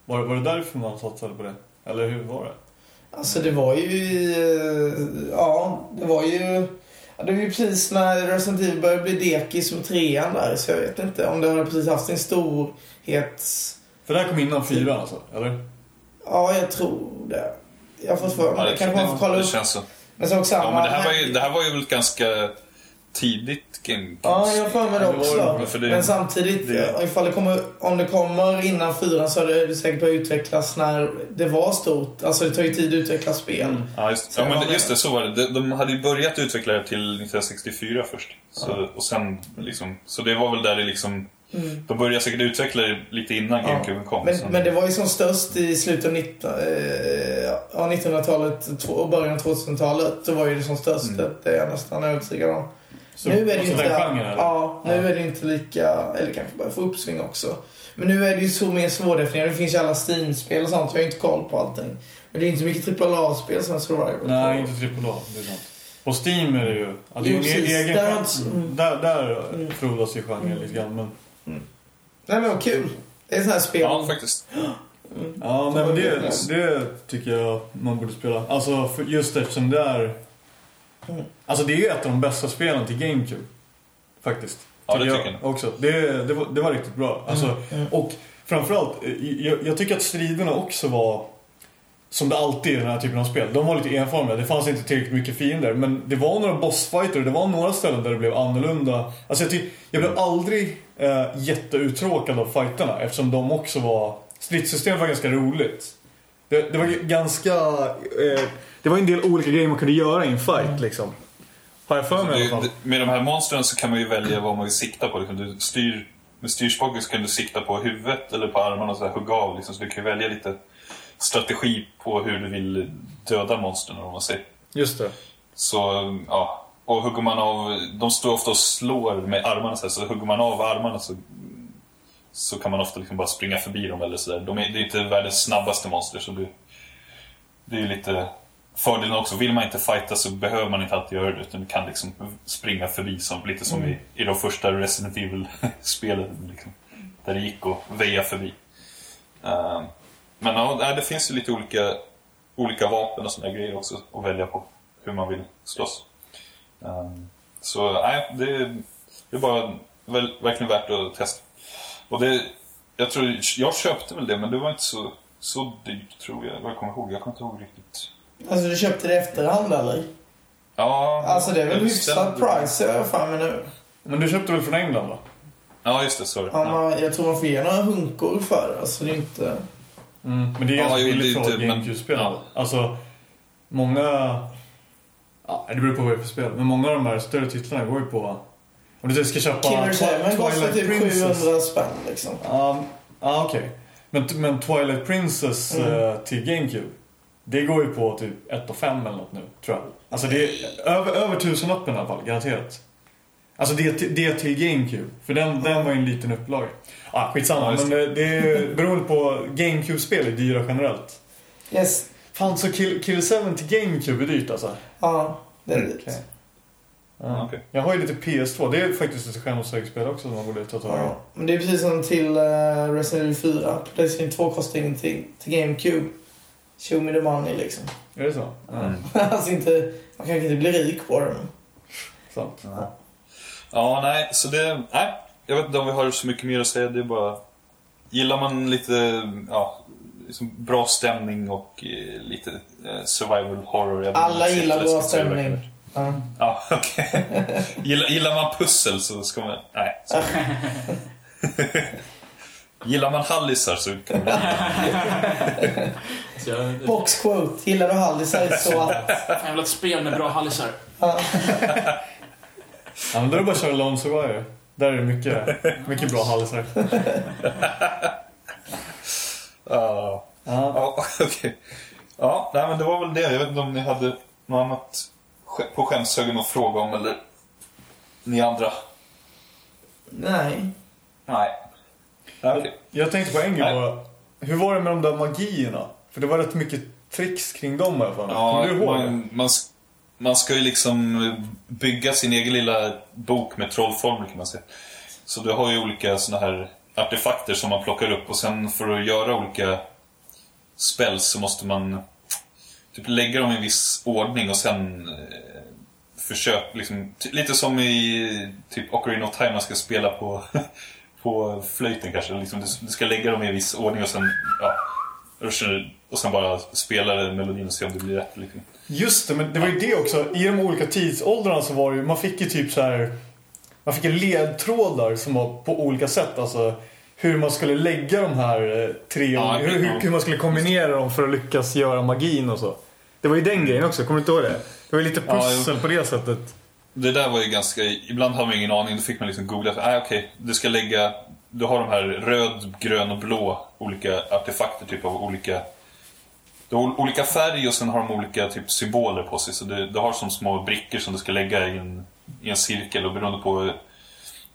Var, var det därför man satsade på det? Eller hur var det? Alltså det var ju... Ja, det var ju... Det var ju precis när Resident Evil började bli dekis med trean där. Så jag vet inte om det hade precis haft sin storhet. För det här kom innan fyran alltså, eller? Ja, jag tror det. Jag får för ja mig. det, det kanske man får kolla det upp. känns så. Men sak samma. Ja, men det här, var ju, det här var ju väl ganska tidigt GameCube. Ja, jag har för mig det Ja, det också. det, det- Men samtidigt, det- ja, ifall det kommer, om det kommer innan fyran så hade det säkert börjat utvecklas när det var stort. Alltså det tar ju tid att utveckla spel. Mm. Ja, just, ja, men just med. det, så var det. De, de hade ju börjat utveckla det till 1964 först. Så, och sen, liksom, så det var väl där det liksom... Mm. De började säkert utveckla det lite innan Ja. GameCube kom. Men, men det var ju som störst i slutet av 19, eh, ja, 1900-talet två- och början av 2000-talet. Då var ju det som störst. Mm. Det är jag nästan övertygad om. Så, nu är det inte... genren ja, nu Ja. är det inte lika... Eller kanske bara få uppsving också. Men nu är det ju så mer svårdefinierat. Det finns ju alla Steam-spel och sånt. Jag har inte koll på allting. Men det är inte mycket AAA-spel som är survival. Nej, inte AAA. Det är sant. På Steam är det ju... Ja, det är ju Jo, precis. egen Där mm. Där, där Mm. frodas ju genren lite grann. Men, Nej men vad kul. Det är sånt här spel. Ja, faktiskt. ja, nej, men det, det tycker jag man borde spela. Alltså, för just eftersom det är... Mm. Alltså det är ett av de bästa spelen till GameCube. Faktiskt. Ja, det jag tycker jag. också. Det, det, var, det var riktigt bra. Alltså, mm. Och framförallt, eh, jag, jag tycker att striderna också var som det alltid är i den här typen av spel. De var lite enformiga. Det fanns inte tillräckligt mycket fiender. Men det var några bossfighter och det var några ställen där det blev annorlunda. Alltså jag, jag blev aldrig eh, jätteuttråkad av fighterna eftersom de också var... Stridssystemet var ganska roligt. Det, det var ganska... Eh, det var en del olika grejer man kunde göra i en fight liksom. Har jag för mig i alla fall. med de här monstren så kan man ju välja vad man vill sikta på. Liksom. Du styr, med styrspaken så kan du sikta på huvudet eller på armarna och så här, hugga av. Liksom. Så du kan välja lite strategi på hur du vill döda monstren om man säger. Just det. Så, ja. Och hugger man av, de står ofta och slår med armarna så här, så hugger man av armarna så, så kan man ofta liksom bara springa förbi dem eller sådär. De är, det är inte världens snabbaste monster så det, det är lite fördelen också. Vill man inte fighta så behöver man inte alltid göra det utan du kan liksom springa förbi som, lite som i, i de första Resident Evil-spelen. Liksom, där det gick att väja förbi. Ehm, men ja, det finns ju lite olika, olika vapen och sådana grejer också att välja på. Hur man vill slåss. Ehm, så nej, det, det är bara väl, verkligen värt att testa. Och det, jag tror, jag köpte väl det men det var inte så, så dyrt tror jag. Vad jag kommer ihåg. Jag kommer inte ihåg riktigt. Alltså du köpte det i efterhand eller? Ja, Alltså det är väl hyfsat price jag för mig nu. Men du köpte väl från England va? Ja, just det. Sorry. Ja, Ja. man, jag tror man får ge några hunkor för det. Alltså det är inte... Mm. Men det är Ja, ganska är billigt för vara men- GameCube-spel. ja. Alltså, många... Ja, det beror på vad det är för spel. Men många av de här större titlarna går ju på... Om du ska köpa Killer Twi- 7 kostar typ Princess. 700 spänn liksom. Ja, ja, okej. Men, men Twilight Princess eh, till GameCube. Det går ju på typ 1 och 5 eller något nu, tror jag. Alltså det är över, över tusenlappen i alla fall, garanterat. Alltså det, det till GameCube. För den, den var ju en liten upplaga. Ah, skitsamma, Ja, men det, det är beroende på GameCube-spel är dyra generellt. Yes. Fan, så Kill, Kill 7 till GameCube är dyrt alltså? Ja, det är dit. Okej. Ja, okej. Jag har ju lite PS2. Det är faktiskt ett skärmhögspel också som man borde ta tag i. Ja. Men det är precis som till uh, Resident Evil 4. Playstation 2 kostar ingenting. Till GameCube, show me the money liksom. Är det så? Mm. alltså inte, man kanske inte blir rik på det men. sant. Ja. Ja, nej, så det... Nej, jag vet inte om vi har så mycket mer att säga. Det är bara... Gillar man lite ja, liksom bra stämning och eh, lite eh, survival horror. jag Alla gillar bra stämning. Ja. Ja, okej. gillar, gillar man pussel så ska man... Nej. Så. gillar man hallisar så kan man... Så jag, Box quote, gillar du Hallisar så att... jag vill ha ett spel med bra hallisar. Ja, men då är det bara att köra Lone Survivor. Där är det mycket, mycket bra hallisar. Ja, okej. Ja, nej, men det var väl det. Jag vet inte om ni hade något annat på skämshögen att fråga om eller ni andra? Nej. Nej. Ja, okej. Jag tänkte på en grej bara. Hur var det med de där magierna? För det var rätt mycket tricks kring dem jag för mig. Ja, Kommer du ihåg det? man, man, ska ju liksom bygga sin egen lilla bok med trollformler kan man säga. Så du har ju olika såna här artefakter som man plockar upp och sen för att göra olika spells så måste man typ lägga dem i en viss ordning och sen eh, försöka, liksom, lite som i typ Ocarina of Time man ska spela på, på flöjten kanske. Liksom, du, du ska lägga dem i en viss ordning och sen, ja, och sen bara spela melodin och se om det blir rätt. Liksom. Just det, men det var ju det också. I de olika tidsåldrarna så var det ju, man fick ju typ så här. Man fick ju ledtrådar som var på olika sätt. Alltså hur man skulle lägga de här eh, tre, Ja, hur, hur, ja. hur man skulle kombinera dem för att lyckas göra magin och så. Det var ju den grejen också, kommer du inte ihåg det? Det var ju lite Ja, pussel på det sättet. Det där var ju ganska, ibland hade man ingen aning, då fick man liksom googla. Nej okej, du ska lägga, du har de här röd, grön och blå olika artefakter typ av olika du har olika färg och sen har de olika typ symboler på sig. Så du, du har som små brickor som du ska lägga i en, i en cirkel och beroende på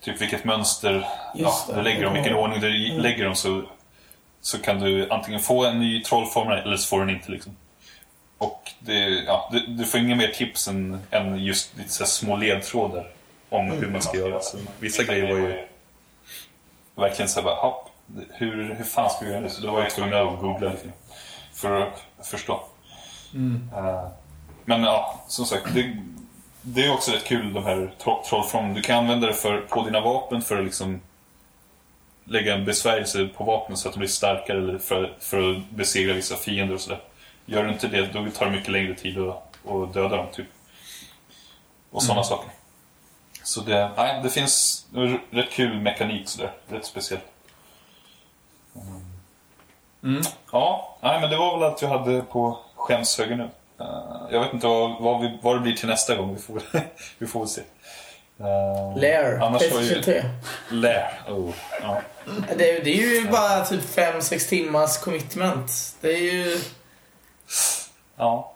typ vilket mönster ja, Just det. du lägger dem, vilken ordning du lägger dem så, så kan du antingen få en ny trollformel eller så får du den inte. Liksom. Och det, ja, du, du får inga mer tips än, än just lite så här små ledtrådar om hur man ska göra. Så vissa grejer var ju verkligen så här bara, "Hopp, hur, hur fan ska vi göra det? Så då var jag tvungen att googla lite för att förstå. Eh, men ja, som sagt, det, det är också rätt kul de här tro- trollformen. Du kan använda det för, på dina vapen för att liksom lägga en besvärjelse på vapnen så att de blir starkare eller för, för att besegra vissa fiender och sådär. Gör du inte det, då tar det mycket längre tid att, att döda dem. Typ. Och sådana saker. Så det, nej, det finns rätt kul mekanik sådär. Rätt speciellt. Mm. Ja, nej, men det var väl allt jag hade på skämshögen nu. Eh, jag vet inte vad, vad, vi, vad det blir till nästa gång. Vi får, vi får väl se. Uh, Lair, Annars var ju... Playstation 3. Lair. Oh, ja. Det, det är ju bara typ 5-6 timmars commitment. Det är ju... ja.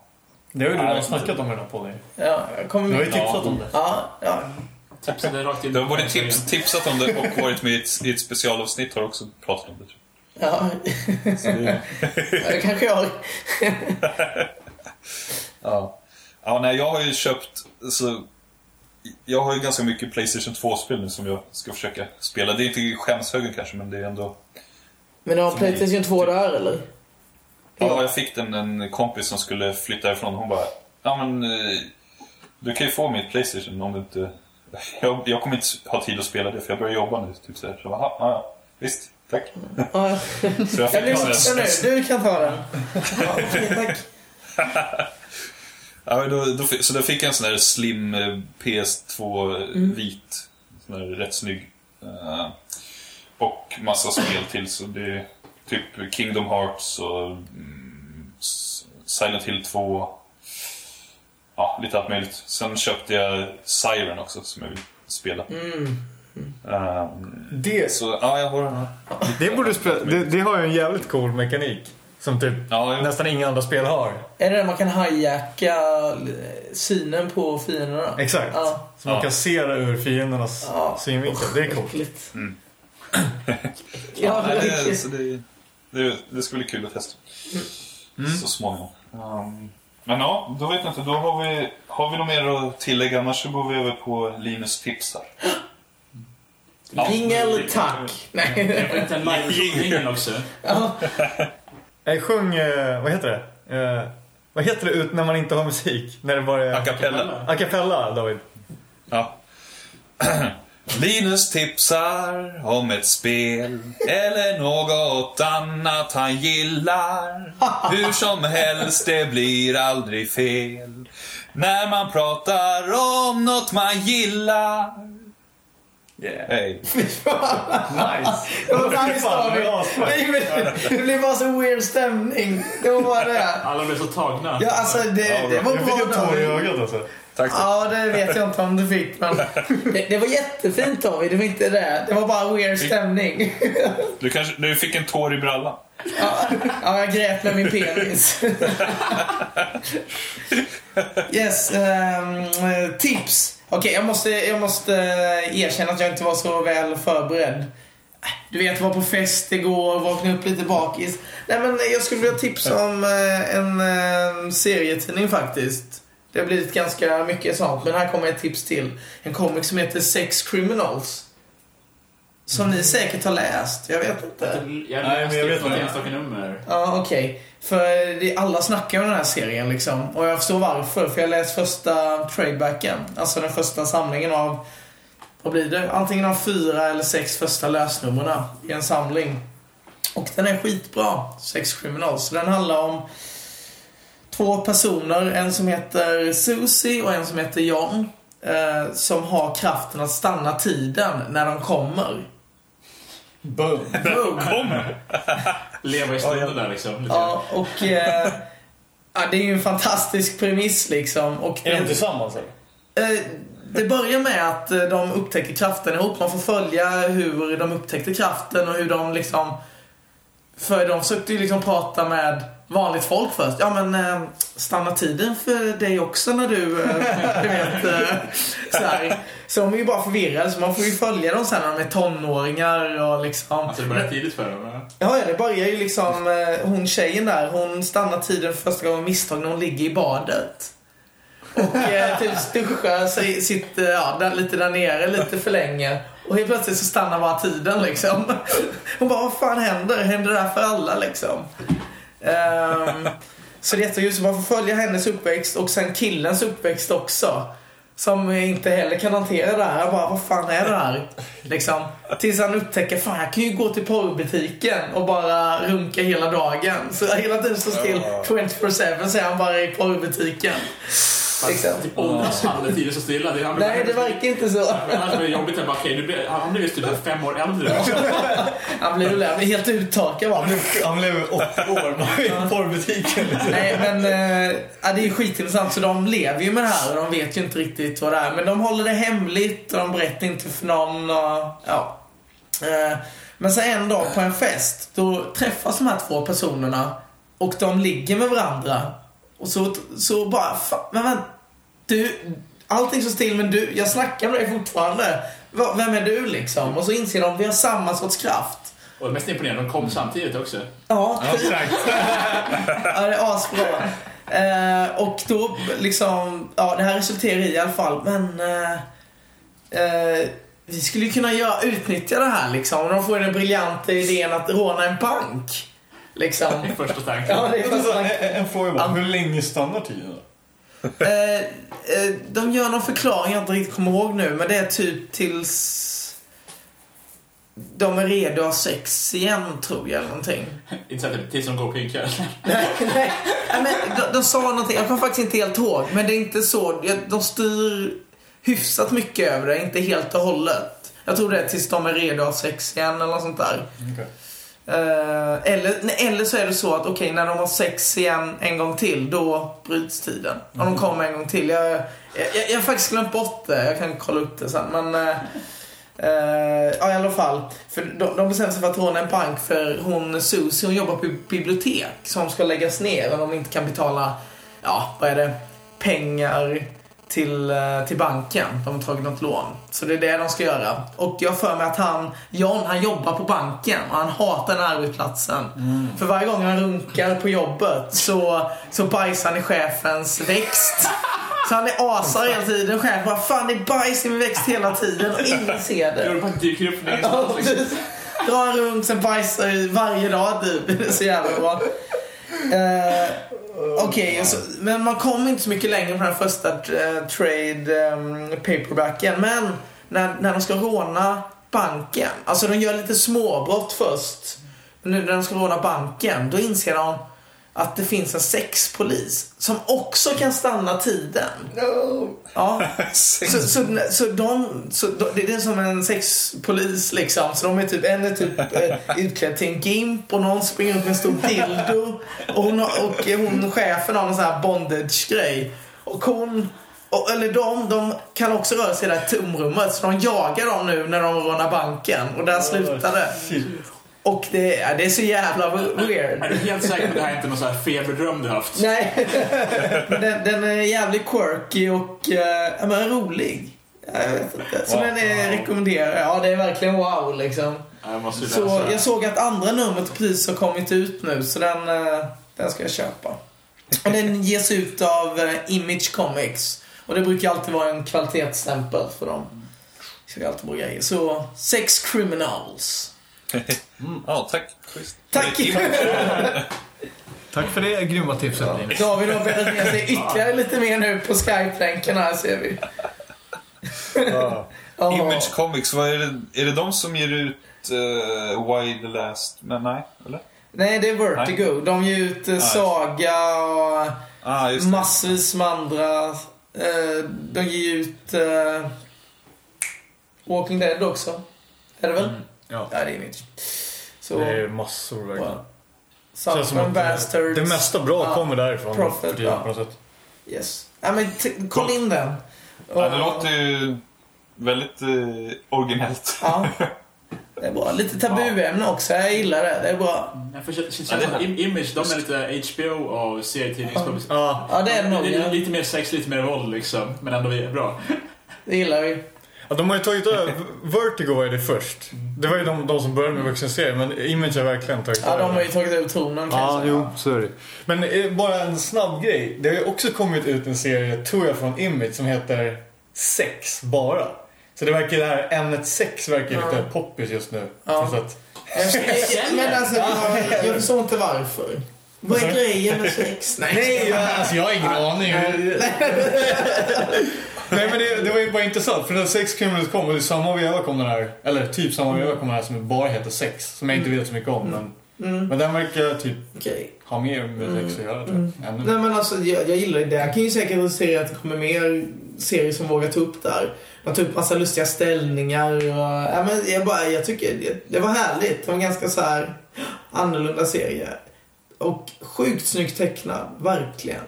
Det har ju du redan det- snackat om den här podden. Ja, jag kommer... Du har ju tipsat Ja. om det. Ja, ja. Tipsade rakt in Du har både tips, tipsat om det och varit med i ett, i ett specialavsnitt har också pratat om det. Ja, det, det kanske jag har. ja. ja, nej, jag har ju köpt... Så, jag har ju ganska mycket Playstation 2-spel nu som jag ska försöka spela. Det är inte skämshögen kanske, men det är ändå... Men du har Playstation 2 där eller? Ja, jag fick den en kompis som skulle flytta ifrån. Hon bara, ja men eh, du kan ju få mitt Playstation om du inte... Jag, jag kommer inte ha tid att spela det för jag börjar jobba nu. Typ så här. Så jag bara, "Ja, ja, visst, tack. Ja, Så jag jag fick sån lyssnar nu. Du kan ta den. Ja, tack. ja, då, då, så då fick jag en sån här slim eh, PS2 eh, vit. Sån här rätt snygg. Eh, och massa spel till. Så det är typ Kingdom Hearts och mm, Silent Hill 2. Ja, lite allt möjligt. Sen köpte jag Siren också som jag vill spela. Mm. Ehm, Det, så, ja, jag har den här. det, borde spela, det, det har ju en jävligt cool mekanik. Som typ Ja, nästan inga andra spel har. Är det där man kan hijacka synen på fienderna? Exakt. Ja. Så man Ja. kan se det ur fiendernas Ja. synvinkel. Det är coolt. Mm. ja, Nej, det det, det, det, det skulle bli kul att testa. Så småningom. Ehm, men ja, då vet jag inte. Då har vi, har vi något mer att tillägga? Annars så går vi över på Linus tipsar. Ja. Jingel, tack. Det Nej. var inte en också. Ja. Jag sjung, eh, vad heter det? Eh, vad heter det ut när man inte har musik? När det bara är... A cappella. A cappella, David. Ja. Linus tipsar om ett spel eller något annat han gillar. Hur som helst, det blir aldrig fel. När man pratar om något man gillar. Yeah. Hey. Nice. Det var nice Fan, David. det var asbra. Nej, men Det blev bara så weird stämning. Det var bara det. Alla blev så tagna. Ja, alltså det, det var Jag fick en tår i ögat alltså. Tack så Ja, det vet jag inte om du fick, men det, det var jättefint David. Det var inte det. Det var bara weird stämning. Du, kanske, du fick en tår i brallan. Ja, ja jag grät med min penis. Yes, ehm, tips. Okej, jag, måste, jag måste erkänna att jag inte var så väl förberedd. Du vet, var på fest igår, vaknade upp lite bakis. Nej men jag skulle vilja tipsa om eh, en eh, serietidning faktiskt. Det har blivit ganska mycket sånt, men här kommer ett tips till. En comic som heter Sex Criminals. Som ni säkert har läst, jag vet inte. Jag Nej, men jag vet läste något inte. enstaka nummer. Ja, okej. För alla snackar om den här serien liksom. Och jag förstår varför. För jag läste första tradebacken. Alltså den första samlingen av, vad blir det? Antingen av fyra eller sex första lösnumren i en samling. Och den är skitbra, Sex Criminals. Så den handlar om två personer. En som heter Susie och en som heter John. Eh, som har kraften att stanna tiden när de kommer. Boom. Boom. Leva i stunden där liksom. Ja, och... Eh, ja, det är ju en fantastisk premiss liksom. Och Är de det, tillsammans eller? eh, det börjar med att eh, de upptäcker kraften ihop. Man får följa hur de upptäckte kraften och hur de liksom... För de försökte ju liksom prata med vanligt folk först. Ja men eh, stanna tiden för dig också när du, eh, du vet, eh, så, här. så de är ju bara förvirrade så man får ju följa dem sen när de är tonåringar och liksom. Alltså det började tidigt för dem. ja. Ja, ja, det börjar ju liksom, eh, hon tjejen där, hon stannar tiden för första gången misstag när hon ligger i badet. Och eh, typ duschar sig, sitter ja, där, lite där nere lite för länge. Och helt plötsligt så stannar bara tiden liksom. Hon bara, vad fan händer? Händer det här för alla liksom? Ehm, så det är jättekul, så man får följa hennes uppväxt och sen killens uppväxt också. Som inte heller kan hantera det här. Jag bara, vad fan är det här? Liksom. Tills han upptäcker, fan jag kan ju gå till porrbutiken och bara runka hela dagen. Så hela tiden står still 24-7 så är han bara i porrbutiken. Liksom. Typ åldras han när tiden så stilla. Det, han Nej, det verkar inte så. Annars blir det jobbigt att bara, okej, nu blir- han blir visst typ fem år äldre. Han han blir helt uttorkad bara. Han blev 80 år i porrbutiken. Liksom. Nej, men ja, det är skitintressant. Så de lever ju med det här och de vet ju inte riktigt vad det är. Men de håller det hemligt och de berättar inte för någon. Och, ja. Eh, men sen en dag på en fest, då träffas de här två personerna och de ligger med varandra. Och så, så bara, fan, men vänta, du, allting står still men du, jag snackar med dig fortfarande. Vem är du liksom? Och så inser de, vi har samma sorts kraft. Och det mest imponerande, de kom samtidigt också. Ja, Exakt. Ja, det är asbra. Eh, och då liksom, ja det här resulterar i i alla fall, men eh, eh, vi skulle ju kunna göra, utnyttja det här liksom. De får den briljanta idén att råna en bank. Liksom. Första tanken. Ja, det är första en, en fråga bara. Hur länge stannar tiden då? eh, eh, De gör någon förklaring jag inte riktigt kommer ihåg nu, men det är typ tills de är redo att ha sex igen, tror jag, eller någonting. Inte så att tills de går och pinkar. Nej, nej. Nej, men de, de sa någonting, jag kommer faktiskt inte helt ihåg. Men det är inte så, de styr hyfsat mycket över det, inte helt och hållet. Jag tror det är tills de är redo att ha sex igen eller något sånt där. Eh, eller, eller så är det så att okej, när de har sex igen en gång till, då bryts tiden. Om de kommer en gång till. Jag, jag, jag, jag har faktiskt glömt bort det, jag kan kolla upp det sen. Men, eh, Eh, ja, i alla fall. För de, de bestämde sig för att råna en bank för hon Susie, hon jobbar på bibliotek som ska läggas ner om de inte kan betala, ja, vad är det, pengar till, eh, till banken. De har tagit något lån. Så det är det de ska göra. Och jag för mig att han, John, han jobbar på banken och han hatar den här arbetsplatsen. För varje gång han runkar på jobbet så, så bajsar han i chefens växt. Så han är asar hela tiden. Chefen bara, fan det är bajs i min växt hela tiden och ingen ser det. Det bara dyker upp från ingenstans. liksom. Drar runt, sen bajsar varje dag typ. Det är så jävla bra. Eh, Okej, så- men man kommer inte så mycket längre på den första eh, trade um, paperbacken. Men när, när de ska råna banken, alltså de gör lite småbrott först. Men nu när de ska råna banken, då inser de att det finns en sexpolis som också kan stanna tiden. Ja. Så, så, så, de, så de, det är som en sexpolis liksom. Så de är typ, en är typ eh, utklädd till en gimp och någon springer runt med en stor dildo. Och hon, och hon chefen har en sån här bondage-grej. Och hon, och, eller de, de kan också röra sig i det här tomrummet. Så de jagar dem nu när de rånar banken. Och där slutar det. Och det, ja, det är så jävla weird. Är du helt säker på att det här inte är någon sån här feberdröm du haft? Nej, men den, den är jävligt quirky och eh, ja, men rolig. Jag vet inte. Så Wow. den är rekommenderad. Ja, det är verkligen wow liksom. Ja, Jag Så jag såg att andra numret precis har kommit ut nu, så den, eh, den ska jag köpa. Och den ges ut av eh, Image Comics. Och det brukar alltid vara en kvalitetsstämpel för dem. Så det är alltid bra grejer. Så, Sex Criminals. Ja, tack. Schysst. Tack! Tack för det grymma tipset Linus. David har bäddat ner sig ytterligare lite mer nu på Skype-länken här ser vi. Ja. Image Comics, vad är det? Är det de som ger ut uh, Why the Last... Men nej, eller? Nej, det är Vertigo. De ger ut eh, Saga och Ah, massvis med andra. Eh, de ger ut eh, Walking Dead också. Är det väl? Ja. Ja, det är Image. Så, Det är massor verkligen. som Southern Bastards. det mesta bra Ja. kommer därifrån. För tiden ja. på något sätt. Yes. Ja, men t- kolla in den. Ja, det låter ju väldigt eh, originellt. Ja. Det är bra. Lite tabuämne också. Jag gillar det. Det är bra. Ja, för känns Ja, det är- Image, de är lite HBO och serietidningspublicering. Ja, Ja, det är nog. Lite mer sex, lite mer våld liksom. Men ändå bra. Det gillar vi. Ja, de har ju tagit över. Vertigo var ju det först. Det var ju de, de som började med vuxenserien, men Image har verkligen tagit Ja, över. de har ju tagit över tronen kan Ja, jo, så är det. Men eh, bara en snabb grej. Det har ju också kommit ut en serie, tror jag, från Image som heter Sex bara. Så det verkar det här ämnet sex verkar Ja. lite poppis just nu. Ja. Så att, Men alltså, jag, jag förstår inte varför. Vad är grejen med sex? Nej, Nej, jag, alltså jag har ingen aning. Nej men det, det var ju bara intressant för när Sex Criminals kom och i samma veva kom den här, eller typ samma veva kom den här som bara heter Sex. Som jag inte vet så mycket om men, Mm. men den verkar typ Okej. ha mer med sex att göra tror jag. Nej men alltså, jag, jag gillar det. Jag kan ju säkert resultera att det kommer mer serier som vågar ta upp där. Man tar upp massa lustiga ställningar och... Ja, men jag, bara, jag tycker det, det var härligt. Det var en ganska så här annorlunda serie. Och sjukt snyggt tecknad, verkligen.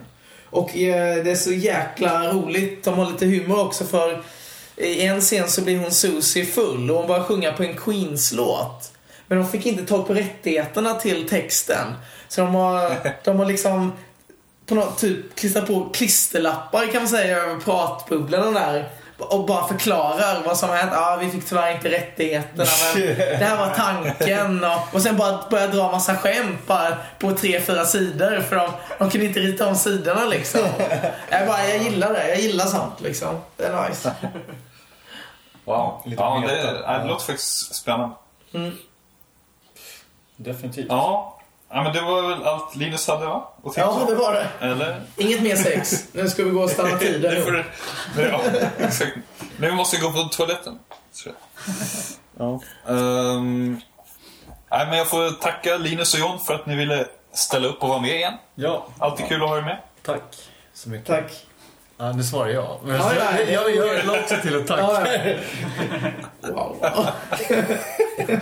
Och eh, det är så jäkla roligt. De har lite humor också för i en scen så blir hon Susie full och hon börjar sjunga på en Queens-låt. Men de fick inte tag på rättigheterna till texten. Så de har, de har liksom på något typ klistrat på klisterlappar kan man säga över pratbubblorna där. Och bara förklarar vad som har hänt. Ja, vi fick tyvärr inte rättigheterna men det här var tanken. Och, och sen bara börja dra massa skämt bara på tre, fyra sidor. För de, de kunde inte rita om sidorna liksom. Jag, bara, jag gillar det. Jag gillar sånt liksom. Det är nice. Wow. Lite Ja, det, det låter faktiskt spännande. Definitivt. Ja. Ja, men det var väl allt Linus hade va? Och Ja, det var det. Eller? Inget mer sex. Nu ska vi gå och stanna tiden. Nu får du- men ja, exakt. Nu måste jag gå på toaletten. tror jag. Ja. Ehm, nej, men jag får tacka Linus och John för att ni ville ställa upp och vara med igen. Ja, Alltid kul att ha er med. tack så mycket. Tack. Ja, nu svarar jag. Men Ja, ja, jag, jag, jag vill också till ett tack. Ja, ja. Wow.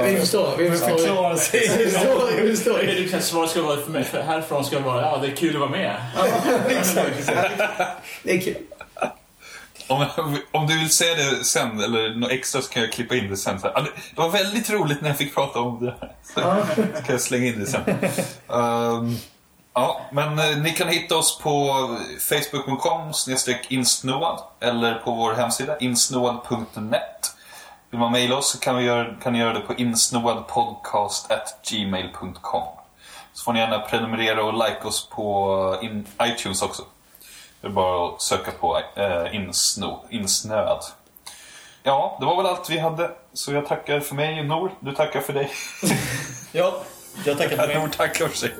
vi förstår. Vi förstår. Förklara sig. Vi förstår. Vi förstår. Kanske svaret ska vara för mig, härifrån ska det vara ja, det är kul att vara med. Det är kul. Om, om du vill säga det sen, eller något extra, så kan jag klippa in det sen. Så här, "Ja, det- var väldigt roligt när jag fick prata om det här. Så så kan jag slänga in det sen. Ehm, ja, men eh, ni kan hitta oss på facebook.com insnoad eller på vår hemsida insnoad.net. Vill man mejla oss så kan, vi göra, kan ni göra det på insnoadpodcast.gmail.com. Så får ni gärna prenumerera och like oss på in, iTunes också. Det är bara att söka på eh, insno, insnöad. Ja, det var väl allt vi hade. Så jag tackar för mig, Nor. Du tackar för dig. Ja, jag tackar för mig. Nor tackar för sig.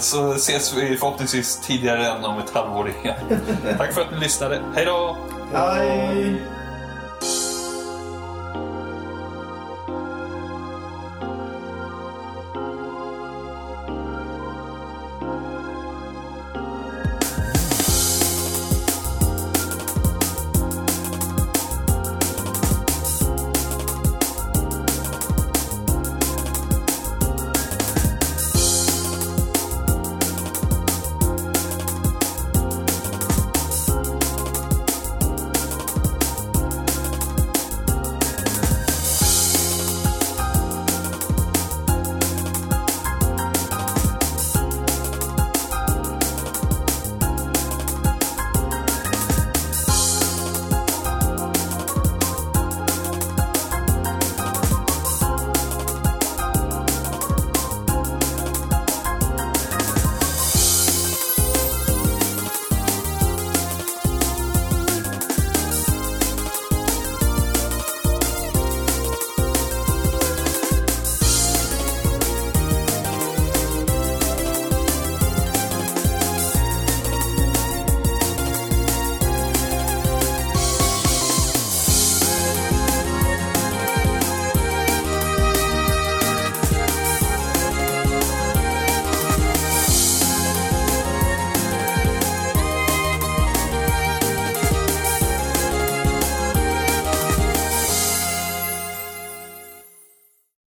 Så ses vi förhoppningsvis tidigare än om ett halvår igen. Tack för att ni lyssnade. Hej då! Hej!